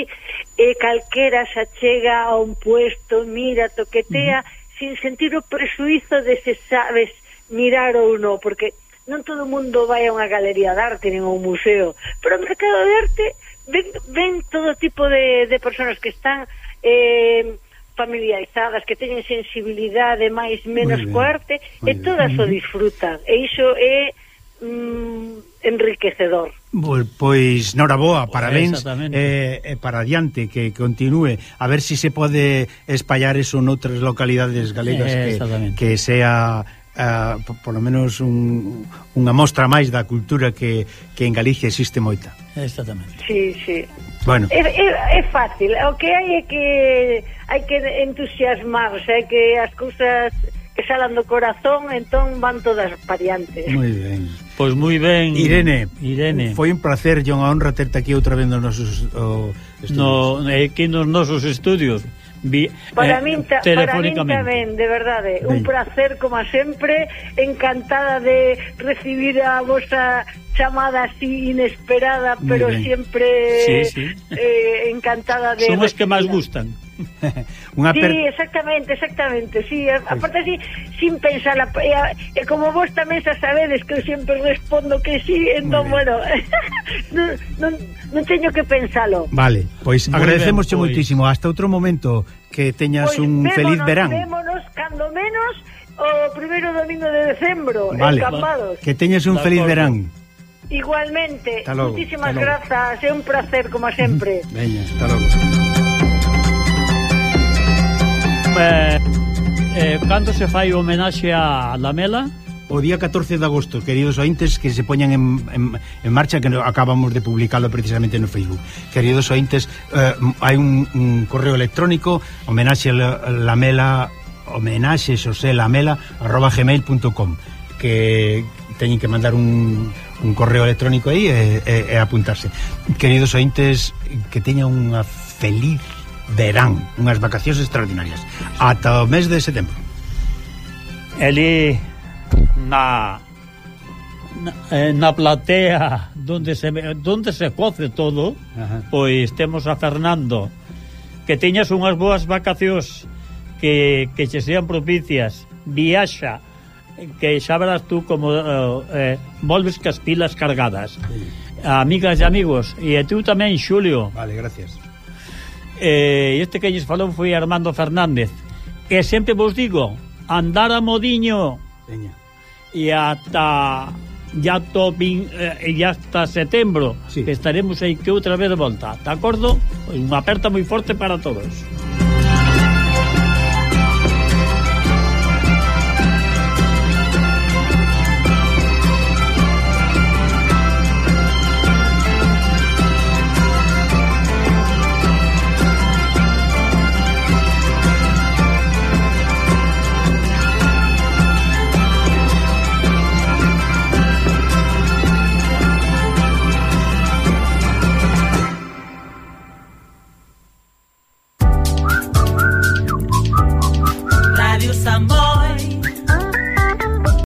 eh, calquera se achega a un puesto, mira, toquetea, uh -huh. sin sentir o presuizo de se sabes mirar ou non, porque non todo o mundo vai a unha galería de arte nin a un museo, pero o mercado de arte ven, ven todo tipo de, de personas que están eh, familiarizadas, que teñen sensibilidade máis menos co arte, e todas bien. o disfrutan. E iso é... Mm, enriquecedor. Pois noraboa, pois, parabéns. eh, eh, para adiante, que continúe. A ver se si se pode espallar eso noutras localidades galegas eh, que, que sea eh, por lo menos un, unha mostra máis da cultura que, que en Galicia existe moita. Exactamente. Sí, sí. Bueno. É, é, é fácil, o que hai é que hai que entusiasmarse, hai que as cousas que salan do corazón, entón van todas variantes. Moi ben. Pois moi ben. Irene, Irene. Foi un placer e unha honra terte aquí outra vez nos nosos o, estudios. No, eh, aquí nos nosos estudios. Vi, para eh, min ta, para min tamén, de verdade, ben. un placer como sempre, encantada de recibir a vosa chamada así inesperada, pero ben. sempre sí, sí. Eh, encantada de Somos que máis gustan. Unha per... Sí, exactamente, exactamente, sí, a, pois. a así, sin pensar, a, e, a, e como vos tamén xa sabedes que eu sempre respondo que sí, entón, bueno, non, non, non teño que pensalo. Vale, pois agradecemos ben, pois. moitísimo, hasta outro momento que teñas pois, un vémonos, feliz verán. Vémonos, cando menos, o primeiro domingo de decembro, vale. encampados. Que teñas un feliz verán. Igualmente, moitísimas grazas, é un placer, como sempre. Veña, hasta logo eh, eh, cando se fai homenaxe a Lamela? O día 14 de agosto, queridos ointes, que se poñan en, en, en marcha, que acabamos de publicalo precisamente no Facebook. Queridos ointes, eh, hai un, un correo electrónico, homenaxe a Lamela, homenaxe Xosé Lamela, arroba gmail.com, que teñen que mandar un, un correo electrónico aí e, e, e apuntarse. Queridos ointes, que teña unha feliz verán, unhas vacacións extraordinarias, ata o mes de setembro. Eli na eh, na platea donde se donde se coce todo, Ajá. pois temos a Fernando que teñas unhas boas vacacións que, que che sean propicias, viaxa que xa verás tú como eh, eh volves cas pilas cargadas. Sí. Amigas e amigos, e tú tamén, Xulio. Vale, gracias eh, este que lles falou foi Armando Fernández que sempre vos digo andar a modiño Veña. e ata ya to vin, eh, e hasta setembro sí. estaremos aí que outra vez de volta, de acordo? Pois unha aperta moi forte para todos.